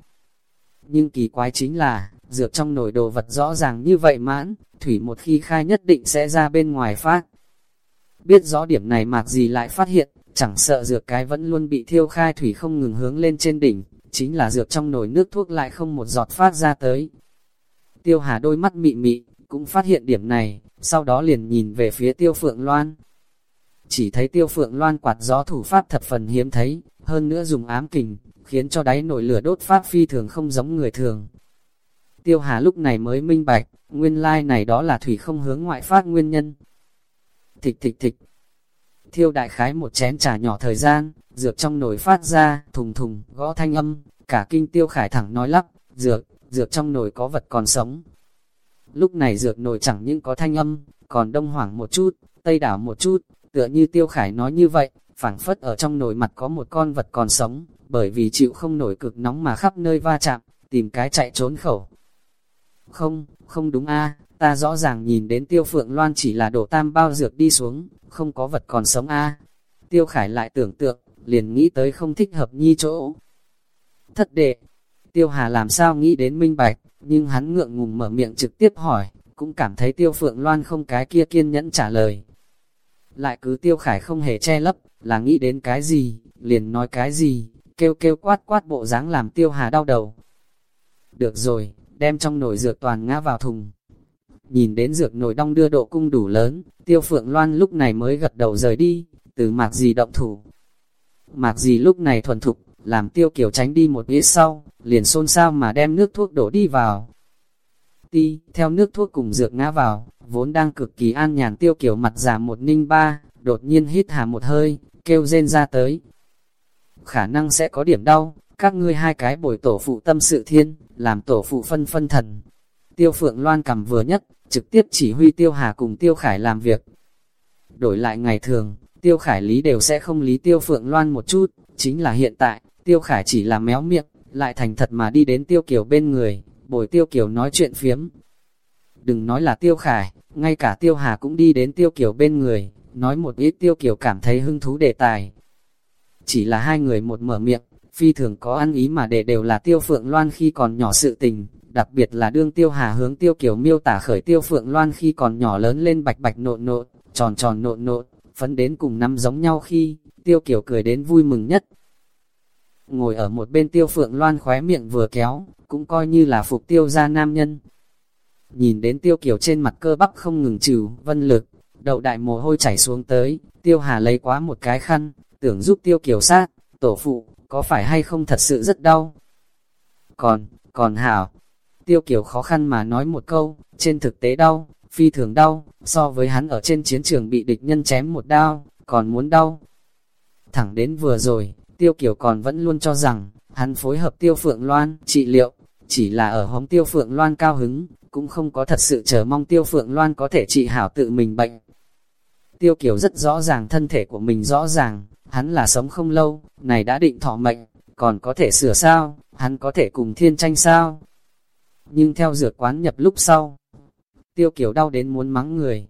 Nhưng kỳ quái chính là, dược trong nồi đồ vật rõ ràng như vậy mãn, thủy một khi khai nhất định sẽ ra bên ngoài phát. Biết rõ điểm này mạc gì lại phát hiện, chẳng sợ dược cái vẫn luôn bị thiêu khai thủy không ngừng hướng lên trên đỉnh, chính là dược trong nồi nước thuốc lại không một giọt phát ra tới. Tiêu hà đôi mắt mị mị, cũng phát hiện điểm này, sau đó liền nhìn về phía tiêu phượng loan, chỉ thấy tiêu phượng loan quạt gió thủ pháp thập phần hiếm thấy, hơn nữa dùng ám kình, khiến cho đáy nổi lửa đốt pháp phi thường không giống người thường. Tiêu hà lúc này mới minh bạch, nguyên lai này đó là thủy không hướng ngoại phát nguyên nhân. Thịch thịch thịch, thiêu đại khái một chén trà nhỏ thời gian, dược trong nồi phát ra, thùng thùng, gõ thanh âm, cả kinh tiêu khải thẳng nói lắp, dược, dược trong nồi có vật còn sống. Lúc này dược nồi chẳng những có thanh âm, còn đông hoảng một chút, tây đảo một chút, Tựa như Tiêu Khải nói như vậy, phảng phất ở trong nồi mặt có một con vật còn sống, bởi vì chịu không nổi cực nóng mà khắp nơi va chạm, tìm cái chạy trốn khẩu. Không, không đúng a ta rõ ràng nhìn đến Tiêu Phượng Loan chỉ là đổ tam bao dược đi xuống, không có vật còn sống a Tiêu Khải lại tưởng tượng, liền nghĩ tới không thích hợp nhi chỗ. Thất đệ, Tiêu Hà làm sao nghĩ đến minh bạch, nhưng hắn ngượng ngùng mở miệng trực tiếp hỏi, cũng cảm thấy Tiêu Phượng Loan không cái kia kiên nhẫn trả lời, lại cứ tiêu khải không hề che lấp, là nghĩ đến cái gì, liền nói cái gì, kêu kêu quát quát bộ dáng làm tiêu hà đau đầu. Được rồi, đem trong nồi dược toàn ngã vào thùng. Nhìn đến dược nồi đong đưa độ cung đủ lớn, tiêu phượng loan lúc này mới gật đầu rời đi, từ mạc gì động thủ. Mạc gì lúc này thuần thục, làm tiêu kiểu tránh đi một ít sau, liền xôn xao mà đem nước thuốc đổ đi vào. Ti, theo nước thuốc cùng dược ngã vào, vốn đang cực kỳ an nhàn tiêu kiểu mặt giả một ninh ba, đột nhiên hít hà một hơi, kêu rên ra tới. Khả năng sẽ có điểm đau, các ngươi hai cái bồi tổ phụ tâm sự thiên, làm tổ phụ phân phân thần. Tiêu Phượng Loan cầm vừa nhất, trực tiếp chỉ huy Tiêu Hà cùng Tiêu Khải làm việc. Đổi lại ngày thường, Tiêu Khải lý đều sẽ không lý Tiêu Phượng Loan một chút, chính là hiện tại, Tiêu Khải chỉ là méo miệng, lại thành thật mà đi đến Tiêu Kiều bên người, bồi Tiêu Kiều nói chuyện phiếm. Đừng nói là Tiêu Khải, ngay cả Tiêu Hà cũng đi đến Tiêu Kiều bên người, nói một ít Tiêu Kiều cảm thấy hứng thú đề tài. Chỉ là hai người một mở miệng, phi thường có ăn ý mà để đều là Tiêu Phượng Loan khi còn nhỏ sự tình, đặc biệt là đương Tiêu Hà hướng Tiêu Kiều miêu tả khởi Tiêu Phượng Loan khi còn nhỏ lớn lên bạch bạch nộn nộn, tròn tròn nộn nộn, phấn đến cùng năm giống nhau khi, Tiêu Kiều cười đến vui mừng nhất. Ngồi ở một bên Tiêu Phượng Loan khóe miệng vừa kéo, cũng coi như là phục Tiêu gia nam nhân. Nhìn đến Tiêu Kiều trên mặt cơ bắp không ngừng trừ, vân lực, đậu đại mồ hôi chảy xuống tới, Tiêu Hà lấy quá một cái khăn, tưởng giúp Tiêu Kiều sát, tổ phụ, có phải hay không thật sự rất đau? Còn, còn hảo, Tiêu Kiều khó khăn mà nói một câu, trên thực tế đau, phi thường đau, so với hắn ở trên chiến trường bị địch nhân chém một đao, còn muốn đau. Thẳng đến vừa rồi, Tiêu Kiều còn vẫn luôn cho rằng, hắn phối hợp Tiêu Phượng Loan trị liệu, chỉ là ở hóng Tiêu Phượng Loan cao hứng, cũng không có thật sự chờ mong Tiêu Phượng Loan có thể trị hảo tự mình bệnh. Tiêu Kiều rất rõ ràng thân thể của mình rõ ràng, hắn là sống không lâu, này đã định thọ mệnh, còn có thể sửa sao, hắn có thể cùng thiên tranh sao. Nhưng theo dược quán nhập lúc sau, Tiêu Kiều đau đến muốn mắng người.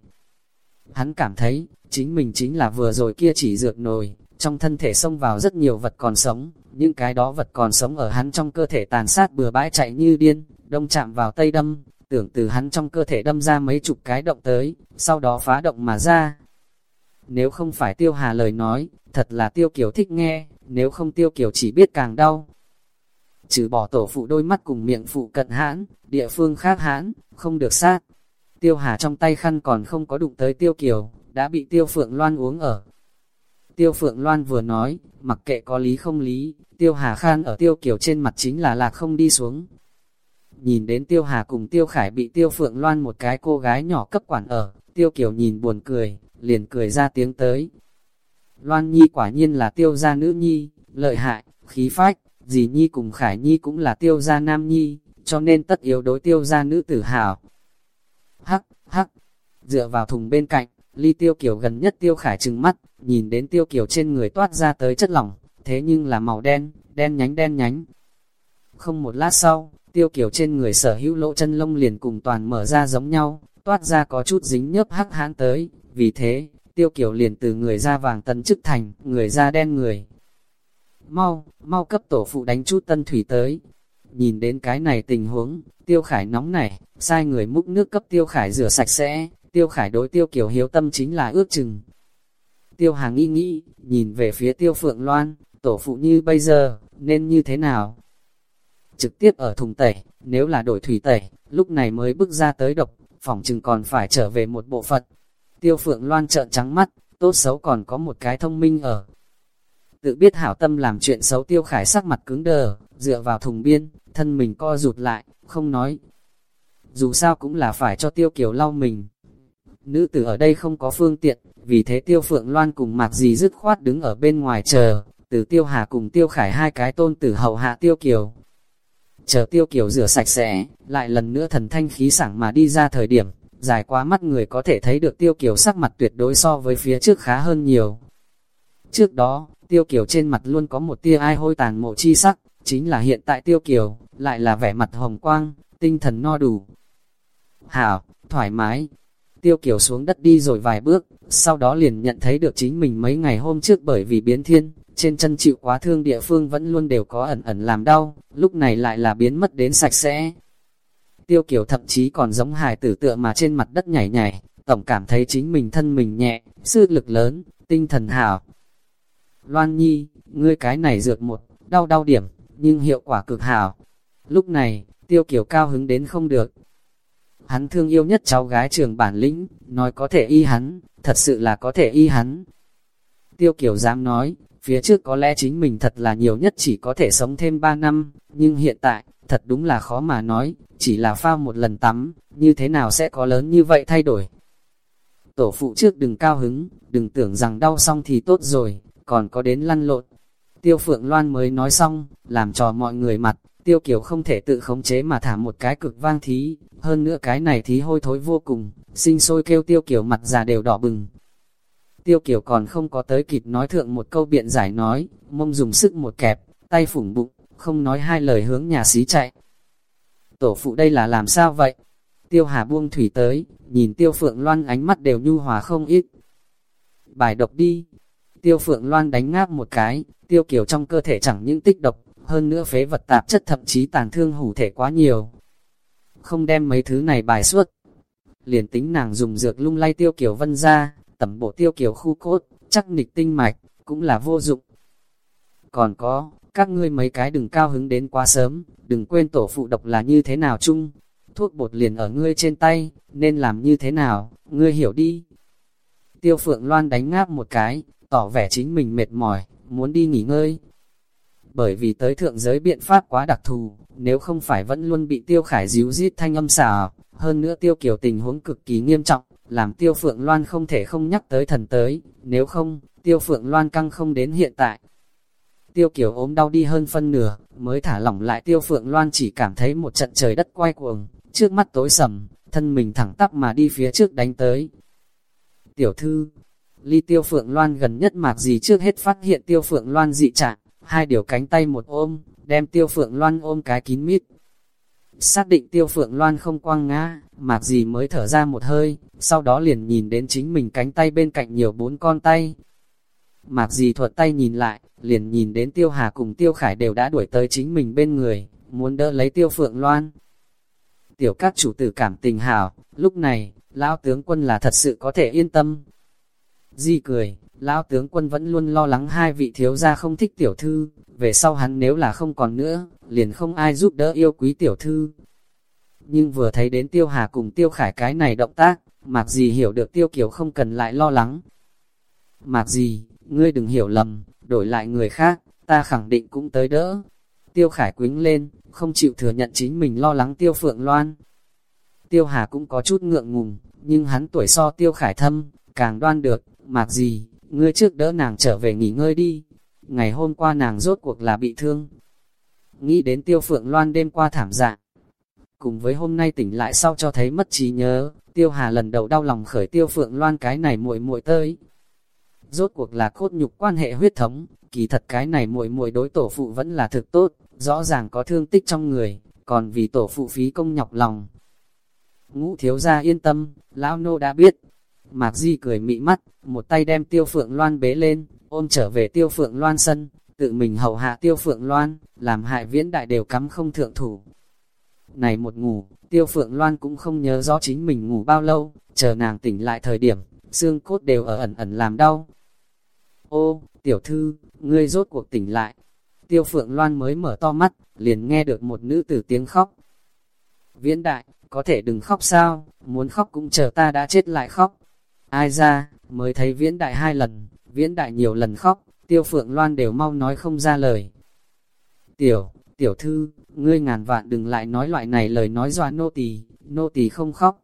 Hắn cảm thấy, chính mình chính là vừa rồi kia chỉ dược nồi, trong thân thể xông vào rất nhiều vật còn sống, những cái đó vật còn sống ở hắn trong cơ thể tàn sát bừa bãi chạy như điên, đông chạm vào tây đâm, tưởng từ hắn trong cơ thể đâm ra mấy chục cái động tới, sau đó phá động mà ra. Nếu không phải tiêu hà lời nói, thật là tiêu kiều thích nghe, nếu không tiêu kiều chỉ biết càng đau. Trừ bỏ tổ phụ đôi mắt cùng miệng phụ cận hãn, địa phương khác hãn, không được sát. Tiêu hà trong tay khăn còn không có đụng tới tiêu kiều, đã bị tiêu phượng loan uống ở. Tiêu phượng loan vừa nói, mặc kệ có lý không lý, tiêu hà khan ở tiêu kiều trên mặt chính là lạc không đi xuống, Nhìn đến Tiêu Hà cùng Tiêu Khải bị Tiêu Phượng Loan một cái cô gái nhỏ cấp quản ở, Tiêu Kiều nhìn buồn cười, liền cười ra tiếng tới. Loan Nhi quả nhiên là Tiêu gia nữ nhi, lợi hại, khí phách, dì Nhi cùng Khải Nhi cũng là Tiêu gia nam nhi, cho nên tất yếu đối Tiêu gia nữ tử hào. Hắc, hắc, dựa vào thùng bên cạnh, ly Tiêu Kiều gần nhất Tiêu Khải trừng mắt, nhìn đến Tiêu Kiều trên người toát ra tới chất lỏng, thế nhưng là màu đen, đen nhánh đen nhánh. Không một lát sau, Tiêu kiều trên người sở hữu lỗ chân lông liền cùng toàn mở ra giống nhau, toát ra có chút dính nhớp hắc hán tới, vì thế, tiêu kiều liền từ người da vàng tân chức thành, người da đen người. Mau, mau cấp tổ phụ đánh chút tân thủy tới. Nhìn đến cái này tình huống, tiêu khải nóng nảy, sai người múc nước cấp tiêu khải rửa sạch sẽ, tiêu khải đối tiêu kiểu hiếu tâm chính là ước chừng. Tiêu hàng nghi nghĩ, nhìn về phía tiêu phượng loan, tổ phụ như bây giờ, nên như thế nào? trực tiếp ở thùng tẩy, nếu là đổi thủy tẩy, lúc này mới bước ra tới độc, phòng chừng còn phải trở về một bộ phận. Tiêu phượng loan trợn trắng mắt, tốt xấu còn có một cái thông minh ở. Tự biết hảo tâm làm chuyện xấu tiêu khải sắc mặt cứng đờ, dựa vào thùng biên, thân mình co rụt lại, không nói. Dù sao cũng là phải cho tiêu kiều lau mình. Nữ tử ở đây không có phương tiện, vì thế tiêu phượng loan cùng mạc gì dứt khoát đứng ở bên ngoài chờ, từ tiêu hà cùng tiêu khải hai cái tôn tử hậu hạ tiêu kiều, Chờ tiêu kiểu rửa sạch sẽ, lại lần nữa thần thanh khí sảng mà đi ra thời điểm, dài quá mắt người có thể thấy được tiêu kiểu sắc mặt tuyệt đối so với phía trước khá hơn nhiều. Trước đó, tiêu kiều trên mặt luôn có một tia ai hôi tàn mộ chi sắc, chính là hiện tại tiêu kiều lại là vẻ mặt hồng quang, tinh thần no đủ. Hảo, thoải mái, tiêu kiều xuống đất đi rồi vài bước, sau đó liền nhận thấy được chính mình mấy ngày hôm trước bởi vì biến thiên, trên chân chịu quá thương địa phương vẫn luôn đều có ẩn ẩn làm đau, lúc này lại là biến mất đến sạch sẽ. Tiêu kiều thậm chí còn giống hài tử tựa mà trên mặt đất nhảy nhảy, tổng cảm thấy chính mình thân mình nhẹ, sư lực lớn, tinh thần hảo. Loan Nhi, ngươi cái này dược một, đau đau điểm, nhưng hiệu quả cực hảo. Lúc này, tiêu kiểu cao hứng đến không được. hắn thương yêu nhất cháu gái trường bản lĩnh, nói có thể y hắn, thật sự là có thể y hắn. Tiêu Kiều dám nói, phía trước có lẽ chính mình thật là nhiều nhất chỉ có thể sống thêm 3 năm, nhưng hiện tại, thật đúng là khó mà nói, chỉ là phao một lần tắm, như thế nào sẽ có lớn như vậy thay đổi. Tổ phụ trước đừng cao hứng, đừng tưởng rằng đau xong thì tốt rồi, còn có đến lăn lộn. Tiêu Phượng Loan mới nói xong, làm cho mọi người mặt, Tiêu Kiều không thể tự khống chế mà thả một cái cực vang thí, hơn nữa cái này thí hôi thối vô cùng, sinh sôi kêu Tiêu Kiều mặt già đều đỏ bừng. Tiêu Kiều còn không có tới kịp nói thượng một câu biện giải nói, mông dùng sức một kẹp, tay phủng bụng, không nói hai lời hướng nhà xí chạy. Tổ phụ đây là làm sao vậy? Tiêu Hà buông thủy tới, nhìn Tiêu Phượng Loan ánh mắt đều nhu hòa không ít. Bài độc đi. Tiêu Phượng Loan đánh ngáp một cái, Tiêu Kiều trong cơ thể chẳng những tích độc, hơn nữa phế vật tạp chất thậm chí tàn thương hủ thể quá nhiều. Không đem mấy thứ này bài suốt. Liền tính nàng dùng dược lung lay Tiêu Kiều vân ra, tẩm bộ Tiêu Kiều khu cốt, chắc nịch tinh mạch, cũng là vô dụng. Còn có, các ngươi mấy cái đừng cao hứng đến quá sớm, đừng quên tổ phụ độc là như thế nào chung. Thuốc bột liền ở ngươi trên tay, nên làm như thế nào, ngươi hiểu đi. Tiêu Phượng Loan đánh ngáp một cái, tỏ vẻ chính mình mệt mỏi, muốn đi nghỉ ngơi. Bởi vì tới thượng giới biện pháp quá đặc thù, nếu không phải vẫn luôn bị Tiêu Khải díu dít thanh âm xà, hơn nữa Tiêu Kiều tình huống cực kỳ nghiêm trọng, làm Tiêu Phượng Loan không thể không nhắc tới thần tới, nếu không, Tiêu Phượng Loan căng không đến hiện tại. Tiêu Kiều ốm đau đi hơn phân nửa, mới thả lỏng lại Tiêu Phượng Loan chỉ cảm thấy một trận trời đất quay cuồng, trước mắt tối sầm, thân mình thẳng tắp mà đi phía trước đánh tới. Tiểu thư, ly Tiêu Phượng Loan gần nhất mạc gì trước hết phát hiện Tiêu Phượng Loan dị trạng, hai điều cánh tay một ôm, đem Tiêu Phượng Loan ôm cái kín mít. Xác định Tiêu Phượng Loan không quăng ngã, mạc gì mới thở ra một hơi, sau đó liền nhìn đến chính mình cánh tay bên cạnh nhiều bốn con tay. Mạc gì thuật tay nhìn lại, liền nhìn đến Tiêu Hà cùng Tiêu Khải đều đã đuổi tới chính mình bên người, muốn đỡ lấy Tiêu Phượng Loan. Tiểu các chủ tử cảm tình hảo, lúc này, lão tướng quân là thật sự có thể yên tâm. Di cười, lão tướng quân vẫn luôn lo lắng hai vị thiếu gia không thích tiểu thư, về sau hắn nếu là không còn nữa, liền không ai giúp đỡ yêu quý tiểu thư. Nhưng vừa thấy đến tiêu hà cùng tiêu khải cái này động tác, mạc gì hiểu được tiêu kiều không cần lại lo lắng. Mạc gì, ngươi đừng hiểu lầm, đổi lại người khác, ta khẳng định cũng tới đỡ. Tiêu khải quính lên, không chịu thừa nhận chính mình lo lắng tiêu phượng loan. Tiêu hà cũng có chút ngượng ngùng, nhưng hắn tuổi so tiêu khải thâm, càng đoan được, mạc gì, ngươi trước đỡ nàng trở về nghỉ ngơi đi. Ngày hôm qua nàng rốt cuộc là bị thương. Nghĩ đến tiêu phượng loan đêm qua thảm dạng. Cùng với hôm nay tỉnh lại sau cho thấy mất trí nhớ, tiêu hà lần đầu đau lòng khởi tiêu phượng loan cái này muội muội tới. Rốt cuộc là cốt nhục quan hệ huyết thống, kỳ thật cái này muội muội đối tổ phụ vẫn là thực tốt, rõ ràng có thương tích trong người, còn vì tổ phụ phí công nhọc lòng. Ngũ thiếu gia yên tâm, lão nô đã biết, Mạc Di cười mị mắt, một tay đem tiêu phượng loan bế lên, ôm trở về tiêu phượng loan sân, tự mình hầu hạ tiêu phượng loan, làm hại viễn đại đều cắm không thượng thủ. Này một ngủ, tiêu phượng loan cũng không nhớ rõ chính mình ngủ bao lâu, chờ nàng tỉnh lại thời điểm, xương cốt đều ở ẩn ẩn làm đau. Ô, tiểu thư, ngươi rốt cuộc tỉnh lại. Tiêu phượng loan mới mở to mắt, liền nghe được một nữ tử tiếng khóc. Viễn đại, có thể đừng khóc sao, muốn khóc cũng chờ ta đã chết lại khóc. Ai ra, mới thấy viễn đại hai lần, viễn đại nhiều lần khóc, tiêu phượng loan đều mau nói không ra lời. Tiểu, tiểu thư, ngươi ngàn vạn đừng lại nói loại này lời nói dọa nô tỳ, nô tỳ không khóc.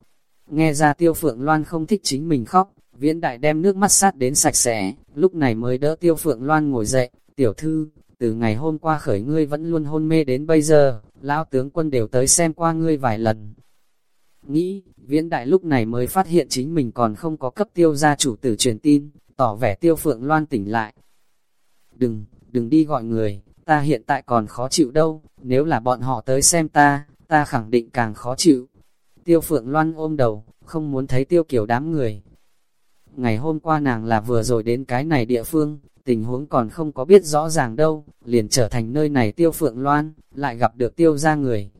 Nghe ra tiêu phượng loan không thích chính mình khóc, viễn đại đem nước mắt sát đến sạch sẽ, lúc này mới đỡ tiêu phượng loan ngồi dậy, tiểu thư, từ ngày hôm qua khởi ngươi vẫn luôn hôn mê đến bây giờ, lão tướng quân đều tới xem qua ngươi vài lần, Nghĩ, viễn đại lúc này mới phát hiện chính mình còn không có cấp tiêu gia chủ tử truyền tin, tỏ vẻ tiêu phượng loan tỉnh lại. Đừng, đừng đi gọi người, ta hiện tại còn khó chịu đâu, nếu là bọn họ tới xem ta, ta khẳng định càng khó chịu. Tiêu phượng loan ôm đầu, không muốn thấy tiêu kiểu đám người. Ngày hôm qua nàng là vừa rồi đến cái này địa phương, tình huống còn không có biết rõ ràng đâu, liền trở thành nơi này tiêu phượng loan, lại gặp được tiêu ra người,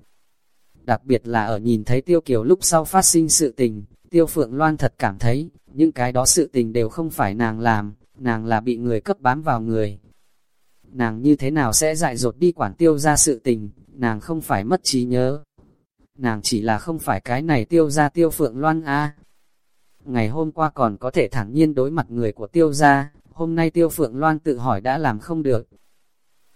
đặc biệt là ở nhìn thấy Tiêu Kiều lúc sau phát sinh sự tình, Tiêu Phượng Loan thật cảm thấy, những cái đó sự tình đều không phải nàng làm, nàng là bị người cấp bám vào người. Nàng như thế nào sẽ dại dột đi quản tiêu ra sự tình, nàng không phải mất trí nhớ. nàng chỉ là không phải cái này tiêu ra tiêu phượng loan a Ngày hôm qua còn có thể thản nhiên đối mặt người của tiêu gia, hôm nay tiêu phượng loan tự hỏi đã làm không được.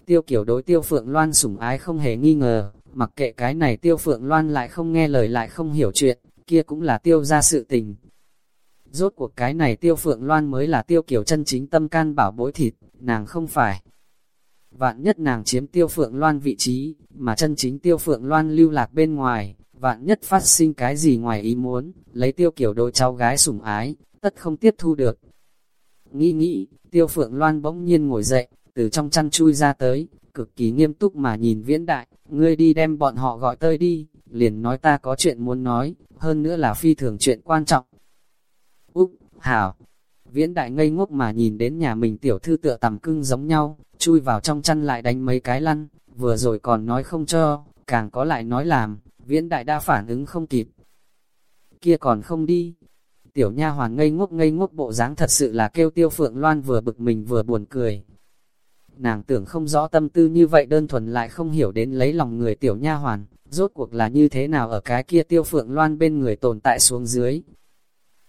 Tiêu kiểu đối tiêu phượng loan sủng ái không hề nghi ngờ, mặc kệ cái này tiêu phượng loan lại không nghe lời lại không hiểu chuyện, kia cũng là tiêu ra sự tình. Rốt cuộc cái này tiêu phượng loan mới là tiêu kiểu chân chính tâm can bảo bối thịt, nàng không phải. Vạn nhất nàng chiếm tiêu phượng loan vị trí, mà chân chính tiêu phượng loan lưu lạc bên ngoài, vạn nhất phát sinh cái gì ngoài ý muốn, lấy tiêu kiểu đôi cháu gái sủng ái, tất không tiếp thu được. Nghĩ nghĩ, tiêu phượng loan bỗng nhiên ngồi dậy, từ trong chăn chui ra tới, cực kỳ nghiêm túc mà nhìn viễn đại, ngươi đi đem bọn họ gọi tơi đi, liền nói ta có chuyện muốn nói, hơn nữa là phi thường chuyện quan trọng. Úc, hảo, viễn đại ngây ngốc mà nhìn đến nhà mình tiểu thư tựa tầm cưng giống nhau, chui vào trong chăn lại đánh mấy cái lăn, vừa rồi còn nói không cho, càng có lại nói làm, viễn đại đã phản ứng không kịp. Kia còn không đi. Tiểu nha hoàn ngây ngốc ngây ngốc bộ dáng thật sự là kêu tiêu phượng loan vừa bực mình vừa buồn cười. Nàng tưởng không rõ tâm tư như vậy đơn thuần lại không hiểu đến lấy lòng người tiểu nha hoàn, rốt cuộc là như thế nào ở cái kia tiêu phượng loan bên người tồn tại xuống dưới.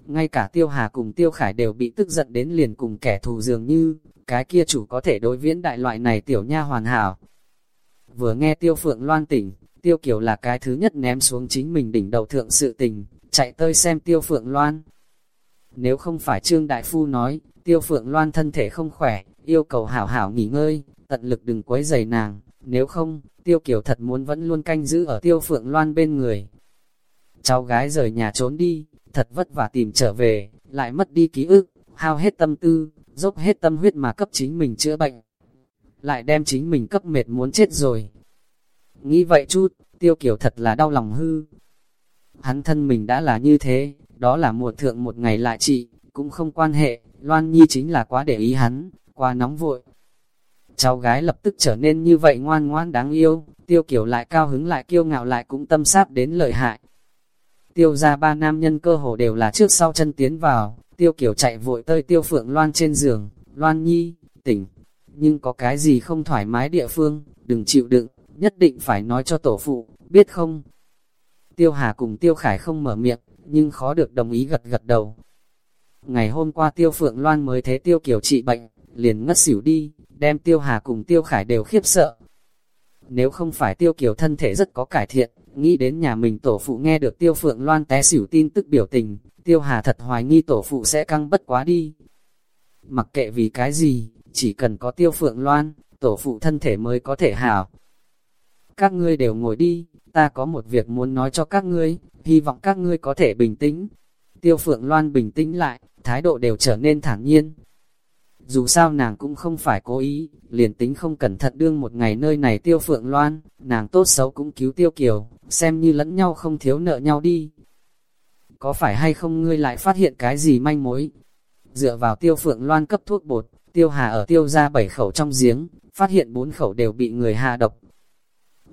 Ngay cả tiêu hà cùng tiêu khải đều bị tức giận đến liền cùng kẻ thù dường như, cái kia chủ có thể đối viễn đại loại này tiểu nha hoàn hảo. Vừa nghe tiêu phượng loan tỉnh, Tiêu Kiều là cái thứ nhất ném xuống chính mình đỉnh đầu thượng sự tình, chạy tới xem Tiêu Phượng Loan. Nếu không phải Trương Đại Phu nói, Tiêu Phượng Loan thân thể không khỏe, yêu cầu hảo hảo nghỉ ngơi, tận lực đừng quấy rầy nàng, nếu không, Tiêu Kiều thật muốn vẫn luôn canh giữ ở Tiêu Phượng Loan bên người. Cháu gái rời nhà trốn đi, thật vất vả tìm trở về, lại mất đi ký ức, hao hết tâm tư, dốc hết tâm huyết mà cấp chính mình chữa bệnh. Lại đem chính mình cấp mệt muốn chết rồi, Nghĩ vậy chút, tiêu kiểu thật là đau lòng hư. Hắn thân mình đã là như thế, đó là mùa thượng một ngày lại trị, cũng không quan hệ, Loan Nhi chính là quá để ý hắn, quá nóng vội. Cháu gái lập tức trở nên như vậy ngoan ngoan đáng yêu, tiêu kiểu lại cao hứng lại kiêu ngạo lại cũng tâm sáp đến lợi hại. Tiêu ra ba nam nhân cơ hồ đều là trước sau chân tiến vào, tiêu kiểu chạy vội tơi tiêu phượng loan trên giường, loan nhi, tỉnh, nhưng có cái gì không thoải mái địa phương, đừng chịu đựng, nhất định phải nói cho tổ phụ, biết không? Tiêu Hà cùng Tiêu Khải không mở miệng, nhưng khó được đồng ý gật gật đầu. Ngày hôm qua Tiêu Phượng Loan mới thế Tiêu Kiều trị bệnh, liền ngất xỉu đi, đem Tiêu Hà cùng Tiêu Khải đều khiếp sợ. Nếu không phải Tiêu Kiều thân thể rất có cải thiện, nghĩ đến nhà mình tổ phụ nghe được Tiêu Phượng Loan té xỉu tin tức biểu tình, Tiêu Hà thật hoài nghi tổ phụ sẽ căng bất quá đi. Mặc kệ vì cái gì, chỉ cần có Tiêu Phượng Loan, tổ phụ thân thể mới có thể hảo, các ngươi đều ngồi đi, ta có một việc muốn nói cho các ngươi, hy vọng các ngươi có thể bình tĩnh. Tiêu Phượng Loan bình tĩnh lại, thái độ đều trở nên thản nhiên. Dù sao nàng cũng không phải cố ý, liền tính không cẩn thận đương một ngày nơi này Tiêu Phượng Loan, nàng tốt xấu cũng cứu Tiêu Kiều, xem như lẫn nhau không thiếu nợ nhau đi. Có phải hay không ngươi lại phát hiện cái gì manh mối? Dựa vào Tiêu Phượng Loan cấp thuốc bột, Tiêu Hà ở Tiêu ra bảy khẩu trong giếng, phát hiện bốn khẩu đều bị người hạ độc,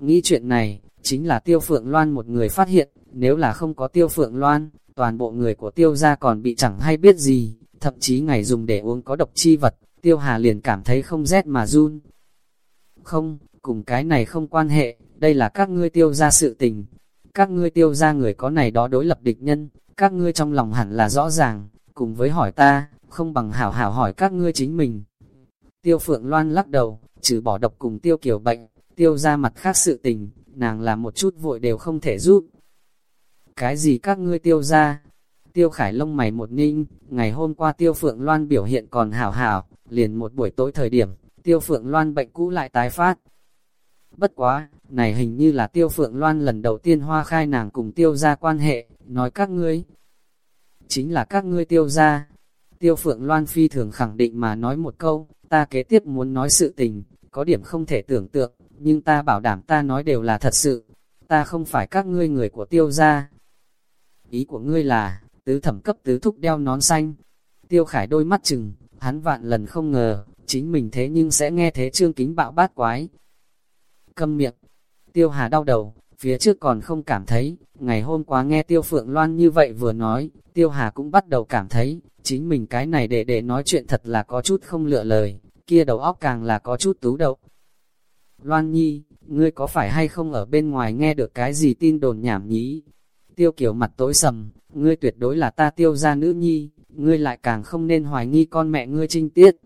Nghĩ chuyện này, chính là Tiêu Phượng Loan một người phát hiện, nếu là không có Tiêu Phượng Loan, toàn bộ người của Tiêu gia còn bị chẳng hay biết gì, thậm chí ngày dùng để uống có độc chi vật, Tiêu Hà liền cảm thấy không rét mà run. Không, cùng cái này không quan hệ, đây là các ngươi tiêu gia sự tình. Các ngươi tiêu gia người có này đó đối lập địch nhân, các ngươi trong lòng hẳn là rõ ràng, cùng với hỏi ta, không bằng hảo hảo hỏi các ngươi chính mình. Tiêu Phượng Loan lắc đầu, trừ bỏ độc cùng tiêu kiểu bệnh, tiêu ra mặt khác sự tình, nàng làm một chút vội đều không thể giúp. Cái gì các ngươi tiêu ra? Tiêu khải lông mày một ninh, ngày hôm qua tiêu phượng loan biểu hiện còn hảo hảo, liền một buổi tối thời điểm, tiêu phượng loan bệnh cũ lại tái phát. Bất quá, này hình như là tiêu phượng loan lần đầu tiên hoa khai nàng cùng tiêu ra quan hệ, nói các ngươi. Chính là các ngươi tiêu ra. Tiêu phượng loan phi thường khẳng định mà nói một câu, ta kế tiếp muốn nói sự tình, có điểm không thể tưởng tượng, nhưng ta bảo đảm ta nói đều là thật sự, ta không phải các ngươi người của tiêu gia. Ý của ngươi là, tứ thẩm cấp tứ thúc đeo nón xanh. Tiêu khải đôi mắt chừng, hắn vạn lần không ngờ, chính mình thế nhưng sẽ nghe thế trương kính bạo bát quái. Câm miệng, tiêu hà đau đầu, phía trước còn không cảm thấy, ngày hôm qua nghe tiêu phượng loan như vậy vừa nói, tiêu hà cũng bắt đầu cảm thấy, chính mình cái này để để nói chuyện thật là có chút không lựa lời, kia đầu óc càng là có chút tú đậu. Loan Nhi, ngươi có phải hay không ở bên ngoài nghe được cái gì tin đồn nhảm nhí? Tiêu kiểu mặt tối sầm, ngươi tuyệt đối là ta tiêu ra nữ nhi, ngươi lại càng không nên hoài nghi con mẹ ngươi trinh tiết.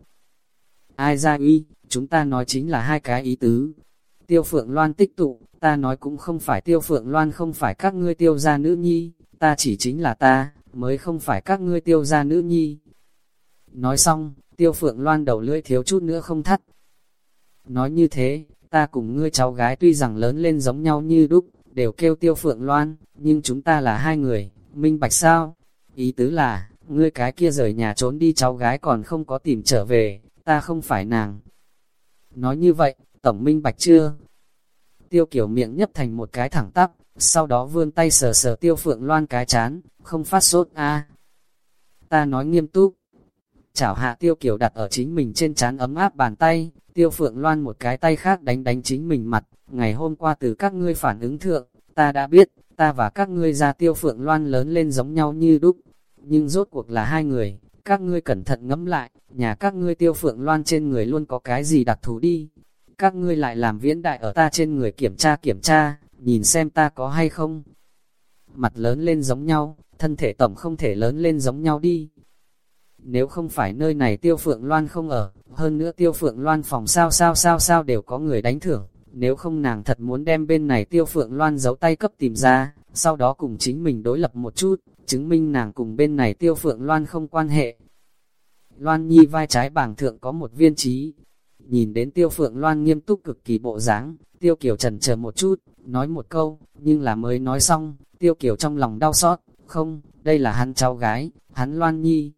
Ai ra uy, chúng ta nói chính là hai cái ý tứ. Tiêu phượng loan tích tụ, ta nói cũng không phải tiêu phượng loan không phải các ngươi tiêu ra nữ nhi, ta chỉ chính là ta, mới không phải các ngươi tiêu ra nữ nhi. Nói xong, tiêu phượng loan đầu lưỡi thiếu chút nữa không thắt. Nói như thế, ta cùng ngươi cháu gái tuy rằng lớn lên giống nhau như đúc, đều kêu tiêu phượng loan, nhưng chúng ta là hai người, minh bạch sao? Ý tứ là, ngươi cái kia rời nhà trốn đi cháu gái còn không có tìm trở về, ta không phải nàng. Nói như vậy, tổng minh bạch chưa? Tiêu kiểu miệng nhấp thành một cái thẳng tắp, sau đó vươn tay sờ sờ tiêu phượng loan cái chán, không phát sốt a Ta nói nghiêm túc. Chảo hạ tiêu kiểu đặt ở chính mình trên chán ấm áp bàn tay, tiêu phượng loan một cái tay khác đánh đánh chính mình mặt, ngày hôm qua từ các ngươi phản ứng thượng, ta đã biết, ta và các ngươi ra tiêu phượng loan lớn lên giống nhau như đúc, nhưng rốt cuộc là hai người, các ngươi cẩn thận ngẫm lại, nhà các ngươi tiêu phượng loan trên người luôn có cái gì đặc thù đi, các ngươi lại làm viễn đại ở ta trên người kiểm tra kiểm tra, nhìn xem ta có hay không. Mặt lớn lên giống nhau, thân thể tổng không thể lớn lên giống nhau đi. Nếu không phải nơi này tiêu phượng loan không ở, hơn nữa tiêu phượng loan phòng sao sao sao sao đều có người đánh thưởng, nếu không nàng thật muốn đem bên này tiêu phượng loan giấu tay cấp tìm ra, sau đó cùng chính mình đối lập một chút, chứng minh nàng cùng bên này tiêu phượng loan không quan hệ. Loan nhi vai trái bảng thượng có một viên trí, nhìn đến tiêu phượng loan nghiêm túc cực kỳ bộ dáng, tiêu kiều trần chờ một chút, nói một câu, nhưng là mới nói xong, tiêu kiều trong lòng đau xót, không, đây là hắn cháu gái, hắn loan nhi.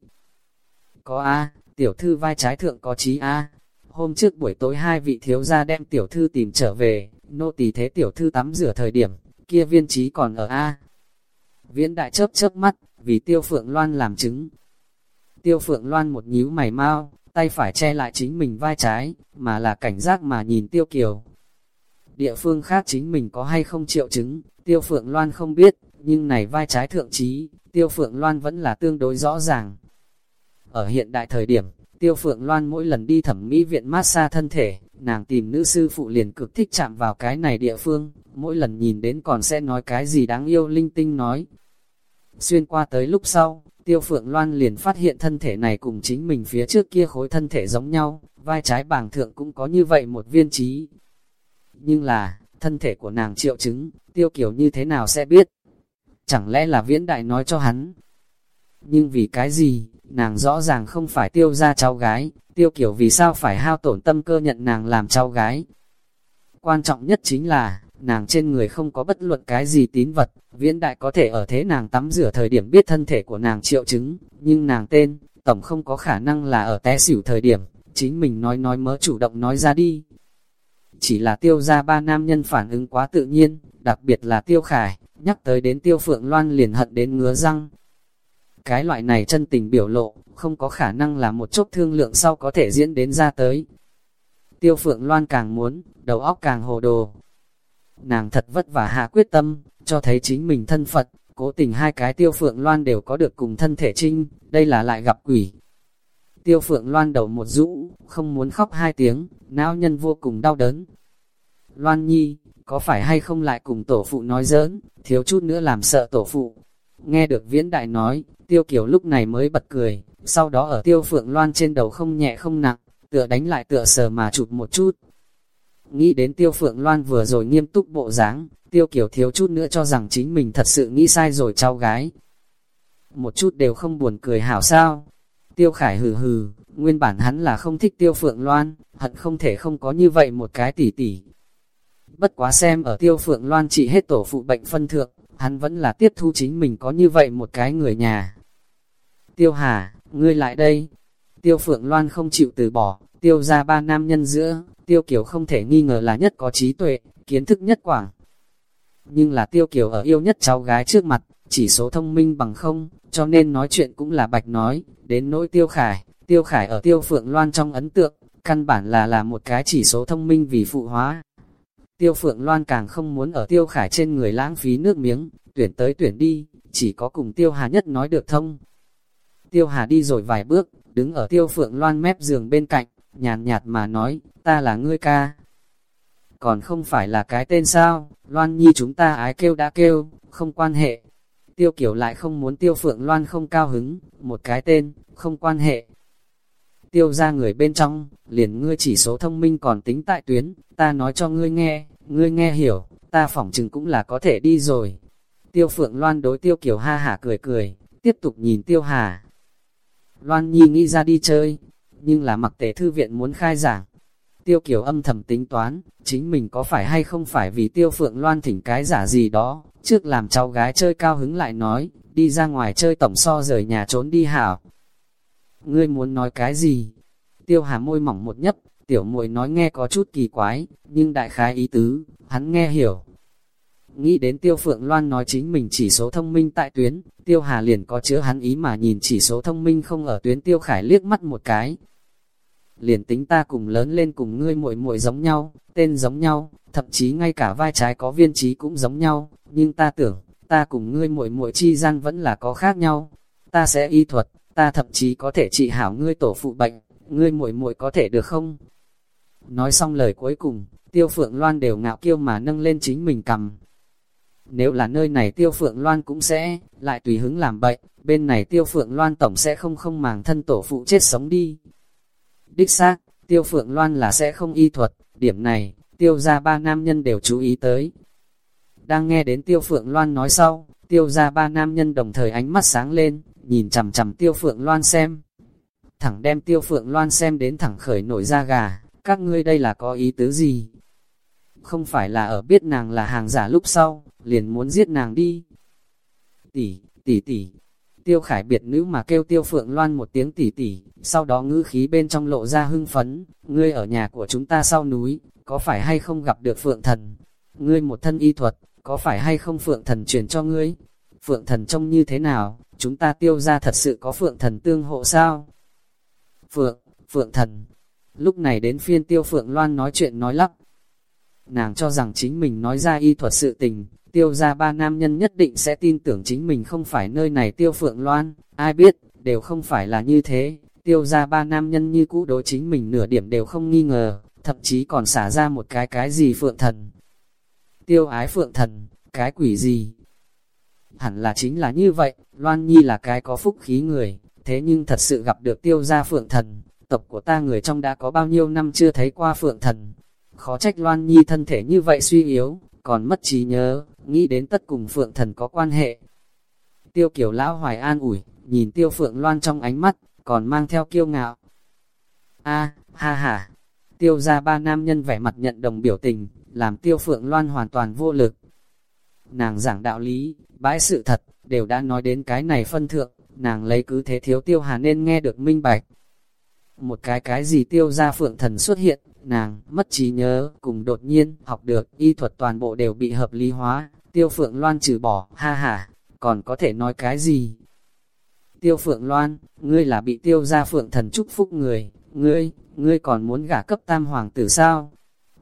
Có A, tiểu thư vai trái thượng có trí A, hôm trước buổi tối hai vị thiếu gia đem tiểu thư tìm trở về, nô tỳ thế tiểu thư tắm rửa thời điểm, kia viên trí còn ở A. Viễn đại chớp chớp mắt, vì tiêu phượng loan làm chứng. Tiêu phượng loan một nhíu mày mau, tay phải che lại chính mình vai trái, mà là cảnh giác mà nhìn tiêu kiều. Địa phương khác chính mình có hay không triệu chứng, tiêu phượng loan không biết, nhưng này vai trái thượng trí, tiêu phượng loan vẫn là tương đối rõ ràng. Ở hiện đại thời điểm, tiêu phượng loan mỗi lần đi thẩm mỹ viện massage thân thể, nàng tìm nữ sư phụ liền cực thích chạm vào cái này địa phương, mỗi lần nhìn đến còn sẽ nói cái gì đáng yêu linh tinh nói. Xuyên qua tới lúc sau, Tiêu Phượng Loan liền phát hiện thân thể này cùng chính mình phía trước kia khối thân thể giống nhau, vai trái bảng thượng cũng có như vậy một viên trí. Nhưng là, thân thể của nàng triệu chứng, tiêu kiều như thế nào sẽ biết? Chẳng lẽ là viễn đại nói cho hắn? Nhưng vì cái gì, nàng rõ ràng không phải tiêu ra cháu gái, tiêu kiểu vì sao phải hao tổn tâm cơ nhận nàng làm cháu gái? Quan trọng nhất chính là, nàng trên người không có bất luận cái gì tín vật, viễn đại có thể ở thế nàng tắm rửa thời điểm biết thân thể của nàng triệu chứng, nhưng nàng tên, tổng không có khả năng là ở té xỉu thời điểm, chính mình nói nói mớ chủ động nói ra đi. Chỉ là tiêu ra ba nam nhân phản ứng quá tự nhiên, đặc biệt là tiêu khải, nhắc tới đến tiêu phượng loan liền hận đến ngứa răng. Cái loại này chân tình biểu lộ, không có khả năng là một chút thương lượng sau có thể diễn đến ra tới. Tiêu phượng loan càng muốn, đầu óc càng hồ đồ, Nàng thật vất vả hạ quyết tâm, cho thấy chính mình thân Phật, cố tình hai cái tiêu phượng loan đều có được cùng thân thể trinh, đây là lại gặp quỷ. Tiêu phượng loan đầu một rũ, không muốn khóc hai tiếng, não nhân vô cùng đau đớn. Loan nhi, có phải hay không lại cùng tổ phụ nói giỡn, thiếu chút nữa làm sợ tổ phụ. Nghe được viễn đại nói, tiêu kiểu lúc này mới bật cười, sau đó ở tiêu phượng loan trên đầu không nhẹ không nặng, tựa đánh lại tựa sờ mà chụp một chút, Nghĩ đến tiêu phượng loan vừa rồi nghiêm túc bộ dáng, tiêu kiểu thiếu chút nữa cho rằng chính mình thật sự nghĩ sai rồi cháu gái. Một chút đều không buồn cười hảo sao. Tiêu khải hừ hừ, nguyên bản hắn là không thích tiêu phượng loan, hận không thể không có như vậy một cái tỉ tỉ. Bất quá xem ở tiêu phượng loan trị hết tổ phụ bệnh phân thượng, hắn vẫn là tiếp thu chính mình có như vậy một cái người nhà. Tiêu hà, ngươi lại đây. Tiêu phượng loan không chịu từ bỏ, tiêu ra ba nam nhân giữa, Tiêu Kiều không thể nghi ngờ là nhất có trí tuệ, kiến thức nhất quảng. Nhưng là Tiêu Kiều ở yêu nhất cháu gái trước mặt, chỉ số thông minh bằng không, cho nên nói chuyện cũng là bạch nói, đến nỗi Tiêu Khải, Tiêu Khải ở Tiêu Phượng Loan trong ấn tượng, căn bản là là một cái chỉ số thông minh vì phụ hóa. Tiêu Phượng Loan càng không muốn ở Tiêu Khải trên người lãng phí nước miếng, tuyển tới tuyển đi, chỉ có cùng Tiêu Hà nhất nói được thông. Tiêu Hà đi rồi vài bước, đứng ở Tiêu Phượng Loan mép giường bên cạnh, nhàn nhạt mà nói, ta là ngươi ca. còn không phải là cái tên sao, Loan Nhi chúng ta ái kêu đã kêu, không quan hệ. Tiêu kiểu lại không muốn tiêu phượng Loan không cao hứng, một cái tên, không quan hệ. Tiêu ra người bên trong, liền ngươi chỉ số thông minh còn tính tại tuyến, ta nói cho ngươi nghe, ngươi nghe hiểu, ta phỏng chừng cũng là có thể đi rồi. Tiêu phượng Loan đối tiêu Kiều ha hả cười cười, tiếp tục nhìn tiêu hà. Loan Nhi nghĩ ra đi chơi, nhưng là mặc tề thư viện muốn khai giảng, Tiêu Kiều âm thầm tính toán, chính mình có phải hay không phải vì Tiêu Phượng Loan thỉnh cái giả gì đó, trước làm cháu gái chơi cao hứng lại nói, đi ra ngoài chơi tổng so rời nhà trốn đi hảo. Ngươi muốn nói cái gì? Tiêu Hà môi mỏng một nhấp, tiểu muội nói nghe có chút kỳ quái, nhưng đại khái ý tứ, hắn nghe hiểu. Nghĩ đến Tiêu Phượng Loan nói chính mình chỉ số thông minh tại tuyến, Tiêu Hà liền có chứa hắn ý mà nhìn chỉ số thông minh không ở tuyến Tiêu Khải liếc mắt một cái, liền tính ta cùng lớn lên cùng ngươi muội muội giống nhau, tên giống nhau, thậm chí ngay cả vai trái có viên trí cũng giống nhau, nhưng ta tưởng, ta cùng ngươi muội muội chi gian vẫn là có khác nhau. Ta sẽ y thuật, ta thậm chí có thể trị hảo ngươi tổ phụ bệnh, ngươi muội muội có thể được không? Nói xong lời cuối cùng, Tiêu Phượng Loan đều ngạo kiêu mà nâng lên chính mình cầm. Nếu là nơi này Tiêu Phượng Loan cũng sẽ, lại tùy hứng làm bệnh, bên này Tiêu Phượng Loan tổng sẽ không không màng thân tổ phụ chết sống đi. Đích xác, tiêu phượng loan là sẽ không y thuật, điểm này, tiêu ra ba nam nhân đều chú ý tới. Đang nghe đến tiêu phượng loan nói sau, tiêu ra ba nam nhân đồng thời ánh mắt sáng lên, nhìn chằm chằm tiêu phượng loan xem. Thẳng đem tiêu phượng loan xem đến thẳng khởi nổi da gà, các ngươi đây là có ý tứ gì? Không phải là ở biết nàng là hàng giả lúc sau, liền muốn giết nàng đi. Tỷ, tỷ tỷ, Tiêu khải biệt nữ mà kêu tiêu phượng loan một tiếng tỷ tỷ sau đó ngữ khí bên trong lộ ra hưng phấn, ngươi ở nhà của chúng ta sau núi, có phải hay không gặp được phượng thần? Ngươi một thân y thuật, có phải hay không phượng thần truyền cho ngươi? Phượng thần trông như thế nào? Chúng ta tiêu ra thật sự có phượng thần tương hộ sao? Phượng, phượng thần. Lúc này đến phiên tiêu phượng loan nói chuyện nói lắp. Nàng cho rằng chính mình nói ra y thuật sự tình, tiêu ra ba nam nhân nhất định sẽ tin tưởng chính mình không phải nơi này tiêu phượng loan, ai biết, đều không phải là như thế, tiêu ra ba nam nhân như cũ đối chính mình nửa điểm đều không nghi ngờ, thậm chí còn xả ra một cái cái gì phượng thần. Tiêu ái phượng thần, cái quỷ gì? Hẳn là chính là như vậy, Loan Nhi là cái có phúc khí người, thế nhưng thật sự gặp được tiêu gia phượng thần, tộc của ta người trong đã có bao nhiêu năm chưa thấy qua phượng thần. Khó trách Loan Nhi thân thể như vậy suy yếu, còn mất trí nhớ, nghĩ đến tất cùng Phượng Thần có quan hệ. Tiêu kiểu lão hoài an ủi, nhìn Tiêu Phượng Loan trong ánh mắt, còn mang theo kiêu ngạo. A, ha ha, Tiêu ra ba nam nhân vẻ mặt nhận đồng biểu tình, làm Tiêu Phượng Loan hoàn toàn vô lực. Nàng giảng đạo lý, bãi sự thật, đều đã nói đến cái này phân thượng, nàng lấy cứ thế thiếu Tiêu Hà nên nghe được minh bạch. Một cái cái gì Tiêu ra Phượng Thần xuất hiện, nàng, mất trí nhớ, cùng đột nhiên, học được, y thuật toàn bộ đều bị hợp lý hóa, tiêu phượng loan trừ bỏ, ha ha, còn có thể nói cái gì? Tiêu phượng loan, ngươi là bị tiêu gia phượng thần chúc phúc người, ngươi, ngươi còn muốn gả cấp tam hoàng tử sao?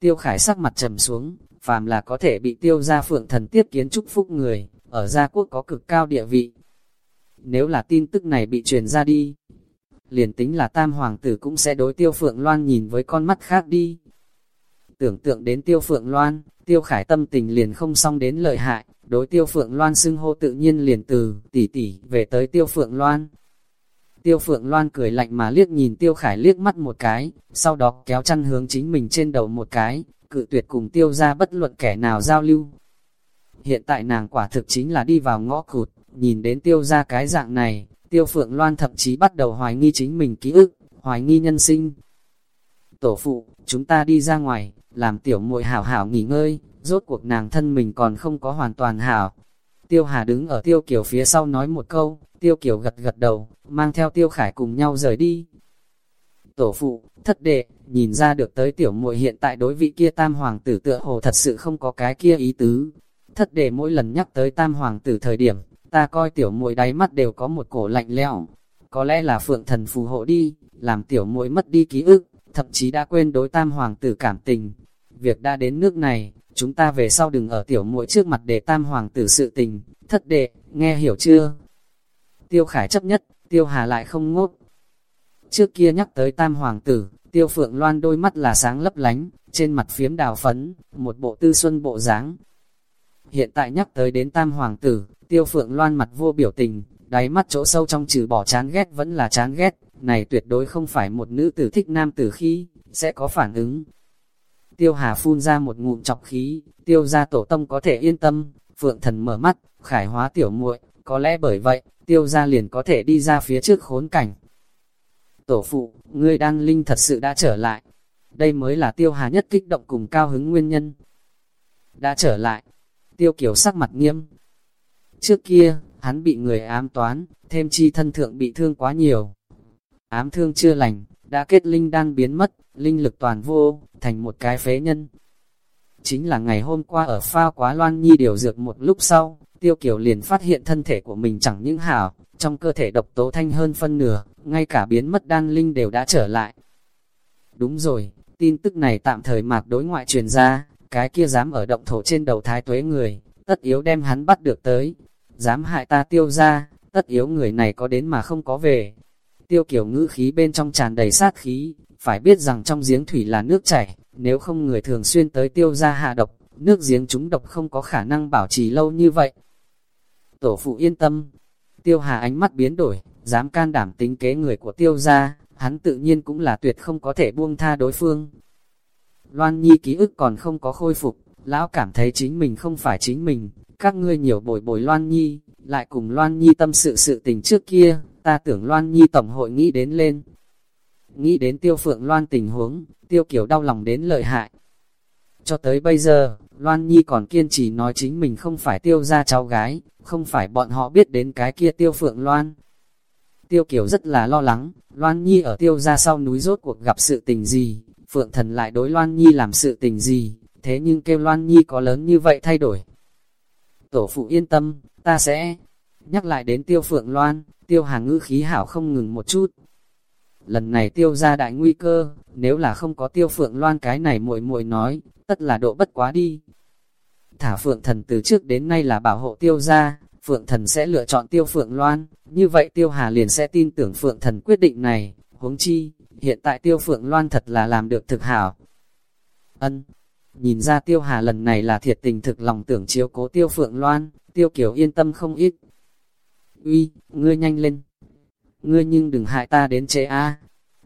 Tiêu khải sắc mặt trầm xuống, phàm là có thể bị tiêu gia phượng thần tiếp kiến chúc phúc người, ở gia quốc có cực cao địa vị. Nếu là tin tức này bị truyền ra đi, liền tính là tam hoàng tử cũng sẽ đối tiêu phượng loan nhìn với con mắt khác đi. Tưởng tượng đến tiêu phượng loan, tiêu khải tâm tình liền không xong đến lợi hại, đối tiêu phượng loan xưng hô tự nhiên liền từ tỷ tỷ về tới tiêu phượng loan. Tiêu phượng loan cười lạnh mà liếc nhìn tiêu khải liếc mắt một cái, sau đó kéo chăn hướng chính mình trên đầu một cái, cự tuyệt cùng tiêu ra bất luận kẻ nào giao lưu. Hiện tại nàng quả thực chính là đi vào ngõ cụt, nhìn đến tiêu ra cái dạng này, Tiêu Phượng Loan thậm chí bắt đầu hoài nghi chính mình ký ức, hoài nghi nhân sinh. Tổ phụ, chúng ta đi ra ngoài, làm tiểu muội hảo hảo nghỉ ngơi, rốt cuộc nàng thân mình còn không có hoàn toàn hảo. Tiêu Hà đứng ở Tiêu Kiều phía sau nói một câu, Tiêu Kiều gật gật đầu, mang theo Tiêu Khải cùng nhau rời đi. Tổ phụ, thất đệ, nhìn ra được tới tiểu muội hiện tại đối vị kia tam hoàng tử tựa hồ thật sự không có cái kia ý tứ. Thất đệ mỗi lần nhắc tới tam hoàng tử thời điểm, ta coi tiểu muội đáy mắt đều có một cổ lạnh lẽo. Có lẽ là phượng thần phù hộ đi, làm tiểu muội mất đi ký ức, thậm chí đã quên đối tam hoàng tử cảm tình. Việc đã đến nước này, chúng ta về sau đừng ở tiểu muội trước mặt để tam hoàng tử sự tình, thất đệ, nghe hiểu chưa? Tiêu Khải chấp nhất, Tiêu Hà lại không ngốc. Trước kia nhắc tới tam hoàng tử, Tiêu Phượng Loan đôi mắt là sáng lấp lánh, trên mặt phiếm đào phấn, một bộ tư xuân bộ dáng. Hiện tại nhắc tới đến tam hoàng tử, Tiêu Phượng Loan mặt vô biểu tình, đáy mắt chỗ sâu trong trừ bỏ chán ghét vẫn là chán ghét, này tuyệt đối không phải một nữ tử thích nam tử khi, sẽ có phản ứng. Tiêu Hà phun ra một ngụm chọc khí, tiêu gia tổ tông có thể yên tâm, Phượng thần mở mắt, khải hóa tiểu muội, có lẽ bởi vậy, tiêu gia liền có thể đi ra phía trước khốn cảnh. Tổ phụ, ngươi đang linh thật sự đã trở lại. Đây mới là tiêu hà nhất kích động cùng cao hứng nguyên nhân. Đã trở lại, tiêu kiểu sắc mặt nghiêm. Trước kia, hắn bị người ám toán, thêm chi thân thượng bị thương quá nhiều. Ám thương chưa lành, đã kết linh đan biến mất, linh lực toàn vô, thành một cái phế nhân. Chính là ngày hôm qua ở pha quá loan nhi điều dược một lúc sau, tiêu kiểu liền phát hiện thân thể của mình chẳng những hảo, trong cơ thể độc tố thanh hơn phân nửa, ngay cả biến mất đan linh đều đã trở lại. Đúng rồi, tin tức này tạm thời mạc đối ngoại truyền ra, cái kia dám ở động thổ trên đầu thái tuế người, tất yếu đem hắn bắt được tới, dám hại ta tiêu ra, tất yếu người này có đến mà không có về. Tiêu kiểu ngữ khí bên trong tràn đầy sát khí, phải biết rằng trong giếng thủy là nước chảy, nếu không người thường xuyên tới tiêu ra hạ độc, nước giếng chúng độc không có khả năng bảo trì lâu như vậy. Tổ phụ yên tâm, tiêu hà ánh mắt biến đổi, dám can đảm tính kế người của tiêu gia, hắn tự nhiên cũng là tuyệt không có thể buông tha đối phương. Loan Nhi ký ức còn không có khôi phục, lão cảm thấy chính mình không phải chính mình, các ngươi nhiều bồi bồi Loan Nhi, lại cùng Loan Nhi tâm sự sự tình trước kia, ta tưởng Loan Nhi tổng hội nghĩ đến lên. Nghĩ đến tiêu phượng Loan tình huống, tiêu kiểu đau lòng đến lợi hại. Cho tới bây giờ, Loan Nhi còn kiên trì nói chính mình không phải tiêu ra cháu gái, không phải bọn họ biết đến cái kia tiêu phượng Loan. Tiêu kiểu rất là lo lắng, Loan Nhi ở tiêu ra sau núi rốt cuộc gặp sự tình gì, phượng thần lại đối Loan Nhi làm sự tình gì, thế nhưng kêu Loan Nhi có lớn như vậy thay đổi. Tổ phụ yên tâm, ta sẽ nhắc lại đến tiêu phượng Loan, tiêu hàng ngữ khí hảo không ngừng một chút. Lần này tiêu ra đại nguy cơ, nếu là không có tiêu phượng Loan cái này muội muội nói, tất là độ bất quá đi. Thả phượng thần từ trước đến nay là bảo hộ tiêu ra, phượng thần sẽ lựa chọn tiêu phượng Loan, như vậy tiêu hà liền sẽ tin tưởng phượng thần quyết định này, huống chi, hiện tại tiêu phượng Loan thật là làm được thực hảo. Ân, nhìn ra tiêu hà lần này là thiệt tình thực lòng tưởng chiếu cố tiêu phượng Loan, tiêu kiểu yên tâm không ít. Uy, ngươi nhanh lên. Ngươi nhưng đừng hại ta đến chế a.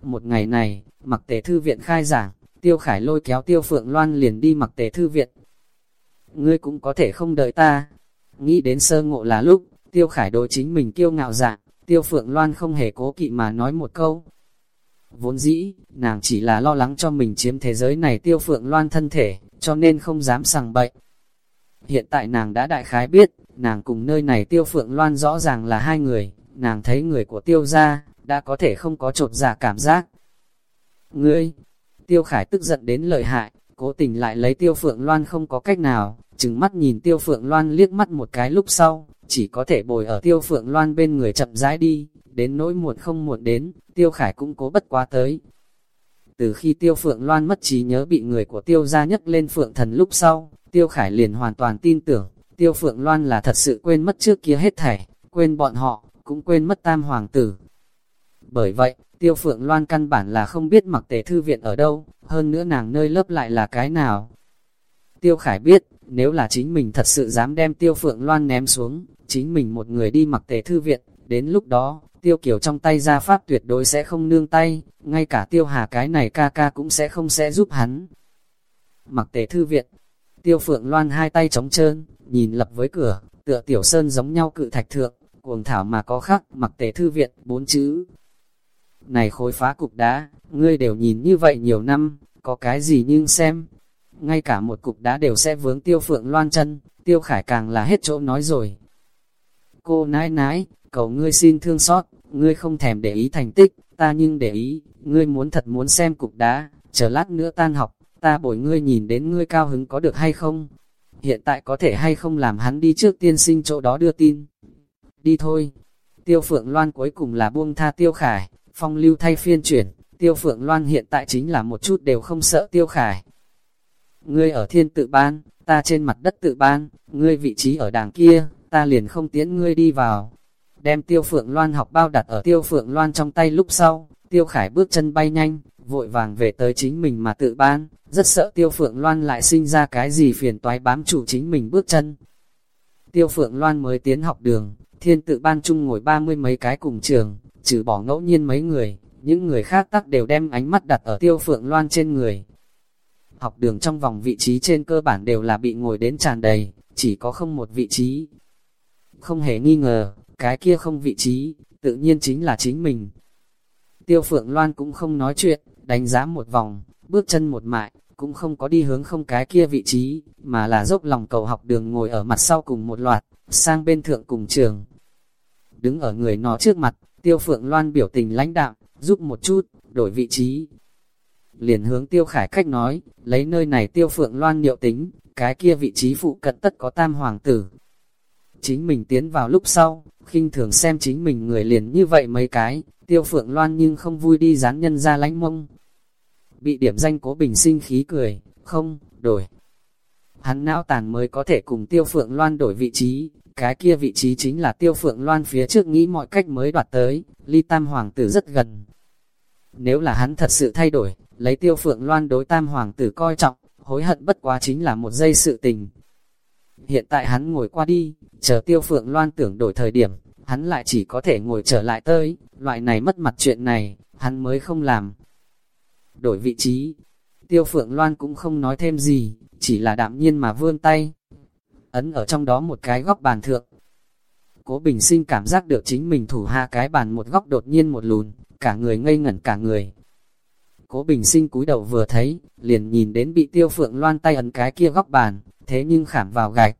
Một ngày này, mặc tề thư viện khai giảng, tiêu khải lôi kéo tiêu phượng Loan liền đi mặc tề thư viện. Ngươi cũng có thể không đợi ta. Nghĩ đến sơ ngộ là lúc, tiêu khải đối chính mình kiêu ngạo dạng, tiêu phượng Loan không hề cố kỵ mà nói một câu. Vốn dĩ, nàng chỉ là lo lắng cho mình chiếm thế giới này tiêu phượng Loan thân thể, cho nên không dám sằng bệnh Hiện tại nàng đã đại khái biết, nàng cùng nơi này tiêu phượng loan rõ ràng là hai người, nàng thấy người của tiêu gia, đã có thể không có trột giả cảm giác. Ngươi, tiêu khải tức giận đến lợi hại, cố tình lại lấy tiêu phượng loan không có cách nào, chừng mắt nhìn tiêu phượng loan liếc mắt một cái lúc sau, chỉ có thể bồi ở tiêu phượng loan bên người chậm rãi đi, đến nỗi muộn không muộn đến, tiêu khải cũng cố bất quá tới. Từ khi tiêu phượng loan mất trí nhớ bị người của tiêu gia nhấc lên phượng thần lúc sau, tiêu khải liền hoàn toàn tin tưởng, Tiêu Phượng Loan là thật sự quên mất trước kia hết thảy, quên bọn họ, cũng quên mất tam hoàng tử. Bởi vậy, Tiêu Phượng Loan căn bản là không biết mặc tề thư viện ở đâu, hơn nữa nàng nơi lớp lại là cái nào. Tiêu Khải biết, nếu là chính mình thật sự dám đem Tiêu Phượng Loan ném xuống, chính mình một người đi mặc tề thư viện, đến lúc đó, Tiêu Kiều trong tay ra pháp tuyệt đối sẽ không nương tay, ngay cả Tiêu Hà cái này ca ca cũng sẽ không sẽ giúp hắn. Mặc tề thư viện, Tiêu Phượng Loan hai tay trống trơn, nhìn lập với cửa, tựa tiểu sơn giống nhau cự thạch thượng, cuồng thảo mà có khắc, mặc tề thư viện, bốn chữ. Này khối phá cục đá, ngươi đều nhìn như vậy nhiều năm, có cái gì nhưng xem. Ngay cả một cục đá đều sẽ vướng tiêu phượng loan chân, tiêu khải càng là hết chỗ nói rồi. Cô nãi nãi, cầu ngươi xin thương xót, ngươi không thèm để ý thành tích, ta nhưng để ý, ngươi muốn thật muốn xem cục đá, chờ lát nữa tan học, ta bồi ngươi nhìn đến ngươi cao hứng có được hay không? hiện tại có thể hay không làm hắn đi trước tiên sinh chỗ đó đưa tin. Đi thôi. Tiêu Phượng Loan cuối cùng là buông tha Tiêu Khải, phong lưu thay phiên chuyển, Tiêu Phượng Loan hiện tại chính là một chút đều không sợ Tiêu Khải. Ngươi ở thiên tự ban, ta trên mặt đất tự ban, ngươi vị trí ở đàng kia, ta liền không tiến ngươi đi vào. Đem Tiêu Phượng Loan học bao đặt ở Tiêu Phượng Loan trong tay lúc sau, Tiêu Khải bước chân bay nhanh, vội vàng về tới chính mình mà tự ban, rất sợ Tiêu Phượng Loan lại sinh ra cái gì phiền toái bám chủ chính mình bước chân. Tiêu Phượng Loan mới tiến học đường, thiên tự ban chung ngồi ba mươi mấy cái cùng trường, trừ bỏ ngẫu nhiên mấy người, những người khác tắc đều đem ánh mắt đặt ở Tiêu Phượng Loan trên người. Học đường trong vòng vị trí trên cơ bản đều là bị ngồi đến tràn đầy, chỉ có không một vị trí. Không hề nghi ngờ, cái kia không vị trí, tự nhiên chính là chính mình. Tiêu Phượng Loan cũng không nói chuyện, đánh giá một vòng, bước chân một mại, cũng không có đi hướng không cái kia vị trí, mà là dốc lòng cầu học đường ngồi ở mặt sau cùng một loạt, sang bên thượng cùng trường. Đứng ở người nó trước mặt, Tiêu Phượng Loan biểu tình lãnh đạm, giúp một chút, đổi vị trí. Liền hướng Tiêu Khải cách nói, lấy nơi này Tiêu Phượng Loan liệu tính, cái kia vị trí phụ cận tất có tam hoàng tử. Chính mình tiến vào lúc sau, khinh thường xem chính mình người liền như vậy mấy cái, Tiêu Phượng Loan nhưng không vui đi dán nhân ra lánh mông. Bị điểm danh cố bình sinh khí cười, không, đổi. Hắn não tàn mới có thể cùng Tiêu Phượng Loan đổi vị trí, cái kia vị trí chính là Tiêu Phượng Loan phía trước nghĩ mọi cách mới đoạt tới, ly tam hoàng tử rất gần. Nếu là hắn thật sự thay đổi, lấy Tiêu Phượng Loan đối tam hoàng tử coi trọng, hối hận bất quá chính là một giây sự tình. Hiện tại hắn ngồi qua đi, chờ Tiêu Phượng Loan tưởng đổi thời điểm, hắn lại chỉ có thể ngồi trở lại tới, loại này mất mặt chuyện này, hắn mới không làm. Đổi vị trí, Tiêu Phượng Loan cũng không nói thêm gì, chỉ là đạm nhiên mà vươn tay. Ấn ở trong đó một cái góc bàn thượng. Cố Bình Sinh cảm giác được chính mình thủ hạ cái bàn một góc đột nhiên một lùn, cả người ngây ngẩn cả người. Cố Bình Sinh cúi đầu vừa thấy, liền nhìn đến bị Tiêu Phượng Loan tay ấn cái kia góc bàn, thế nhưng khảm vào gạch.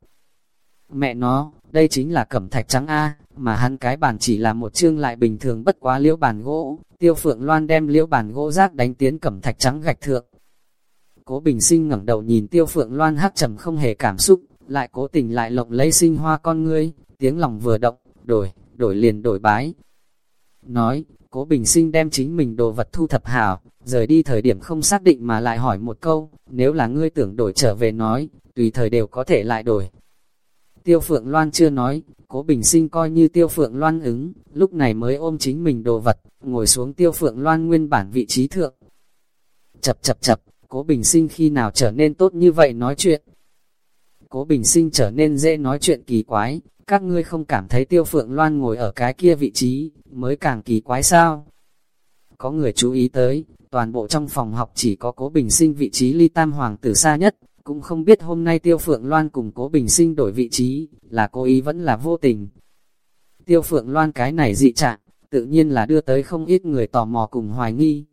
Mẹ nó, đây chính là cẩm thạch trắng A, mà hắn cái bàn chỉ là một chương lại bình thường bất quá liễu bàn gỗ, tiêu phượng loan đem liễu bàn gỗ rác đánh tiến cẩm thạch trắng gạch thượng. Cố bình sinh ngẩng đầu nhìn tiêu phượng loan hắc trầm không hề cảm xúc, lại cố tình lại lộng lấy sinh hoa con ngươi, tiếng lòng vừa động, đổi, đổi liền đổi bái. Nói, cố bình sinh đem chính mình đồ vật thu thập hảo, rời đi thời điểm không xác định mà lại hỏi một câu, nếu là ngươi tưởng đổi trở về nói, tùy thời đều có thể lại đổi. Tiêu Phượng Loan chưa nói, Cố Bình Sinh coi như Tiêu Phượng Loan ứng, lúc này mới ôm chính mình đồ vật, ngồi xuống Tiêu Phượng Loan nguyên bản vị trí thượng. Chập chập chập, Cố Bình Sinh khi nào trở nên tốt như vậy nói chuyện. Cố Bình Sinh trở nên dễ nói chuyện kỳ quái, các ngươi không cảm thấy Tiêu Phượng Loan ngồi ở cái kia vị trí, mới càng kỳ quái sao? Có người chú ý tới, toàn bộ trong phòng học chỉ có Cố Bình Sinh vị trí ly tam hoàng tử xa nhất, cũng không biết hôm nay Tiêu Phượng Loan cùng Cố Bình Sinh đổi vị trí, là cố ý vẫn là vô tình. Tiêu Phượng Loan cái này dị trạng, tự nhiên là đưa tới không ít người tò mò cùng hoài nghi.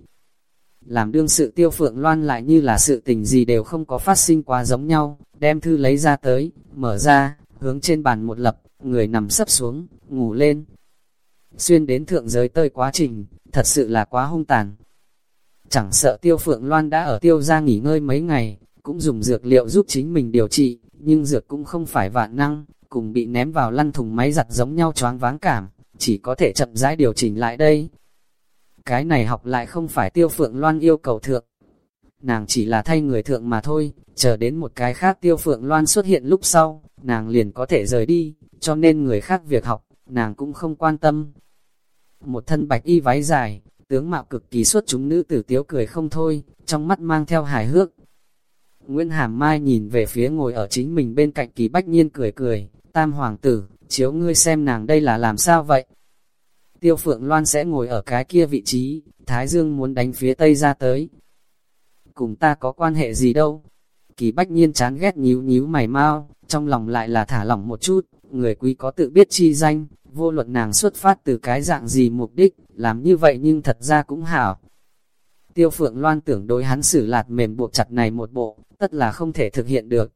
Làm đương sự Tiêu Phượng Loan lại như là sự tình gì đều không có phát sinh quá giống nhau, đem thư lấy ra tới, mở ra, hướng trên bàn một lập, người nằm sấp xuống, ngủ lên. Xuyên đến thượng giới tơi quá trình, thật sự là quá hung tàn. Chẳng sợ Tiêu Phượng Loan đã ở Tiêu ra nghỉ ngơi mấy ngày, cũng dùng dược liệu giúp chính mình điều trị, nhưng dược cũng không phải vạn năng, cùng bị ném vào lăn thùng máy giặt giống nhau choáng váng cảm, chỉ có thể chậm rãi điều chỉnh lại đây. Cái này học lại không phải tiêu phượng loan yêu cầu thượng. Nàng chỉ là thay người thượng mà thôi, chờ đến một cái khác tiêu phượng loan xuất hiện lúc sau, nàng liền có thể rời đi, cho nên người khác việc học, nàng cũng không quan tâm. Một thân bạch y váy dài, tướng mạo cực kỳ xuất chúng nữ tử tiếu cười không thôi, trong mắt mang theo hài hước, Nguyễn Hàm Mai nhìn về phía ngồi ở chính mình bên cạnh kỳ bách nhiên cười cười, tam hoàng tử, chiếu ngươi xem nàng đây là làm sao vậy? Tiêu Phượng Loan sẽ ngồi ở cái kia vị trí, Thái Dương muốn đánh phía tây ra tới. Cùng ta có quan hệ gì đâu? Kỳ bách nhiên chán ghét nhíu nhíu mày mau, trong lòng lại là thả lỏng một chút, người quý có tự biết chi danh, vô luận nàng xuất phát từ cái dạng gì mục đích, làm như vậy nhưng thật ra cũng hảo. Tiêu Phượng Loan tưởng đối hắn xử lạt mềm buộc chặt này một bộ, tất là không thể thực hiện được.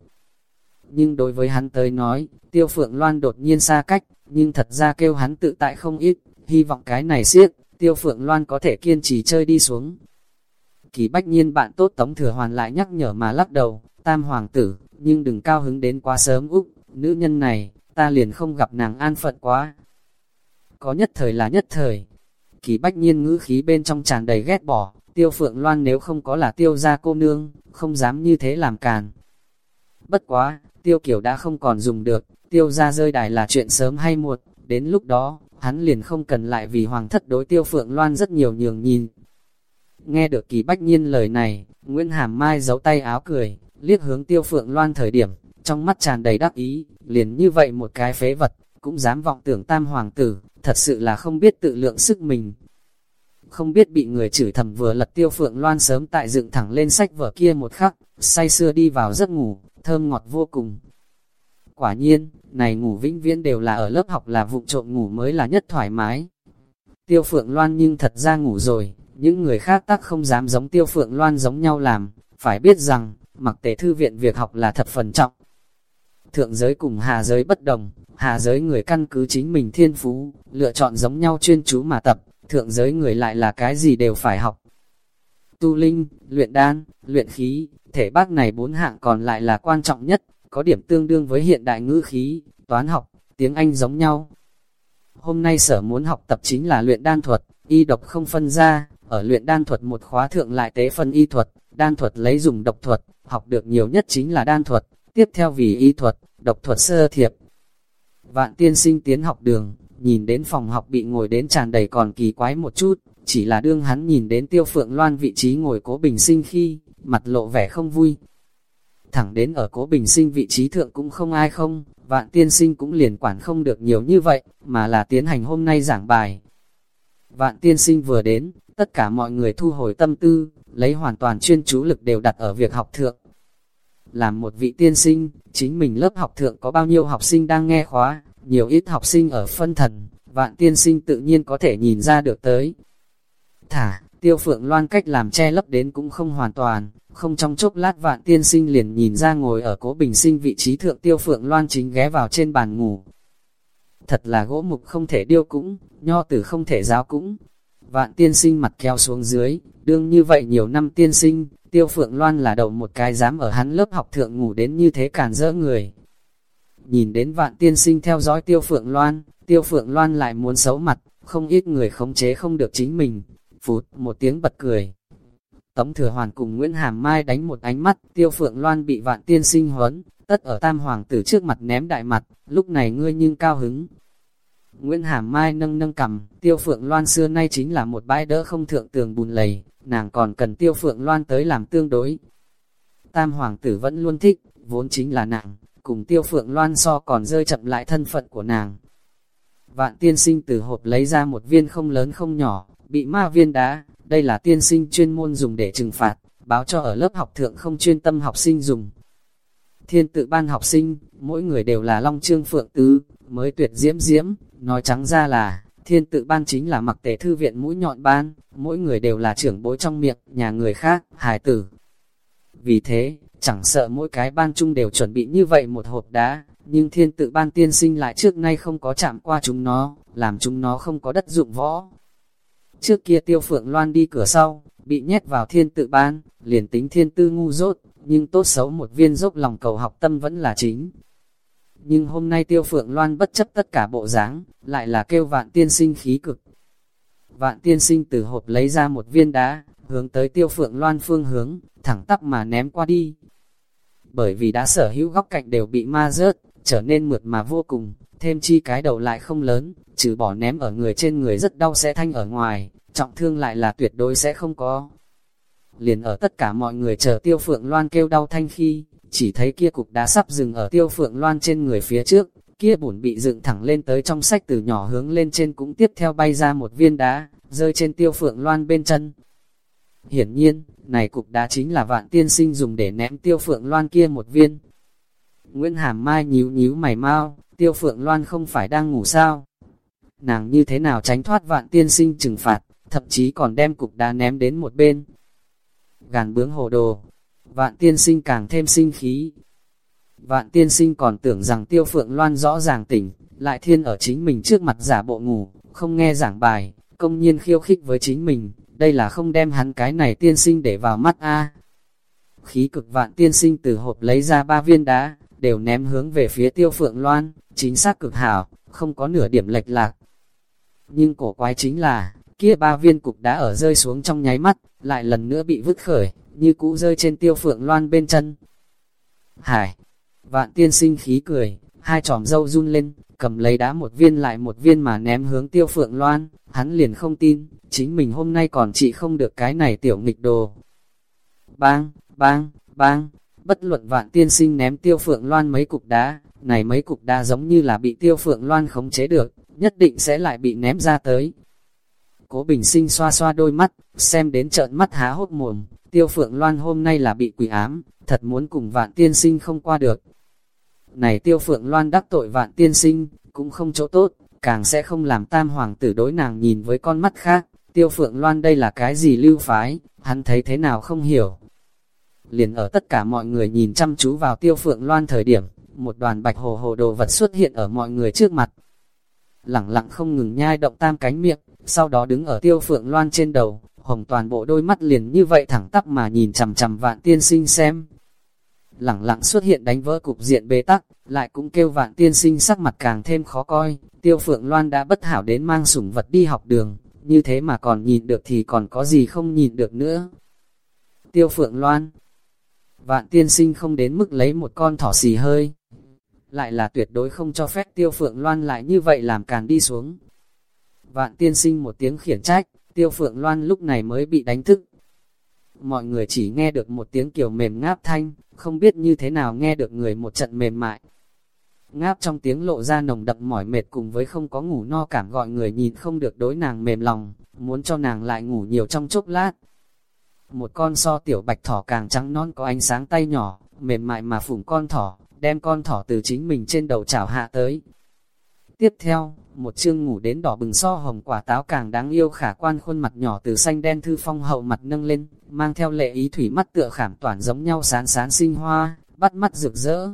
Nhưng đối với hắn tới nói, Tiêu Phượng Loan đột nhiên xa cách, nhưng thật ra kêu hắn tự tại không ít, hy vọng cái này siết, Tiêu Phượng Loan có thể kiên trì chơi đi xuống. Kỳ bách nhiên bạn tốt Tống Thừa Hoàn lại nhắc nhở mà lắc đầu, tam hoàng tử, nhưng đừng cao hứng đến quá sớm úc, nữ nhân này, ta liền không gặp nàng an phận quá. Có nhất thời là nhất thời, kỳ bách nhiên ngữ khí bên trong tràn đầy ghét bỏ, Tiêu Phượng Loan nếu không có là tiêu gia cô nương, không dám như thế làm càn. Bất quá, tiêu kiểu đã không còn dùng được, tiêu gia rơi đài là chuyện sớm hay muộn, đến lúc đó, hắn liền không cần lại vì hoàng thất đối tiêu Phượng Loan rất nhiều nhường nhìn. Nghe được kỳ bách nhiên lời này, Nguyễn Hàm Mai giấu tay áo cười, liếc hướng tiêu phượng loan thời điểm, trong mắt tràn đầy đắc ý, liền như vậy một cái phế vật, cũng dám vọng tưởng tam hoàng tử, thật sự là không biết tự lượng sức mình. Không biết bị người chửi thầm vừa lật tiêu phượng loan sớm tại dựng thẳng lên sách vở kia một khắc, say xưa đi vào giấc ngủ, thơm ngọt vô cùng. Quả nhiên, này ngủ vĩnh viễn đều là ở lớp học là vụ trộm ngủ mới là nhất thoải mái. Tiêu phượng loan nhưng thật ra ngủ rồi, những người khác tắc không dám giống tiêu phượng loan giống nhau làm, phải biết rằng, mặc tề thư viện việc học là thật phần trọng. Thượng giới cùng hà giới bất đồng, hà giới người căn cứ chính mình thiên phú, lựa chọn giống nhau chuyên chú mà tập, thượng giới người lại là cái gì đều phải học. Tu linh, luyện đan, luyện khí, thể bác này bốn hạng còn lại là quan trọng nhất, có điểm tương đương với hiện đại ngữ khí, toán học, tiếng Anh giống nhau. Hôm nay sở muốn học tập chính là luyện đan thuật, y độc không phân ra, ở luyện đan thuật một khóa thượng lại tế phân y thuật, đan thuật lấy dùng độc thuật, học được nhiều nhất chính là đan thuật, tiếp theo vì y thuật, độc thuật sơ thiệp. Vạn tiên sinh tiến học đường, nhìn đến phòng học bị ngồi đến tràn đầy còn kỳ quái một chút, chỉ là đương hắn nhìn đến tiêu phượng loan vị trí ngồi cố bình sinh khi, mặt lộ vẻ không vui. Thẳng đến ở cố bình sinh vị trí thượng cũng không ai không, vạn tiên sinh cũng liền quản không được nhiều như vậy, mà là tiến hành hôm nay giảng bài. Vạn tiên sinh vừa đến, tất cả mọi người thu hồi tâm tư, lấy hoàn toàn chuyên chú lực đều đặt ở việc học thượng. Làm một vị tiên sinh, chính mình lớp học thượng có bao nhiêu học sinh đang nghe khóa, nhiều ít học sinh ở phân thần, vạn tiên sinh tự nhiên có thể nhìn ra được tới. Thả, tiêu phượng loan cách làm che lấp đến cũng không hoàn toàn, không trong chốc lát vạn tiên sinh liền nhìn ra ngồi ở cố bình sinh vị trí thượng tiêu phượng loan chính ghé vào trên bàn ngủ. Thật là gỗ mục không thể điêu cũng, nho tử không thể giáo cũng. Vạn tiên sinh mặt kéo xuống dưới, đương như vậy nhiều năm tiên sinh, tiêu phượng loan là đầu một cái dám ở hắn lớp học thượng ngủ đến như thế càn rỡ người. Nhìn đến vạn tiên sinh theo dõi tiêu phượng loan, tiêu phượng loan lại muốn xấu mặt, không ít người khống chế không được chính mình. Phút, một tiếng bật cười. Tống Thừa Hoàn cùng Nguyễn Hàm Mai đánh một ánh mắt, Tiêu Phượng Loan bị vạn tiên sinh huấn, tất ở tam hoàng tử trước mặt ném đại mặt, lúc này ngươi nhưng cao hứng. Nguyễn Hàm Mai nâng nâng cầm, Tiêu Phượng Loan xưa nay chính là một bãi đỡ không thượng tường bùn lầy, nàng còn cần Tiêu Phượng Loan tới làm tương đối. Tam hoàng tử vẫn luôn thích, vốn chính là nàng, cùng Tiêu Phượng Loan so còn rơi chậm lại thân phận của nàng. Vạn tiên sinh từ hộp lấy ra một viên không lớn không nhỏ, bị ma viên đá, đây là tiên sinh chuyên môn dùng để trừng phạt, báo cho ở lớp học thượng không chuyên tâm học sinh dùng. Thiên tự ban học sinh, mỗi người đều là long trương phượng tứ, mới tuyệt diễm diễm, nói trắng ra là, thiên tự ban chính là mặc tế thư viện mũi nhọn ban, mỗi người đều là trưởng bối trong miệng, nhà người khác, hài tử. Vì thế, chẳng sợ mỗi cái ban chung đều chuẩn bị như vậy một hộp đá, nhưng thiên tự ban tiên sinh lại trước nay không có chạm qua chúng nó, làm chúng nó không có đất dụng võ, Trước kia tiêu phượng loan đi cửa sau, bị nhét vào thiên tự ban, liền tính thiên tư ngu dốt, nhưng tốt xấu một viên dốc lòng cầu học tâm vẫn là chính. Nhưng hôm nay tiêu phượng loan bất chấp tất cả bộ dáng, lại là kêu vạn tiên sinh khí cực. Vạn tiên sinh từ hộp lấy ra một viên đá, hướng tới tiêu phượng loan phương hướng, thẳng tắp mà ném qua đi. Bởi vì đã sở hữu góc cạnh đều bị ma rớt, trở nên mượt mà vô cùng, thêm chi cái đầu lại không lớn, trừ bỏ ném ở người trên người rất đau sẽ thanh ở ngoài, trọng thương lại là tuyệt đối sẽ không có. Liền ở tất cả mọi người chờ tiêu phượng loan kêu đau thanh khi, chỉ thấy kia cục đá sắp dừng ở tiêu phượng loan trên người phía trước, kia bổn bị dựng thẳng lên tới trong sách từ nhỏ hướng lên trên cũng tiếp theo bay ra một viên đá, rơi trên tiêu phượng loan bên chân. Hiển nhiên, này cục đá chính là vạn tiên sinh dùng để ném tiêu phượng loan kia một viên. Nguyễn Hàm Mai nhíu nhíu mày mau, tiêu phượng loan không phải đang ngủ sao? Nàng như thế nào tránh thoát vạn tiên sinh trừng phạt, thậm chí còn đem cục đá ném đến một bên. Gàn bướng hồ đồ, vạn tiên sinh càng thêm sinh khí. Vạn tiên sinh còn tưởng rằng tiêu phượng loan rõ ràng tỉnh, lại thiên ở chính mình trước mặt giả bộ ngủ, không nghe giảng bài, công nhiên khiêu khích với chính mình, đây là không đem hắn cái này tiên sinh để vào mắt a. Khí cực vạn tiên sinh từ hộp lấy ra ba viên đá, đều ném hướng về phía tiêu phượng loan, chính xác cực hảo, không có nửa điểm lệch lạc. Nhưng cổ quái chính là, kia ba viên cục đá ở rơi xuống trong nháy mắt, lại lần nữa bị vứt khởi, như cũ rơi trên tiêu phượng loan bên chân. Hải, vạn tiên sinh khí cười, hai tròm dâu run lên, cầm lấy đá một viên lại một viên mà ném hướng tiêu phượng loan, hắn liền không tin, chính mình hôm nay còn chị không được cái này tiểu nghịch đồ. Bang, bang, bang, bất luận vạn tiên sinh ném tiêu phượng loan mấy cục đá, này mấy cục đá giống như là bị tiêu phượng loan khống chế được, nhất định sẽ lại bị ném ra tới. Cố bình sinh xoa xoa đôi mắt, xem đến trợn mắt há hốt mồm, tiêu phượng loan hôm nay là bị quỷ ám, thật muốn cùng vạn tiên sinh không qua được. Này tiêu phượng loan đắc tội vạn tiên sinh, cũng không chỗ tốt, càng sẽ không làm tam hoàng tử đối nàng nhìn với con mắt khác. Tiêu phượng loan đây là cái gì lưu phái, hắn thấy thế nào không hiểu. Liền ở tất cả mọi người nhìn chăm chú vào tiêu phượng loan thời điểm, một đoàn bạch hồ hồ đồ vật xuất hiện ở mọi người trước mặt. Lặng lặng không ngừng nhai động tam cánh miệng, sau đó đứng ở tiêu phượng loan trên đầu, hồng toàn bộ đôi mắt liền như vậy thẳng tắp mà nhìn chằm chằm vạn tiên sinh xem, lẳng lặng xuất hiện đánh vỡ cục diện bế tắc, lại cũng kêu vạn tiên sinh sắc mặt càng thêm khó coi, tiêu phượng loan đã bất hảo đến mang sủng vật đi học đường, như thế mà còn nhìn được thì còn có gì không nhìn được nữa. Tiêu phượng loan, vạn tiên sinh không đến mức lấy một con thỏ xì hơi, lại là tuyệt đối không cho phép tiêu phượng loan lại như vậy làm càng đi xuống. Vạn tiên sinh một tiếng khiển trách, tiêu phượng loan lúc này mới bị đánh thức, mọi người chỉ nghe được một tiếng kiểu mềm ngáp thanh, không biết như thế nào nghe được người một trận mềm mại. Ngáp trong tiếng lộ ra nồng đậm mỏi mệt cùng với không có ngủ no cảm gọi người nhìn không được đối nàng mềm lòng, muốn cho nàng lại ngủ nhiều trong chốc lát. Một con so tiểu bạch thỏ càng trắng non có ánh sáng tay nhỏ, mềm mại mà phủng con thỏ, đem con thỏ từ chính mình trên đầu chảo hạ tới. Tiếp theo, một chương ngủ đến đỏ bừng so hồng quả táo càng đáng yêu khả quan khuôn mặt nhỏ từ xanh đen thư phong hậu mặt nâng lên, mang theo lệ ý thủy mắt tựa khảm toàn giống nhau sáng sán sinh hoa, bắt mắt rực rỡ.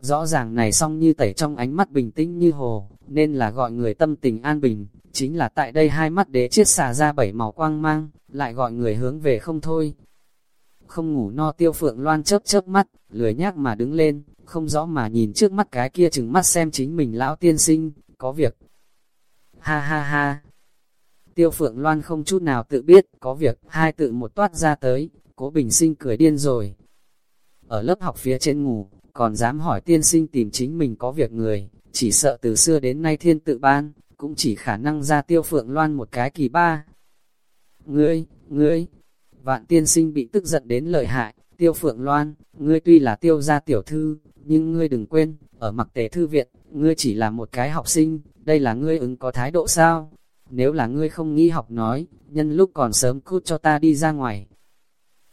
Rõ ràng này song như tẩy trong ánh mắt bình tĩnh như hồ, nên là gọi người tâm tình an bình, chính là tại đây hai mắt đế chiết xà ra bảy màu quang mang, lại gọi người hướng về không thôi. Không ngủ no tiêu phượng loan chớp chớp mắt, lười nhác mà đứng lên, không rõ mà nhìn trước mắt cái kia chừng mắt xem chính mình lão tiên sinh, có việc. Ha ha ha. Tiêu Phượng Loan không chút nào tự biết, có việc, hai tự một toát ra tới, cố bình sinh cười điên rồi. Ở lớp học phía trên ngủ, còn dám hỏi tiên sinh tìm chính mình có việc người, chỉ sợ từ xưa đến nay thiên tự ban, cũng chỉ khả năng ra tiêu Phượng Loan một cái kỳ ba. Ngươi, ngươi, vạn tiên sinh bị tức giận đến lợi hại, tiêu Phượng Loan, ngươi tuy là tiêu gia tiểu thư, nhưng ngươi đừng quên, ở mặc tề thư viện, ngươi chỉ là một cái học sinh, đây là ngươi ứng có thái độ sao? Nếu là ngươi không nghĩ học nói, nhân lúc còn sớm cút cho ta đi ra ngoài.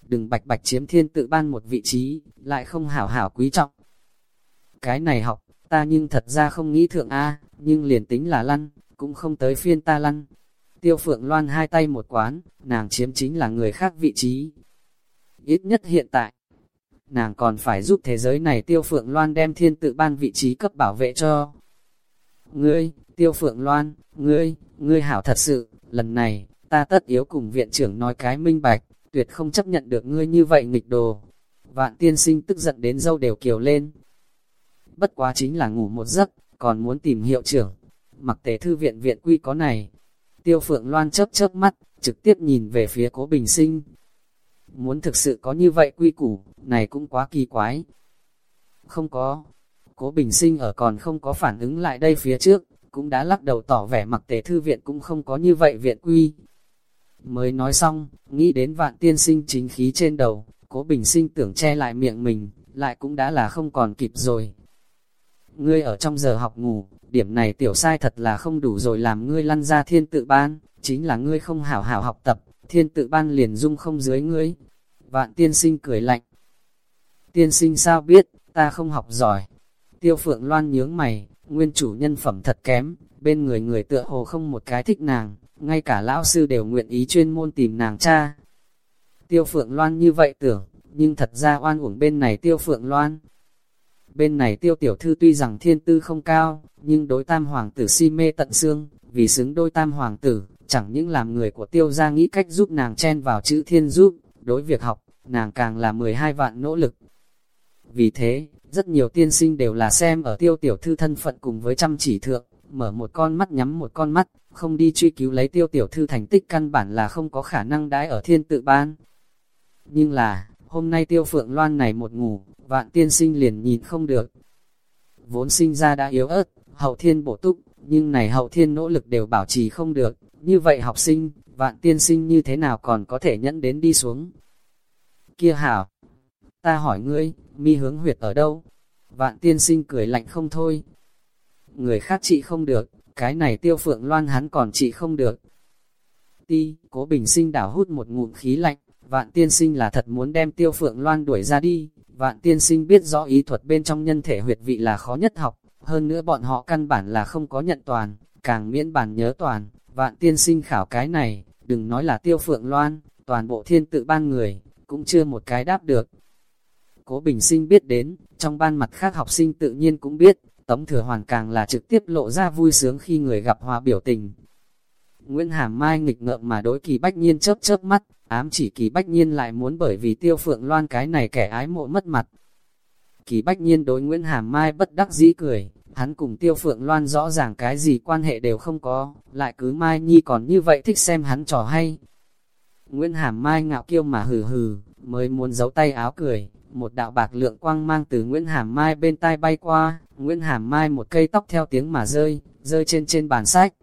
Đừng bạch bạch chiếm thiên tự ban một vị trí, lại không hảo hảo quý trọng. Cái này học, ta nhưng thật ra không nghĩ thượng A, nhưng liền tính là lăn, cũng không tới phiên ta lăn. Tiêu phượng loan hai tay một quán, nàng chiếm chính là người khác vị trí. Ít nhất hiện tại, nàng còn phải giúp thế giới này tiêu phượng loan đem thiên tự ban vị trí cấp bảo vệ cho. Ngươi, tiêu phượng loan, ngươi, ngươi hảo thật sự, lần này, ta tất yếu cùng viện trưởng nói cái minh bạch, tuyệt không chấp nhận được ngươi như vậy nghịch đồ. Vạn tiên sinh tức giận đến dâu đều kiều lên. Bất quá chính là ngủ một giấc, còn muốn tìm hiệu trưởng. Mặc tế thư viện viện quy có này. Tiêu phượng loan chớp chớp mắt, trực tiếp nhìn về phía cố bình sinh, Muốn thực sự có như vậy quy củ, này cũng quá kỳ quái. Không có. Cố bình sinh ở còn không có phản ứng lại đây phía trước, cũng đã lắc đầu tỏ vẻ mặc tế thư viện cũng không có như vậy viện quy. Mới nói xong, nghĩ đến vạn tiên sinh chính khí trên đầu, cố bình sinh tưởng che lại miệng mình, lại cũng đã là không còn kịp rồi. Ngươi ở trong giờ học ngủ, điểm này tiểu sai thật là không đủ rồi làm ngươi lăn ra thiên tự ban, chính là ngươi không hảo hảo học tập, thiên tự ban liền dung không dưới ngươi. Vạn tiên sinh cười lạnh. Tiên sinh sao biết, ta không học giỏi. Tiêu phượng loan nhướng mày, nguyên chủ nhân phẩm thật kém, bên người người tựa hồ không một cái thích nàng, ngay cả lão sư đều nguyện ý chuyên môn tìm nàng cha. Tiêu phượng loan như vậy tưởng, nhưng thật ra oan uổng bên này tiêu phượng loan. Bên này tiêu tiểu thư tuy rằng thiên tư không cao, nhưng đối tam hoàng tử si mê tận xương, vì xứng đôi tam hoàng tử, chẳng những làm người của tiêu gia nghĩ cách giúp nàng chen vào chữ thiên giúp, đối việc học, nàng càng là 12 vạn nỗ lực. Vì thế, rất nhiều tiên sinh đều là xem ở tiêu tiểu thư thân phận cùng với chăm chỉ thượng, mở một con mắt nhắm một con mắt, không đi truy cứu lấy tiêu tiểu thư thành tích căn bản là không có khả năng đãi ở thiên tự ban. Nhưng là, hôm nay tiêu phượng loan này một ngủ, vạn tiên sinh liền nhìn không được. Vốn sinh ra đã yếu ớt, hậu thiên bổ túc, nhưng này hậu thiên nỗ lực đều bảo trì không được, như vậy học sinh, vạn tiên sinh như thế nào còn có thể nhẫn đến đi xuống. Kia hảo, ta hỏi ngươi, mi hướng huyệt ở đâu? Vạn tiên sinh cười lạnh không thôi. Người khác trị không được, cái này tiêu phượng loan hắn còn trị không được. Ti, cố bình sinh đảo hút một ngụm khí lạnh, vạn tiên sinh là thật muốn đem tiêu phượng loan đuổi ra đi. Vạn tiên sinh biết rõ ý thuật bên trong nhân thể huyệt vị là khó nhất học, hơn nữa bọn họ căn bản là không có nhận toàn, càng miễn bản nhớ toàn, vạn tiên sinh khảo cái này, đừng nói là tiêu phượng loan, toàn bộ thiên tự ban người, cũng chưa một cái đáp được. Cố Bình Sinh biết đến, trong ban mặt khác học sinh tự nhiên cũng biết, Tống Thừa Hoàn càng là trực tiếp lộ ra vui sướng khi người gặp hòa biểu tình. Nguyễn Hàm Mai nghịch ngợm mà đối kỳ bách nhiên chớp chớp mắt, ám chỉ kỳ bách nhiên lại muốn bởi vì tiêu phượng loan cái này kẻ ái mộ mất mặt. Kỳ bách nhiên đối Nguyễn Hàm Mai bất đắc dĩ cười, hắn cùng tiêu phượng loan rõ ràng cái gì quan hệ đều không có, lại cứ Mai Nhi còn như vậy thích xem hắn trò hay. Nguyễn Hàm Mai ngạo kiêu mà hừ hừ, mới muốn giấu tay áo cười, một đạo bạc lượng quang mang từ Nguyễn Hàm Mai bên tai bay qua, Nguyễn Hàm Mai một cây tóc theo tiếng mà rơi, rơi trên trên bàn sách.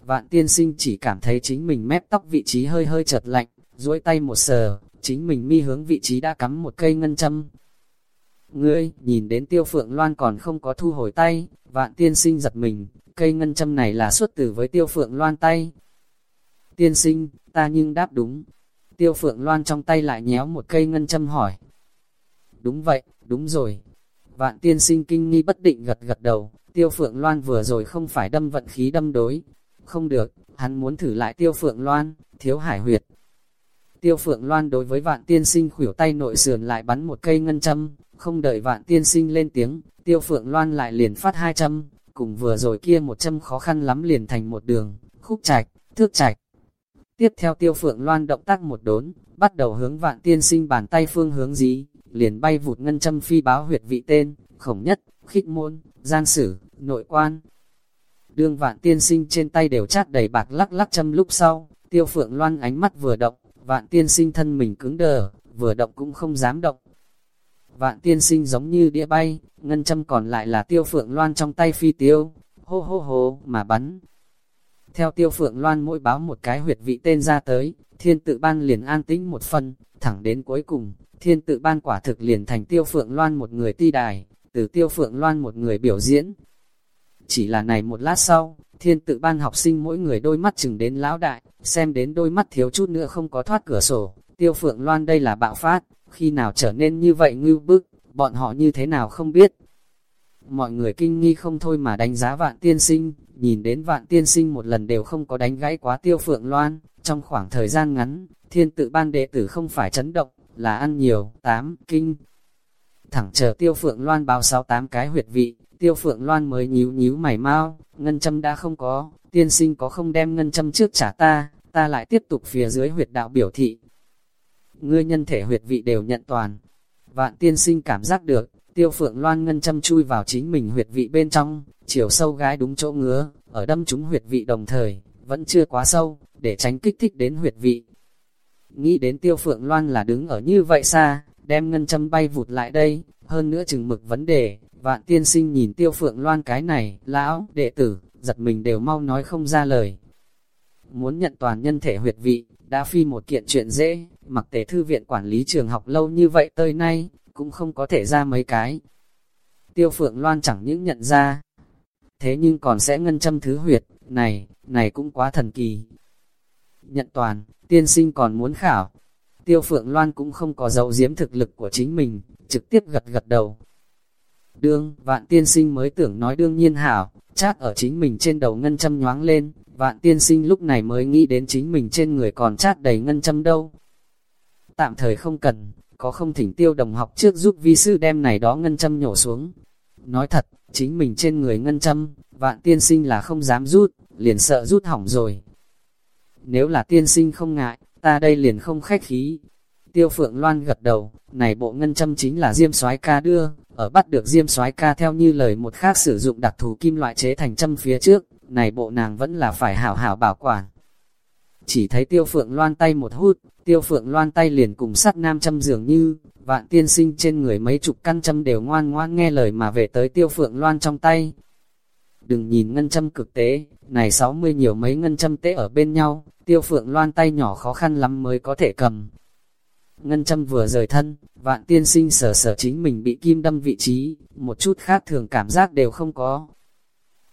Vạn tiên sinh chỉ cảm thấy chính mình mép tóc vị trí hơi hơi chật lạnh, duỗi tay một sờ, chính mình mi hướng vị trí đã cắm một cây ngân châm. Ngươi, nhìn đến tiêu phượng loan còn không có thu hồi tay, vạn tiên sinh giật mình, cây ngân châm này là xuất từ với tiêu phượng loan tay. Tiên sinh, ta nhưng đáp đúng. Tiêu phượng loan trong tay lại nhéo một cây ngân châm hỏi. Đúng vậy, đúng rồi. Vạn tiên sinh kinh nghi bất định gật gật đầu, tiêu phượng loan vừa rồi không phải đâm vận khí đâm đối. Không được, hắn muốn thử lại tiêu phượng loan, thiếu hải huyệt. Tiêu phượng loan đối với vạn tiên sinh khủyểu tay nội sườn lại bắn một cây ngân châm, không đợi vạn tiên sinh lên tiếng, tiêu phượng loan lại liền phát hai châm, cùng vừa rồi kia một châm khó khăn lắm liền thành một đường, khúc trạch, thước trạch. Tiếp theo tiêu phượng loan động tác một đốn, bắt đầu hướng vạn tiên sinh bàn tay phương hướng gì, liền bay vụt ngân châm phi báo huyệt vị tên, khổng nhất, khích môn, gian sử, nội quan. Đương vạn tiên sinh trên tay đều chát đầy bạc lắc lắc châm lúc sau, tiêu phượng loan ánh mắt vừa động, vạn tiên sinh thân mình cứng đờ, vừa động cũng không dám động. Vạn tiên sinh giống như đĩa bay, ngân châm còn lại là tiêu phượng loan trong tay phi tiêu, hô hô hô mà bắn. Theo tiêu phượng loan mỗi báo một cái huyệt vị tên ra tới, thiên tự ban liền an tĩnh một phần, thẳng đến cuối cùng, thiên tự ban quả thực liền thành tiêu phượng loan một người ti đài, từ tiêu phượng loan một người biểu diễn. Chỉ là này một lát sau, thiên tự ban học sinh mỗi người đôi mắt chừng đến lão đại, xem đến đôi mắt thiếu chút nữa không có thoát cửa sổ, tiêu phượng loan đây là bạo phát, khi nào trở nên như vậy ngưu bức, bọn họ như thế nào không biết. Mọi người kinh nghi không thôi mà đánh giá vạn tiên sinh, nhìn đến vạn tiên sinh một lần đều không có đánh gãy quá tiêu phượng loan, trong khoảng thời gian ngắn, thiên tự ban đệ tử không phải chấn động, là ăn nhiều, tám, kinh. Thẳng chờ tiêu phượng loan báo sáu tám cái huyệt vị, tiêu phượng loan mới nhíu nhíu mày mau, ngân châm đã không có, tiên sinh có không đem ngân châm trước trả ta, ta lại tiếp tục phía dưới huyệt đạo biểu thị. Ngươi nhân thể huyệt vị đều nhận toàn. Vạn tiên sinh cảm giác được, tiêu phượng loan ngân châm chui vào chính mình huyệt vị bên trong, chiều sâu gái đúng chỗ ngứa, ở đâm chúng huyệt vị đồng thời, vẫn chưa quá sâu, để tránh kích thích đến huyệt vị. Nghĩ đến tiêu phượng loan là đứng ở như vậy xa, đem ngân châm bay vụt lại đây, hơn nữa chừng mực vấn đề, vạn tiên sinh nhìn tiêu phượng loan cái này, lão, đệ tử, giật mình đều mau nói không ra lời. Muốn nhận toàn nhân thể huyệt vị, đã phi một kiện chuyện dễ, mặc tế thư viện quản lý trường học lâu như vậy tới nay, cũng không có thể ra mấy cái. Tiêu phượng loan chẳng những nhận ra, thế nhưng còn sẽ ngân châm thứ huyệt, này, này cũng quá thần kỳ. Nhận toàn, tiên sinh còn muốn khảo. Tiêu Phượng Loan cũng không có dấu diếm thực lực của chính mình, trực tiếp gật gật đầu. Đương, vạn tiên sinh mới tưởng nói đương nhiên hảo, chát ở chính mình trên đầu ngân châm nhoáng lên, vạn tiên sinh lúc này mới nghĩ đến chính mình trên người còn chát đầy ngân châm đâu. Tạm thời không cần, có không thỉnh tiêu đồng học trước giúp vi sư đem này đó ngân châm nhổ xuống. Nói thật, chính mình trên người ngân châm, vạn tiên sinh là không dám rút, liền sợ rút hỏng rồi. Nếu là tiên sinh không ngại, ta đây liền không khách khí. Tiêu Phượng Loan gật đầu, này bộ ngân châm chính là Diêm soái ca đưa, ở bắt được Diêm soái ca theo như lời một khác sử dụng đặc thù kim loại chế thành châm phía trước, này bộ nàng vẫn là phải hảo hảo bảo quản. Chỉ thấy Tiêu Phượng Loan tay một hút, Tiêu Phượng Loan tay liền cùng sắt nam châm dường như, vạn tiên sinh trên người mấy chục căn châm đều ngoan ngoan nghe lời mà về tới Tiêu Phượng Loan trong tay. đừng nhìn ngân châm cực tế, này 60 nhiều mấy ngân châm tế ở bên nhau, tiêu phượng loan tay nhỏ khó khăn lắm mới có thể cầm. Ngân châm vừa rời thân, vạn tiên sinh sở sở chính mình bị kim đâm vị trí, một chút khác thường cảm giác đều không có.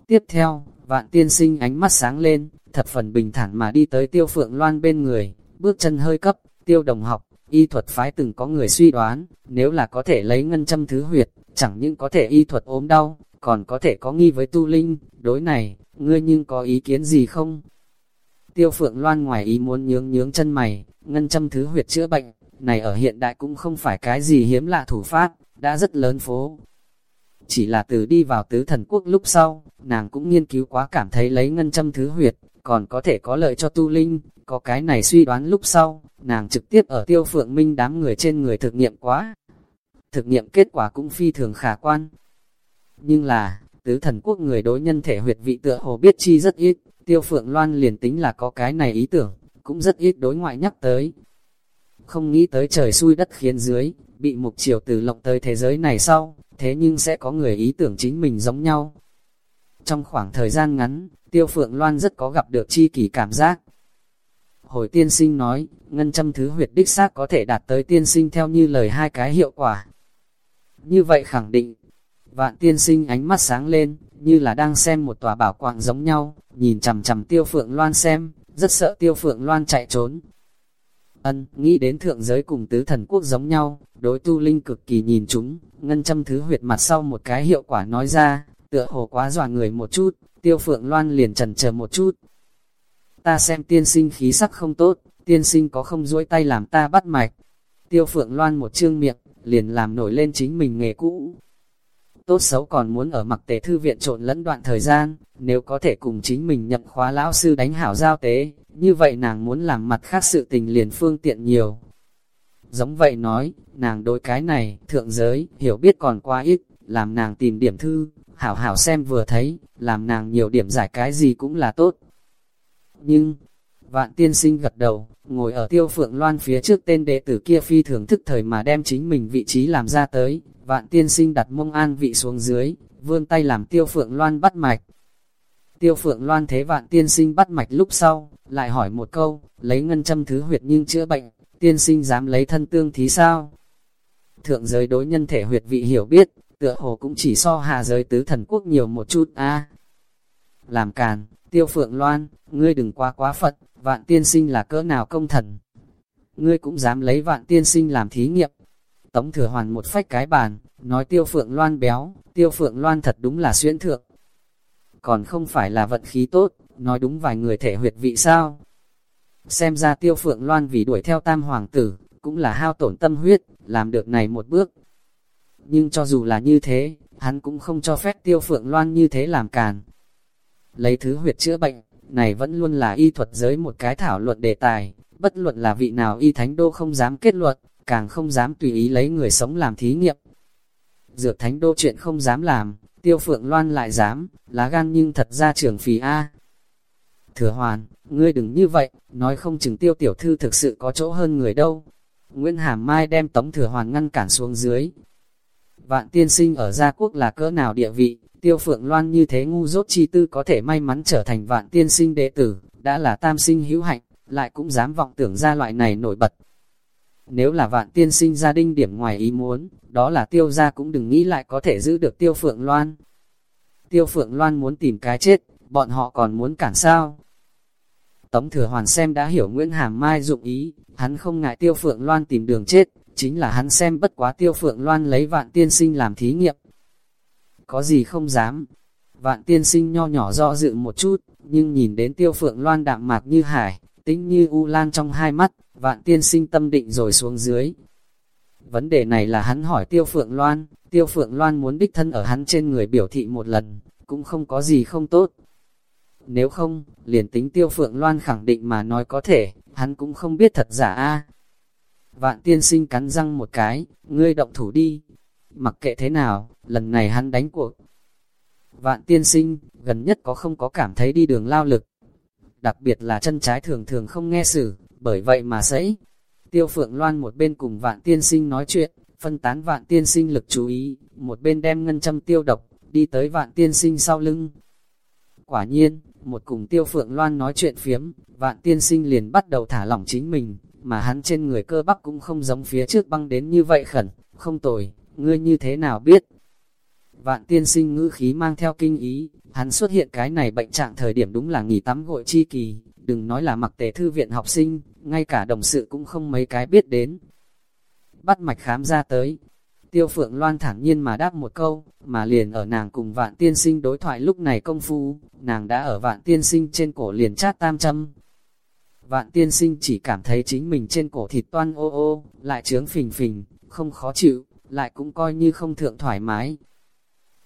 Tiếp theo, vạn tiên sinh ánh mắt sáng lên, thập phần bình thản mà đi tới tiêu phượng loan bên người, bước chân hơi cấp, tiêu đồng học, y thuật phái từng có người suy đoán, nếu là có thể lấy ngân châm thứ huyệt, chẳng những có thể y thuật ốm đau, còn có thể có nghi với tu linh, đối này, ngươi nhưng có ý kiến gì không? Tiêu phượng loan ngoài ý muốn nhướng nhướng chân mày, ngân châm thứ huyệt chữa bệnh, này ở hiện đại cũng không phải cái gì hiếm lạ thủ pháp, đã rất lớn phố. Chỉ là từ đi vào tứ thần quốc lúc sau, nàng cũng nghiên cứu quá cảm thấy lấy ngân châm thứ huyệt, còn có thể có lợi cho tu linh, có cái này suy đoán lúc sau, nàng trực tiếp ở tiêu phượng minh đám người trên người thực nghiệm quá. Thực nghiệm kết quả cũng phi thường khả quan. Nhưng là, tứ thần quốc người đối nhân thể huyệt vị tựa hồ biết chi rất ít, tiêu phượng loan liền tính là có cái này ý tưởng, cũng rất ít đối ngoại nhắc tới. Không nghĩ tới trời xui đất khiến dưới, bị mục triều từ lộng tới thế giới này sau, thế nhưng sẽ có người ý tưởng chính mình giống nhau. Trong khoảng thời gian ngắn, Tiêu Phượng Loan rất có gặp được chi kỷ cảm giác. Hồi tiên sinh nói, ngân châm thứ huyệt đích xác có thể đạt tới tiên sinh theo như lời hai cái hiệu quả. Như vậy khẳng định, vạn tiên sinh ánh mắt sáng lên, như là đang xem một tòa bảo quạng giống nhau, nhìn chằm chằm Tiêu Phượng Loan xem, rất sợ Tiêu Phượng Loan chạy trốn. Ân, nghĩ đến thượng giới cùng tứ thần quốc giống nhau, đối tu linh cực kỳ nhìn chúng, ngân châm thứ huyệt mặt sau một cái hiệu quả nói ra, tựa hồ quá dọa người một chút, tiêu phượng loan liền trần chờ một chút. Ta xem tiên sinh khí sắc không tốt, tiên sinh có không duỗi tay làm ta bắt mạch. Tiêu phượng loan một trương miệng, liền làm nổi lên chính mình nghề cũ. Tốt xấu còn muốn ở mặc tế thư viện trộn lẫn đoạn thời gian, nếu có thể cùng chính mình nhận khóa lão sư đánh hảo giao tế, như vậy nàng muốn làm mặt khác sự tình liền phương tiện nhiều. Giống vậy nói, nàng đối cái này, thượng giới, hiểu biết còn quá ít, làm nàng tìm điểm thư, hảo hảo xem vừa thấy, làm nàng nhiều điểm giải cái gì cũng là tốt. Nhưng, vạn tiên sinh gật đầu, ngồi ở tiêu phượng loan phía trước tên đệ tử kia phi thường thức thời mà đem chính mình vị trí làm ra tới, vạn tiên sinh đặt mông an vị xuống dưới, vươn tay làm tiêu phượng loan bắt mạch. Tiêu phượng loan thế vạn tiên sinh bắt mạch lúc sau, lại hỏi một câu, lấy ngân châm thứ huyệt nhưng chữa bệnh, tiên sinh dám lấy thân tương thí sao? Thượng giới đối nhân thể huyệt vị hiểu biết, tựa hồ cũng chỉ so hạ giới tứ thần quốc nhiều một chút a Làm càn, tiêu phượng loan, ngươi đừng quá quá phật, vạn tiên sinh là cỡ nào công thần. Ngươi cũng dám lấy vạn tiên sinh làm thí nghiệm. Tống thừa hoàn một phách cái bàn, nói tiêu phượng loan béo, tiêu phượng loan thật đúng là xuyên thượng. Còn không phải là vận khí tốt, nói đúng vài người thể huyệt vị sao. Xem ra tiêu phượng loan vì đuổi theo tam hoàng tử, cũng là hao tổn tâm huyết, làm được này một bước, nhưng cho dù là như thế, hắn cũng không cho phép tiêu phượng loan như thế làm càn. Lấy thứ huyệt chữa bệnh, này vẫn luôn là y thuật giới một cái thảo luận đề tài, bất luận là vị nào y thánh đô không dám kết luận, càng không dám tùy ý lấy người sống làm thí nghiệm. Dược thánh đô chuyện không dám làm, tiêu phượng loan lại dám, lá gan nhưng thật ra trường phì A. Thừa hoàn, ngươi đừng như vậy, nói không chừng tiêu tiểu thư thực sự có chỗ hơn người đâu. Nguyễn Hàm Mai đem tống thừa hoàn ngăn cản xuống dưới, Vạn tiên sinh ở gia quốc là cỡ nào địa vị, tiêu phượng loan như thế ngu dốt chi tư có thể may mắn trở thành vạn tiên sinh đệ tử, đã là tam sinh hữu hạnh, lại cũng dám vọng tưởng ra loại này nổi bật. Nếu là vạn tiên sinh gia đình điểm ngoài ý muốn, đó là tiêu gia cũng đừng nghĩ lại có thể giữ được tiêu phượng loan. Tiêu phượng loan muốn tìm cái chết, bọn họ còn muốn cản sao? Tống thừa hoàn xem đã hiểu Nguyễn Hàm Mai dụng ý, hắn không ngại tiêu phượng loan tìm đường chết, chính là hắn xem bất quá tiêu phượng loan lấy vạn tiên sinh làm thí nghiệm. Có gì không dám, vạn tiên sinh nho nhỏ do dự một chút, nhưng nhìn đến tiêu phượng loan đạm mạc như hải, tính như u lan trong hai mắt, vạn tiên sinh tâm định rồi xuống dưới. Vấn đề này là hắn hỏi tiêu phượng loan, tiêu phượng loan muốn đích thân ở hắn trên người biểu thị một lần, cũng không có gì không tốt. Nếu không, liền tính tiêu phượng loan khẳng định mà nói có thể, hắn cũng không biết thật giả a Vạn tiên sinh cắn răng một cái, ngươi động thủ đi. Mặc kệ thế nào, lần này hắn đánh cuộc. Vạn tiên sinh, gần nhất có không có cảm thấy đi đường lao lực. Đặc biệt là chân trái thường thường không nghe xử, bởi vậy mà sấy. Tiêu phượng loan một bên cùng vạn tiên sinh nói chuyện, phân tán vạn tiên sinh lực chú ý, một bên đem ngân châm tiêu độc, đi tới vạn tiên sinh sau lưng. Quả nhiên, một cùng tiêu phượng loan nói chuyện phiếm, vạn tiên sinh liền bắt đầu thả lỏng chính mình, mà hắn trên người cơ bắp cũng không giống phía trước băng đến như vậy khẩn, không tồi, ngươi như thế nào biết? Vạn tiên sinh ngữ khí mang theo kinh ý, hắn xuất hiện cái này bệnh trạng thời điểm đúng là nghỉ tắm gội chi kỳ, đừng nói là mặc tề thư viện học sinh, ngay cả đồng sự cũng không mấy cái biết đến. Bắt mạch khám ra tới, tiêu phượng loan thẳng nhiên mà đáp một câu, mà liền ở nàng cùng vạn tiên sinh đối thoại lúc này công phu, nàng đã ở vạn tiên sinh trên cổ liền chát tam châm. Vạn tiên sinh chỉ cảm thấy chính mình trên cổ thịt toan ô ô, lại trướng phình phình, không khó chịu, lại cũng coi như không thượng thoải mái.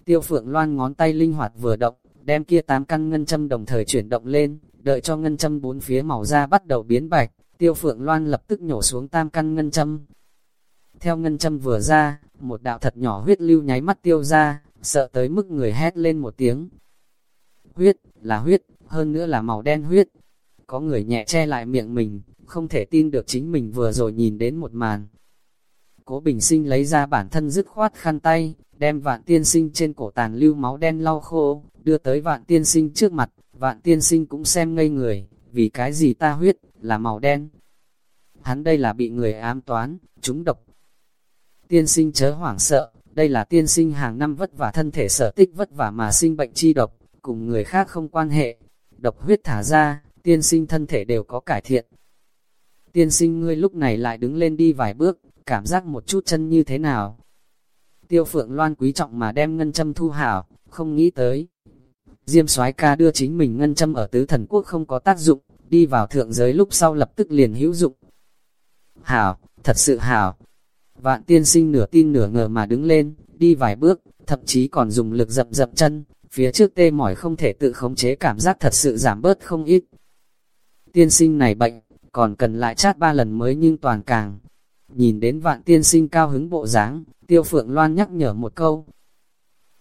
Tiêu phượng loan ngón tay linh hoạt vừa động, đem kia tám căn ngân châm đồng thời chuyển động lên, đợi cho ngân châm bốn phía màu da bắt đầu biến bạch, tiêu phượng loan lập tức nhổ xuống tam căn ngân châm. Theo ngân châm vừa ra, một đạo thật nhỏ huyết lưu nháy mắt tiêu ra, sợ tới mức người hét lên một tiếng. Huyết, là huyết, hơn nữa là màu đen huyết. Có người nhẹ che lại miệng mình, không thể tin được chính mình vừa rồi nhìn đến một màn. Cố Bình Sinh lấy ra bản thân dứt khoát khăn tay, đem vạn tiên sinh trên cổ tàn lưu máu đen lau khô, đưa tới vạn tiên sinh trước mặt, vạn tiên sinh cũng xem ngây người, vì cái gì ta huyết, là màu đen. Hắn đây là bị người ám toán, chúng độc. Tiên sinh chớ hoảng sợ, đây là tiên sinh hàng năm vất vả thân thể sở tích vất vả mà sinh bệnh chi độc, cùng người khác không quan hệ. Độc huyết thả ra, tiên sinh thân thể đều có cải thiện. Tiên sinh ngươi lúc này lại đứng lên đi vài bước, cảm giác một chút chân như thế nào. Tiêu phượng loan quý trọng mà đem ngân châm thu hảo, không nghĩ tới. Diêm soái ca đưa chính mình ngân châm ở tứ thần quốc không có tác dụng, đi vào thượng giới lúc sau lập tức liền hữu dụng. Hảo, thật sự hảo. Vạn tiên sinh nửa tin nửa ngờ mà đứng lên, đi vài bước, thậm chí còn dùng lực dậm dậm chân, phía trước tê mỏi không thể tự khống chế cảm giác thật sự giảm bớt không ít. Tiên sinh này bệnh, còn cần lại chát ba lần mới nhưng toàn càng. Nhìn đến vạn tiên sinh cao hứng bộ dáng, tiêu phượng loan nhắc nhở một câu.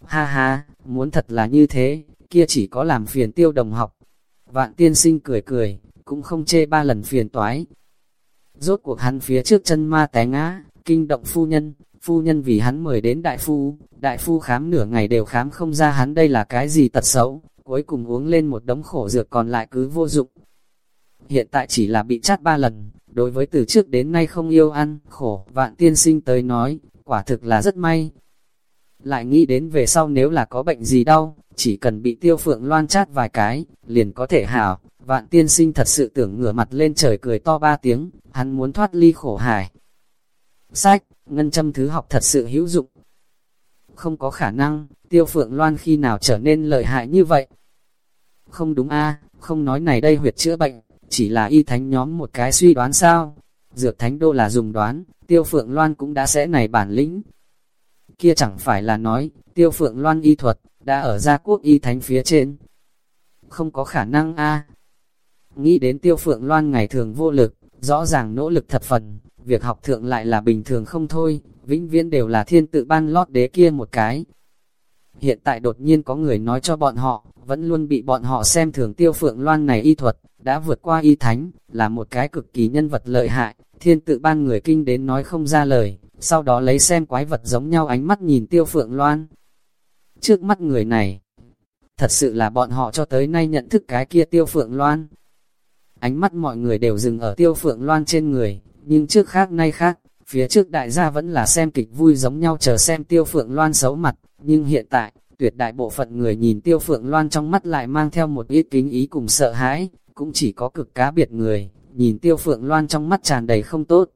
Ha ha, muốn thật là như thế, kia chỉ có làm phiền tiêu đồng học. Vạn tiên sinh cười cười, cũng không chê ba lần phiền toái. Rốt cuộc hắn phía trước chân ma té ngã, kinh động phu nhân, phu nhân vì hắn mời đến đại phu, đại phu khám nửa ngày đều khám không ra hắn đây là cái gì tật xấu, cuối cùng uống lên một đống khổ dược còn lại cứ vô dụng. Hiện tại chỉ là bị chát ba lần, đối với từ trước đến nay không yêu ăn, khổ, vạn tiên sinh tới nói, quả thực là rất may. Lại nghĩ đến về sau nếu là có bệnh gì đau, chỉ cần bị tiêu phượng loan chát vài cái, liền có thể hảo. Vạn tiên sinh thật sự tưởng ngửa mặt lên trời cười to ba tiếng, hắn muốn thoát ly khổ hải. Sách, ngân châm thứ học thật sự hữu dụng. Không có khả năng, tiêu phượng loan khi nào trở nên lợi hại như vậy. Không đúng a không nói này đây huyệt chữa bệnh, chỉ là y thánh nhóm một cái suy đoán sao. Dược thánh đô là dùng đoán, tiêu phượng loan cũng đã sẽ này bản lĩnh. Kia chẳng phải là nói, tiêu phượng loan y thuật, đã ở gia quốc y thánh phía trên. Không có khả năng a Nghĩ đến tiêu phượng loan ngày thường vô lực, rõ ràng nỗ lực thật phần, việc học thượng lại là bình thường không thôi, vĩnh viễn đều là thiên tự ban lót đế kia một cái. Hiện tại đột nhiên có người nói cho bọn họ, vẫn luôn bị bọn họ xem thường tiêu phượng loan này y thuật, đã vượt qua y thánh, là một cái cực kỳ nhân vật lợi hại, thiên tự ban người kinh đến nói không ra lời, sau đó lấy xem quái vật giống nhau ánh mắt nhìn tiêu phượng loan. Trước mắt người này, thật sự là bọn họ cho tới nay nhận thức cái kia tiêu phượng loan. Ánh mắt mọi người đều dừng ở tiêu phượng loan trên người, nhưng trước khác nay khác, phía trước đại gia vẫn là xem kịch vui giống nhau chờ xem tiêu phượng loan xấu mặt, nhưng hiện tại, tuyệt đại bộ phận người nhìn tiêu phượng loan trong mắt lại mang theo một ít kính ý cùng sợ hãi, cũng chỉ có cực cá biệt người, nhìn tiêu phượng loan trong mắt tràn đầy không tốt.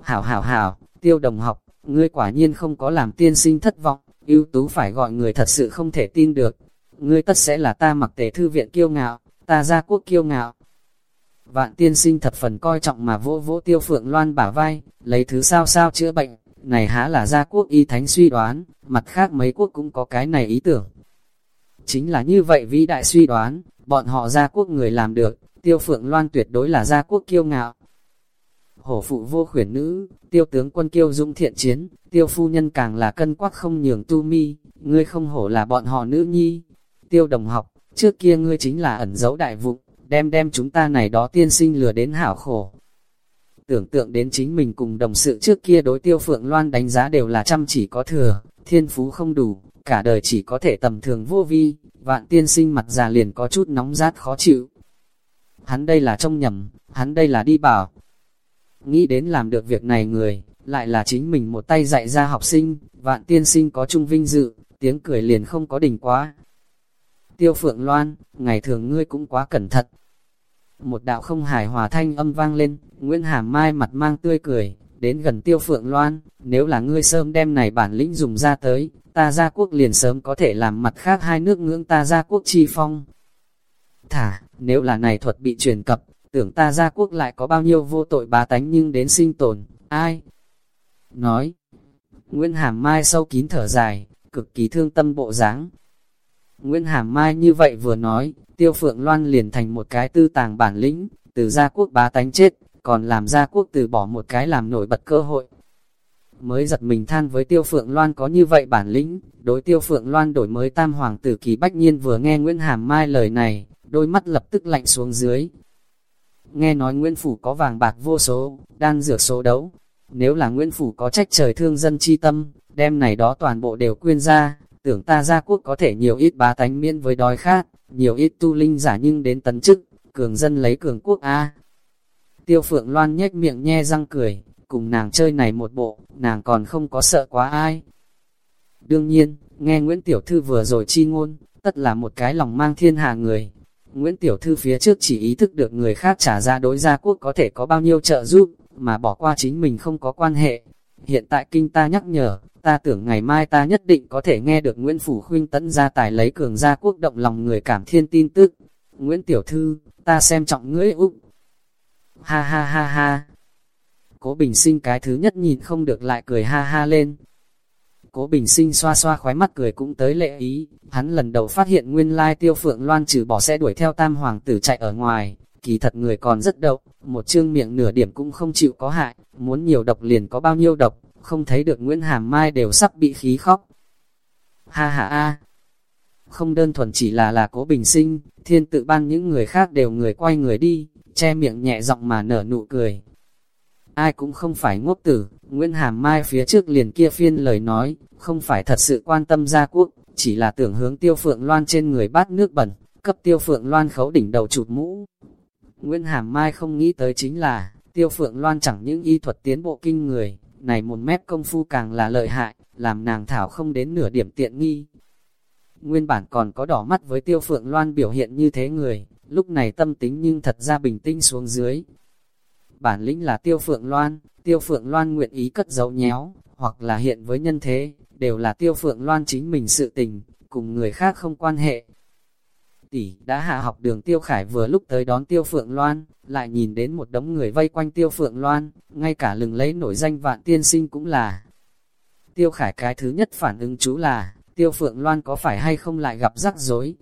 Hảo hảo hảo, tiêu đồng học, ngươi quả nhiên không có làm tiên sinh thất vọng, ưu tú phải gọi người thật sự không thể tin được. Ngươi tất sẽ là ta mặc tề thư viện kiêu ngạo, ta gia quốc kiêu ngạo. Vạn tiên sinh thập phần coi trọng mà vỗ vỗ tiêu phượng loan bả vai, lấy thứ sao sao chữa bệnh, này há là gia quốc y thánh suy đoán, mặt khác mấy quốc cũng có cái này ý tưởng. Chính là như vậy vĩ đại suy đoán, bọn họ gia quốc người làm được, tiêu phượng loan tuyệt đối là gia quốc kiêu ngạo. Hổ phụ vô khuyển nữ, tiêu tướng quân kiêu dũng thiện chiến, tiêu phu nhân càng là cân quắc không nhường tu mi, ngươi không hổ là bọn họ nữ nhi. Tiêu đồng học, trước kia ngươi chính là ẩn giấu đại vụ, đem đem chúng ta này đó tiên sinh lừa đến hảo khổ. Tưởng tượng đến chính mình cùng đồng sự trước kia đối tiêu phượng loan đánh giá đều là chăm chỉ có thừa, thiên phú không đủ, cả đời chỉ có thể tầm thường vô vi, vạn tiên sinh mặt già liền có chút nóng rát khó chịu. Hắn đây là trông nhầm, hắn đây là đi bảo. Nghĩ đến làm được việc này người, lại là chính mình một tay dạy ra học sinh, vạn tiên sinh có trung vinh dự, tiếng cười liền không có đỉnh quá. Tiêu Phượng Loan, ngày thường ngươi cũng quá cẩn thận. Một đạo không hài hòa thanh âm vang lên, Nguyễn Hàm Mai mặt mang tươi cười, đến gần Tiêu Phượng Loan, nếu là ngươi sớm đem này bản lĩnh dùng ra tới, ta gia quốc liền sớm có thể làm mặt khác hai nước ngưỡng ta gia quốc chi phong. Thả, nếu là này thuật bị truyền cập, tưởng ta gia quốc lại có bao nhiêu vô tội bá tánh nhưng đến sinh tồn, ai? Nói, Nguyễn Hàm Mai sâu kín thở dài, cực kỳ thương tâm bộ dáng. Nguyễn Hàm Mai như vậy vừa nói, Tiêu Phượng Loan liền thành một cái tư tàng bản lĩnh, từ gia quốc bá tánh chết, còn làm gia quốc từ bỏ một cái làm nổi bật cơ hội. Mới giật mình than với Tiêu Phượng Loan có như vậy bản lĩnh, đối Tiêu Phượng Loan đổi mới tam hoàng tử kỳ bách nhiên vừa nghe Nguyễn Hàm Mai lời này, đôi mắt lập tức lạnh xuống dưới. Nghe nói Nguyễn Phủ có vàng bạc vô số, đan dược số đấu. Nếu là Nguyễn Phủ có trách trời thương dân chi tâm, đem này đó toàn bộ đều quyên ra, tưởng ta gia quốc có thể nhiều ít bá tánh miễn với đói khát, nhiều ít tu linh giả nhưng đến tấn chức, cường dân lấy cường quốc A. Tiêu Phượng Loan nhếch miệng nhe răng cười, cùng nàng chơi này một bộ, nàng còn không có sợ quá ai. Đương nhiên, nghe Nguyễn Tiểu Thư vừa rồi chi ngôn, tất là một cái lòng mang thiên hạ người. Nguyễn Tiểu Thư phía trước chỉ ý thức được người khác trả ra đối gia quốc có thể có bao nhiêu trợ giúp, mà bỏ qua chính mình không có quan hệ. Hiện tại kinh ta nhắc nhở, ta tưởng ngày mai ta nhất định có thể nghe được Nguyễn Phủ Khuynh tấn ra tài lấy cường gia quốc động lòng người cảm thiên tin tức. Nguyễn Tiểu Thư, ta xem trọng ngươi úc. Ha ha ha ha. Cố Bình Sinh cái thứ nhất nhìn không được lại cười ha ha lên. Cố Bình Sinh xoa xoa khóe mắt cười cũng tới lệ ý, hắn lần đầu phát hiện nguyên lai tiêu phượng loan trừ bỏ sẽ đuổi theo tam hoàng tử chạy ở ngoài, kỳ thật người còn rất đậu, một chương miệng nửa điểm cũng không chịu có hại, muốn nhiều độc liền có bao nhiêu độc, không thấy được Nguyễn Hàm Mai đều sắp bị khí khóc. Ha ha a, không đơn thuần chỉ là là cố bình sinh, thiên tự ban những người khác đều người quay người đi, che miệng nhẹ giọng mà nở nụ cười. Ai cũng không phải ngốc tử, Nguyễn Hàm Mai phía trước liền kia phiên lời nói, không phải thật sự quan tâm gia quốc, chỉ là tưởng hướng tiêu phượng loan trên người bát nước bẩn, cấp tiêu phượng loan khấu đỉnh đầu chụp mũ. Nguyễn Hàm Mai không nghĩ tới chính là, tiêu phượng loan chẳng những y thuật tiến bộ kinh người, này một mép công phu càng là lợi hại, làm nàng thảo không đến nửa điểm tiện nghi. Nguyên bản còn có đỏ mắt với tiêu phượng loan biểu hiện như thế người, lúc này tâm tính nhưng thật ra bình tĩnh xuống dưới. Bản lĩnh là tiêu phượng loan, tiêu phượng loan nguyện ý cất giấu nhéo, hoặc là hiện với nhân thế, đều là tiêu phượng loan chính mình sự tình, cùng người khác không quan hệ. Tỷ đã hạ học đường tiêu khải vừa lúc tới đón tiêu phượng loan, lại nhìn đến một đống người vây quanh tiêu phượng loan, ngay cả lừng lấy nổi danh vạn tiên sinh cũng là. Tiêu khải cái thứ nhất phản ứng chú là, tiêu phượng loan có phải hay không lại gặp rắc rối.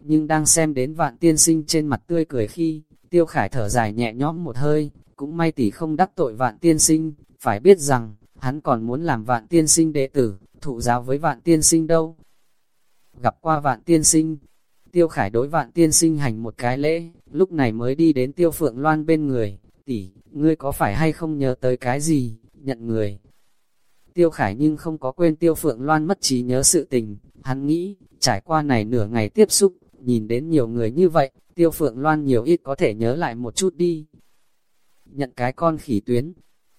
Nhưng đang xem đến vạn tiên sinh trên mặt tươi cười khi, tiêu khải thở dài nhẹ nhõm một hơi, cũng may tỷ không đắc tội vạn tiên sinh, phải biết rằng, hắn còn muốn làm vạn tiên sinh đệ tử, thụ giáo với vạn tiên sinh đâu. Gặp qua vạn tiên sinh, tiêu khải đối vạn tiên sinh hành một cái lễ, lúc này mới đi đến tiêu phượng loan bên người, tỷ, ngươi có phải hay không nhớ tới cái gì, nhận người. Tiêu khải nhưng không có quên tiêu phượng loan mất trí nhớ sự tình, hắn nghĩ, trải qua này nửa ngày tiếp xúc, nhìn đến nhiều người như vậy, tiêu phượng loan nhiều ít có thể nhớ lại một chút đi. Nhận cái con khỉ tuyến,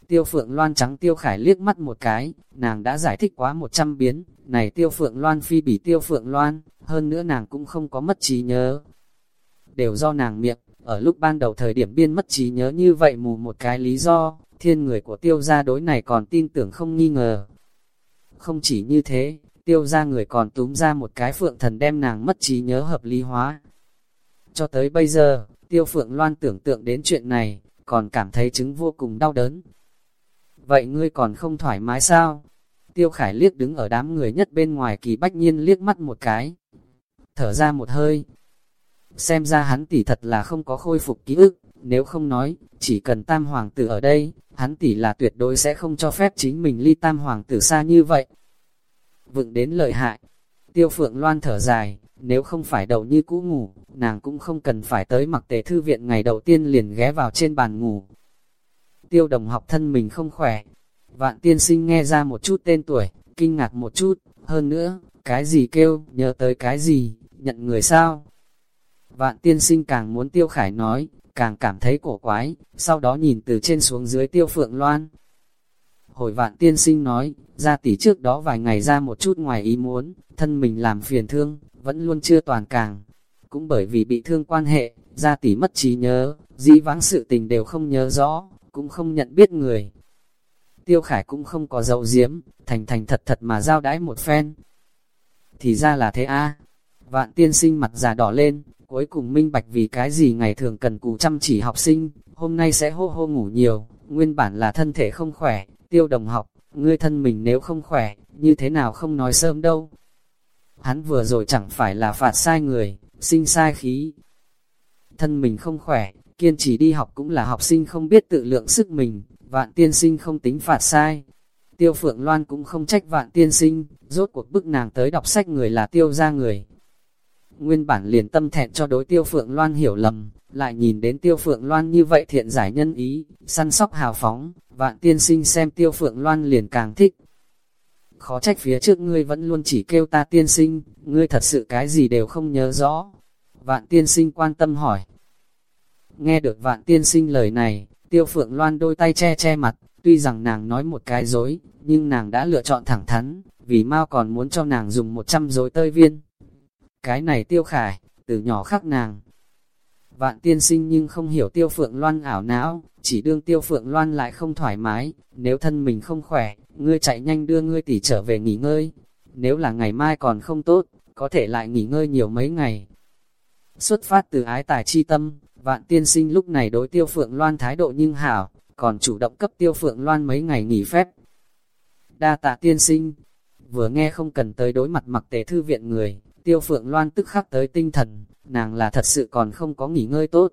tiêu phượng loan trắng tiêu khải liếc mắt một cái, nàng đã giải thích quá một trăm biến, này tiêu phượng loan phi bỉ tiêu phượng loan, hơn nữa nàng cũng không có mất trí nhớ. Đều do nàng miệng, ở lúc ban đầu thời điểm biên mất trí nhớ như vậy mù một cái lý do, thiên người của tiêu gia đối này còn tin tưởng không nghi ngờ. Không chỉ như thế, tiêu gia người còn túm ra một cái phượng thần đem nàng mất trí nhớ hợp lý hóa. Cho tới bây giờ, tiêu phượng loan tưởng tượng đến chuyện này, còn cảm thấy chứng vô cùng đau đớn. Vậy ngươi còn không thoải mái sao? Tiêu khải liếc đứng ở đám người nhất bên ngoài kỳ bách nhiên liếc mắt một cái. Thở ra một hơi. Xem ra hắn tỷ thật là không có khôi phục ký ức, nếu không nói, chỉ cần tam hoàng tử ở đây, hắn tỷ là tuyệt đối sẽ không cho phép chính mình ly tam hoàng tử xa như vậy. Vựng đến lợi hại, tiêu phượng loan thở dài, nếu không phải đầu như cũ ngủ, nàng cũng không cần phải tới mặc tề thư viện ngày đầu tiên liền ghé vào trên bàn ngủ. Tiêu đồng học thân mình không khỏe, vạn tiên sinh nghe ra một chút tên tuổi, kinh ngạc một chút, Hơn nữa, cái gì kêu, nhớ tới cái gì, nhận người sao? Vạn tiên sinh càng muốn tiêu khải nói, càng cảm thấy cổ quái, sau đó nhìn từ trên xuống dưới tiêu phượng loan. Hồi vạn tiên sinh nói, ra tỷ trước đó vài ngày ra một chút ngoài ý muốn, thân mình làm phiền thương, vẫn luôn chưa toàn càng. Cũng bởi vì bị thương quan hệ, gia tỷ mất trí nhớ, dĩ vãng sự tình đều không nhớ rõ, cũng không nhận biết người. Tiêu Khải cũng không có dấu diếm, thành thành thật thật mà giao đãi một phen. Thì ra là thế a Vạn tiên sinh mặt già đỏ lên, cuối cùng minh bạch vì cái gì ngày thường cần cù chăm chỉ học sinh, hôm nay sẽ hô hô ngủ nhiều, nguyên bản là thân thể không khỏe, tiêu đồng học, ngươi thân mình nếu không khỏe, như thế nào không nói sớm đâu. Hắn vừa rồi chẳng phải là phạt sai người, sinh sai khí. Thân mình không khỏe, kiên trì đi học cũng là học sinh không biết tự lượng sức mình, vạn tiên sinh không tính phạt sai. Tiêu Phượng Loan cũng không trách vạn tiên sinh, rốt cuộc bức nàng tới đọc sách người là tiêu ra người. Nguyên bản liền tâm thẹn cho đối tiêu Phượng Loan hiểu lầm, lại nhìn đến tiêu Phượng Loan như vậy thiện giải nhân ý, săn sóc hào phóng, vạn tiên sinh xem tiêu Phượng Loan liền càng thích. Khó trách phía trước ngươi vẫn luôn chỉ kêu ta tiên sinh, ngươi thật sự cái gì đều không nhớ rõ. Vạn tiên sinh quan tâm hỏi. Nghe được vạn tiên sinh lời này, tiêu Phượng Loan đôi tay che che mặt, tuy rằng nàng nói một cái dối, nhưng nàng đã lựa chọn thẳng thắn, vì mau còn muốn cho nàng dùng 100 dối tơi viên. Cái này tiêu khải, từ nhỏ khắc nàng, Vạn tiên sinh nhưng không hiểu tiêu phượng loan ảo não, chỉ đương tiêu phượng loan lại không thoải mái, nếu thân mình không khỏe, ngươi chạy nhanh đưa ngươi tỷ trở về nghỉ ngơi. Nếu là ngày mai còn không tốt, có thể lại nghỉ ngơi nhiều mấy ngày. Xuất phát từ ái tài chi tâm, vạn tiên sinh lúc này đối tiêu phượng loan thái độ nhưng hảo, còn chủ động cấp tiêu phượng loan mấy ngày nghỉ phép. Đa tạ tiên sinh, vừa nghe không cần tới đối mặt mặc tế thư viện người, tiêu phượng loan tức khắc tới tinh thần, nàng là thật sự còn không có nghỉ ngơi tốt.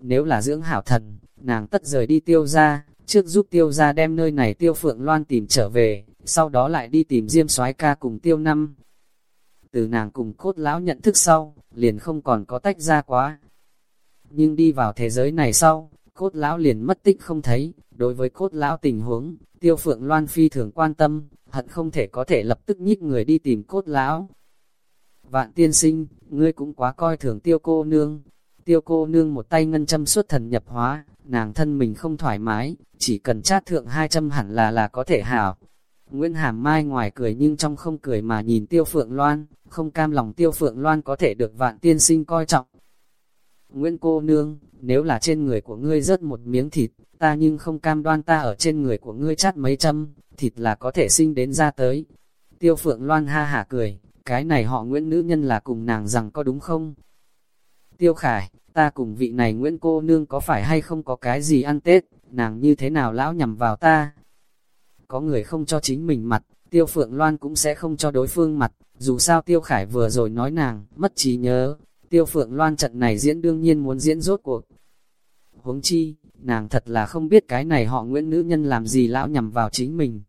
Nếu là dưỡng hảo thần, nàng tất rời đi tiêu ra, trước giúp tiêu ra đem nơi này tiêu phượng loan tìm trở về, sau đó lại đi tìm diêm soái ca cùng tiêu năm. Từ nàng cùng cốt lão nhận thức sau, liền không còn có tách ra quá. Nhưng đi vào thế giới này sau, cốt lão liền mất tích không thấy, đối với cốt lão tình huống, tiêu phượng loan phi thường quan tâm, hận không thể có thể lập tức nhích người đi tìm cốt lão. Vạn tiên sinh, ngươi cũng quá coi thường tiêu cô nương. Tiêu cô nương một tay ngân châm suốt thần nhập hóa, nàng thân mình không thoải mái, chỉ cần chát thượng hai châm hẳn là là có thể hảo. Nguyễn Hàm Mai ngoài cười nhưng trong không cười mà nhìn Tiêu Phượng Loan, không cam lòng Tiêu Phượng Loan có thể được vạn tiên sinh coi trọng. Nguyễn cô nương, nếu là trên người của ngươi rớt một miếng thịt, ta nhưng không cam đoan ta ở trên người của ngươi chát mấy châm, thịt là có thể sinh đến ra tới. Tiêu Phượng Loan ha hả cười, cái này họ Nguyễn nữ nhân là cùng nàng rằng có đúng không? Tiêu Khải, ta cùng vị này Nguyễn cô nương có phải hay không có cái gì ăn Tết, nàng như thế nào lão nhầm vào ta? Có người không cho chính mình mặt, Tiêu Phượng Loan cũng sẽ không cho đối phương mặt, dù sao Tiêu Khải vừa rồi nói nàng, mất trí nhớ, Tiêu Phượng Loan trận này diễn đương nhiên muốn diễn rốt cuộc. Huống chi, nàng thật là không biết cái này họ Nguyễn nữ nhân làm gì lão nhầm vào chính mình.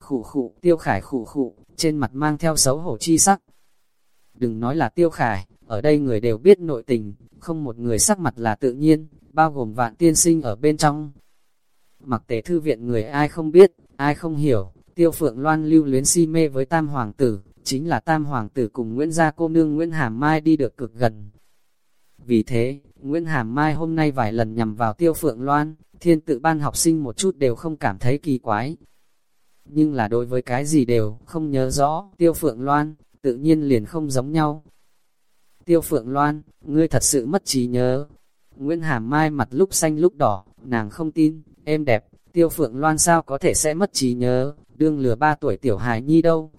Khủ khủ, Tiêu Khải khủ khủ, trên mặt mang theo xấu hổ chi sắc. Đừng nói là tiêu khải, ở đây người đều biết nội tình, không một người sắc mặt là tự nhiên, bao gồm vạn tiên sinh ở bên trong. Mặc tế thư viện người ai không biết, ai không hiểu, tiêu phượng loan lưu luyến si mê với tam hoàng tử, chính là tam hoàng tử cùng Nguyễn gia cô nương Nguyễn Hàm Mai đi được cực gần. Vì thế, Nguyễn Hàm Mai hôm nay vài lần nhằm vào tiêu phượng loan, thiên tự ban học sinh một chút đều không cảm thấy kỳ quái, nhưng là đối với cái gì đều không nhớ rõ, tiêu phượng loan, tự nhiên liền không giống nhau. Tiêu phượng loan, ngươi thật sự mất trí nhớ. Nguyễn Hàm Mai mặt lúc xanh lúc đỏ, nàng không tin, em đẹp, tiêu phượng loan sao có thể sẽ mất trí nhớ, đương lừa ba tuổi tiểu hài nhi đâu.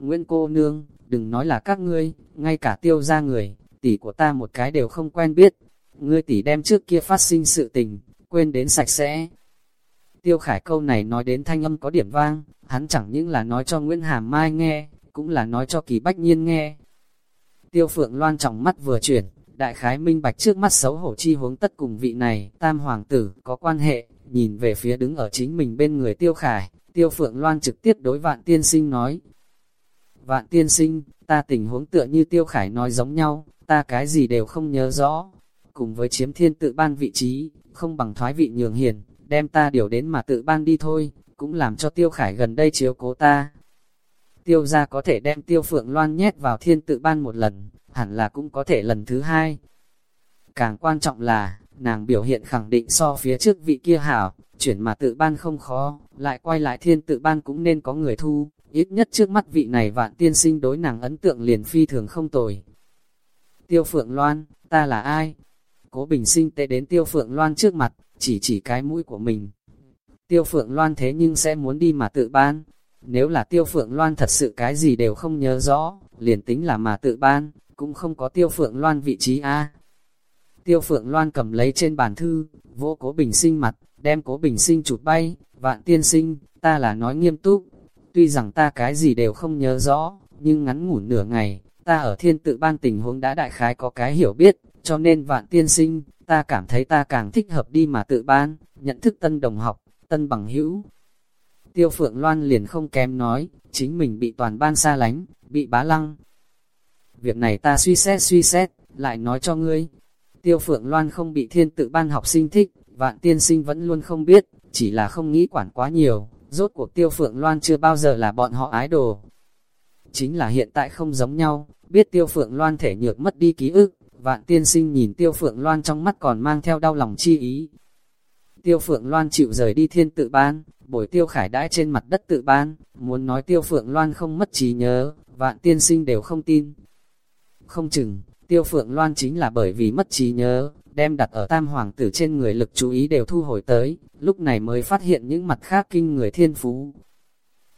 Nguyễn cô nương, đừng nói là các ngươi, ngay cả tiêu ra người, tỷ của ta một cái đều không quen biết. Ngươi tỷ đem trước kia phát sinh sự tình, quên đến sạch sẽ, Tiêu Khải câu này nói đến thanh âm có điểm vang, hắn chẳng những là nói cho Nguyễn Hàm Mai nghe, cũng là nói cho Kỳ Bách Nhiên nghe. Tiêu Phượng Loan trọng mắt vừa chuyển, đại khái minh bạch trước mắt xấu hổ chi huống tất cùng vị này, tam hoàng tử, có quan hệ, nhìn về phía đứng ở chính mình bên người Tiêu Khải, Tiêu Phượng Loan trực tiếp đối vạn tiên sinh nói. Vạn tiên sinh, ta tình huống tựa như Tiêu Khải nói giống nhau, ta cái gì đều không nhớ rõ, cùng với chiếm thiên tự ban vị trí, không bằng thoái vị nhường hiền, đem ta điều đến mà tự ban đi thôi, cũng làm cho tiêu khải gần đây chiếu cố ta. tiêu gia có thể đem tiêu phượng loan nhét vào thiên tự ban một lần, hẳn là cũng có thể lần thứ hai. Càng quan trọng là, nàng biểu hiện khẳng định so phía trước vị kia hảo, chuyển mà tự ban không khó, lại quay lại thiên tự ban cũng nên có người thu, ít nhất trước mắt vị này vạn tiên sinh đối nàng ấn tượng liền phi thường không tồi. Tiêu Phượng Loan, ta là ai? Cố Bình sinh tệ đến Tiêu Phượng Loan trước mặt, chỉ chỉ cái mũi của mình. Tiêu Phượng Loan thế nhưng sẽ muốn đi mà tự ban. Nếu là Tiêu Phượng Loan thật sự cái gì đều không nhớ rõ, liền tính là mà tự ban, cũng không có Tiêu Phượng Loan vị trí A. Tiêu Phượng Loan cầm lấy trên bàn thư, vỗ cố bình sinh mặt, đem cố bình sinh chụp bay, vạn tiên sinh, ta là nói nghiêm túc. Tuy rằng ta cái gì đều không nhớ rõ, nhưng ngắn ngủn nửa ngày, ta ở thiên tự ban tình huống đã đại khái có cái hiểu biết, cho nên vạn tiên sinh, ta cảm thấy ta càng thích hợp đi mà tự ban, nhận thức tân đồng học, tân bằng hữu. Tiêu Phượng Loan liền không kém nói, chính mình bị toàn ban xa lánh, bị bá lăng. Việc này ta suy xét suy xét, lại nói cho ngươi. Tiêu Phượng Loan không bị thiên tự ban học sinh thích, vạn tiên sinh vẫn luôn không biết, chỉ là không nghĩ quản quá nhiều, rốt cuộc Tiêu Phượng Loan chưa bao giờ là bọn họ ái đồ. Chính là hiện tại không giống nhau, biết Tiêu Phượng Loan thể nhược mất đi ký ức, vạn tiên sinh nhìn Tiêu Phượng Loan trong mắt còn mang theo đau lòng chi ý. Tiêu Phượng Loan chịu rời đi thiên tự ban, bồi Tiêu Khải đãi trên mặt đất tự ban, muốn nói Tiêu Phượng Loan không mất trí nhớ, vạn tiên sinh đều không tin. Không chừng, Tiêu Phượng Loan chính là bởi vì mất trí nhớ, đem đặt ở tam hoàng tử trên người lực chú ý đều thu hồi tới, lúc này mới phát hiện những mặt khác kinh người thiên phú.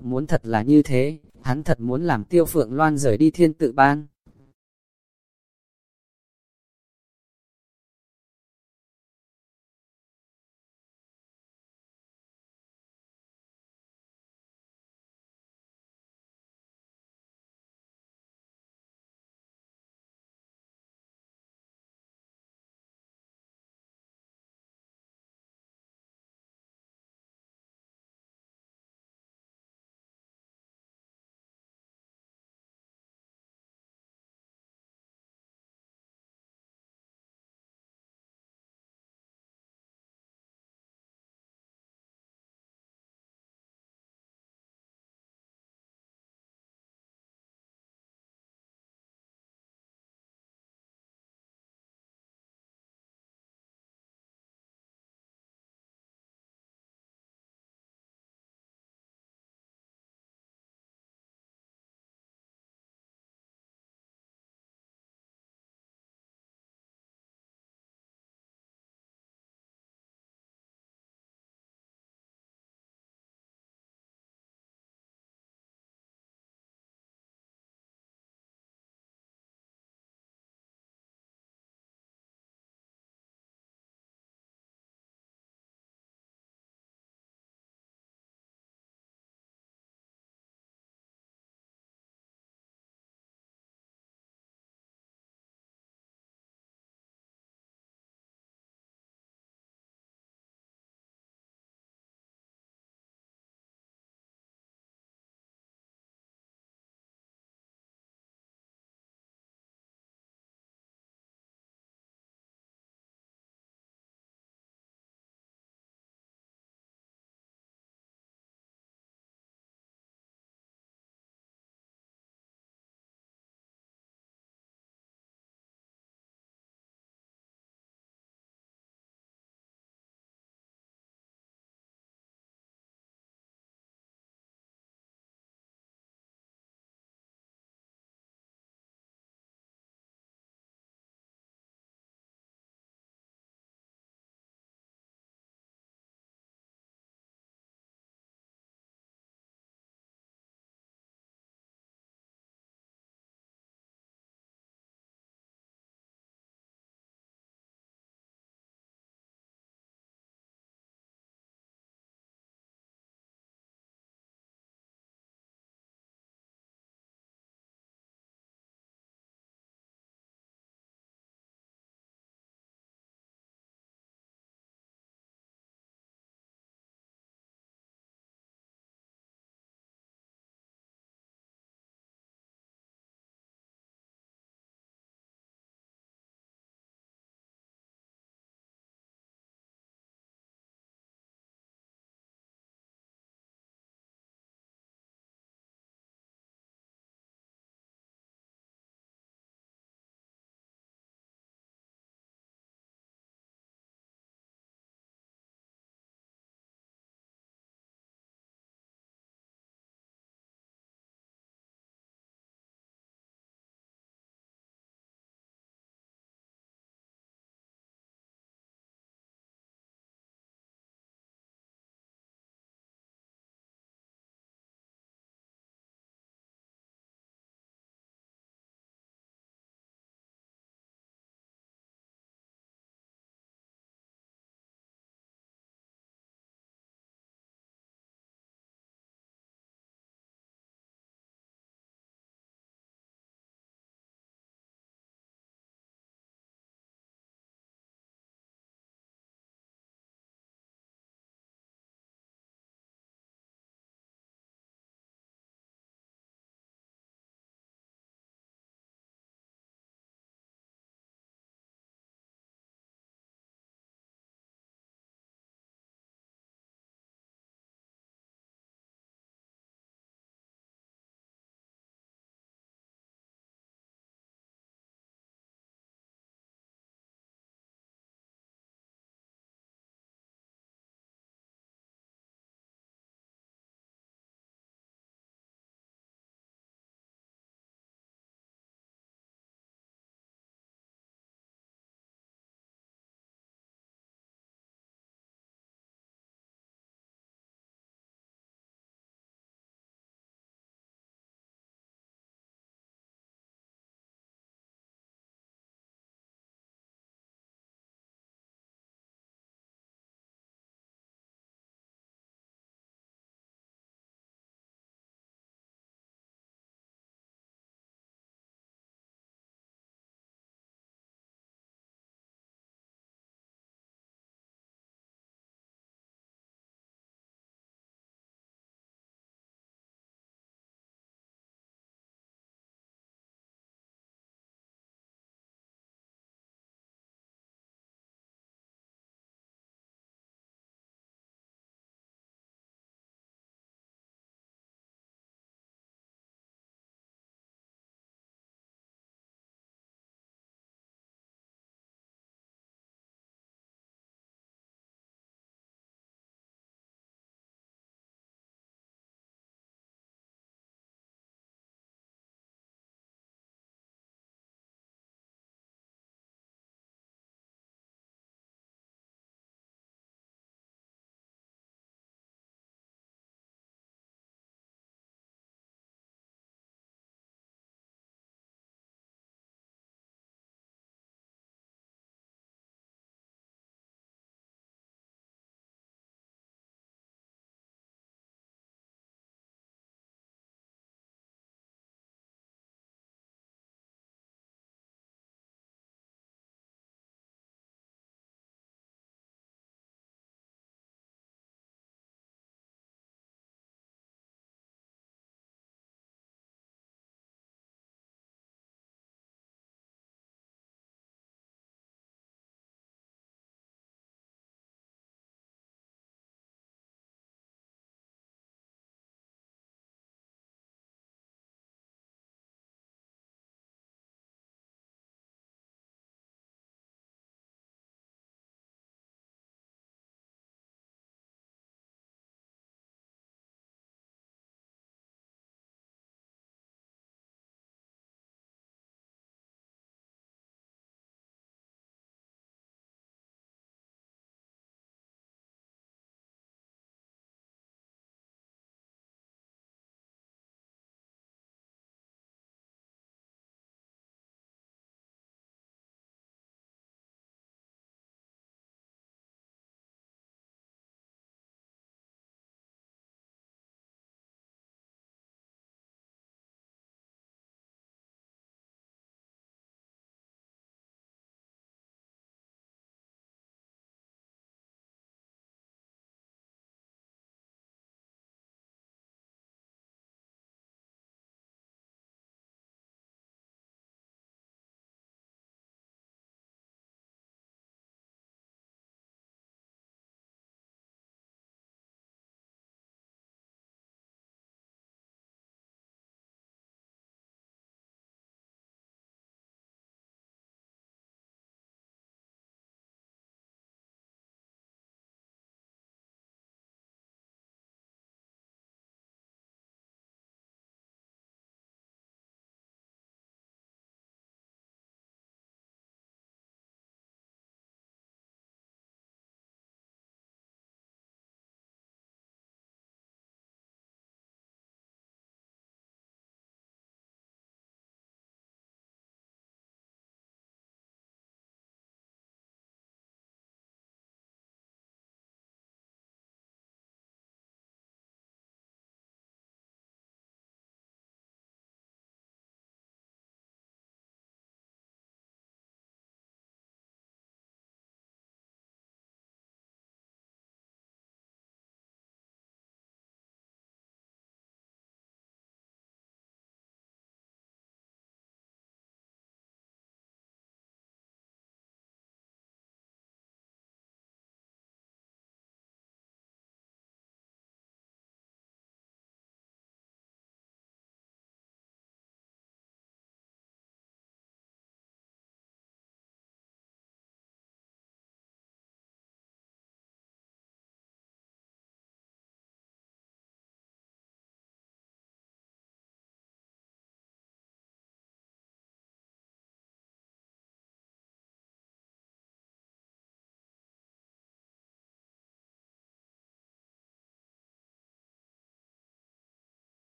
Muốn thật là như thế, hắn thật muốn làm Tiêu Phượng Loan rời đi thiên tự ban.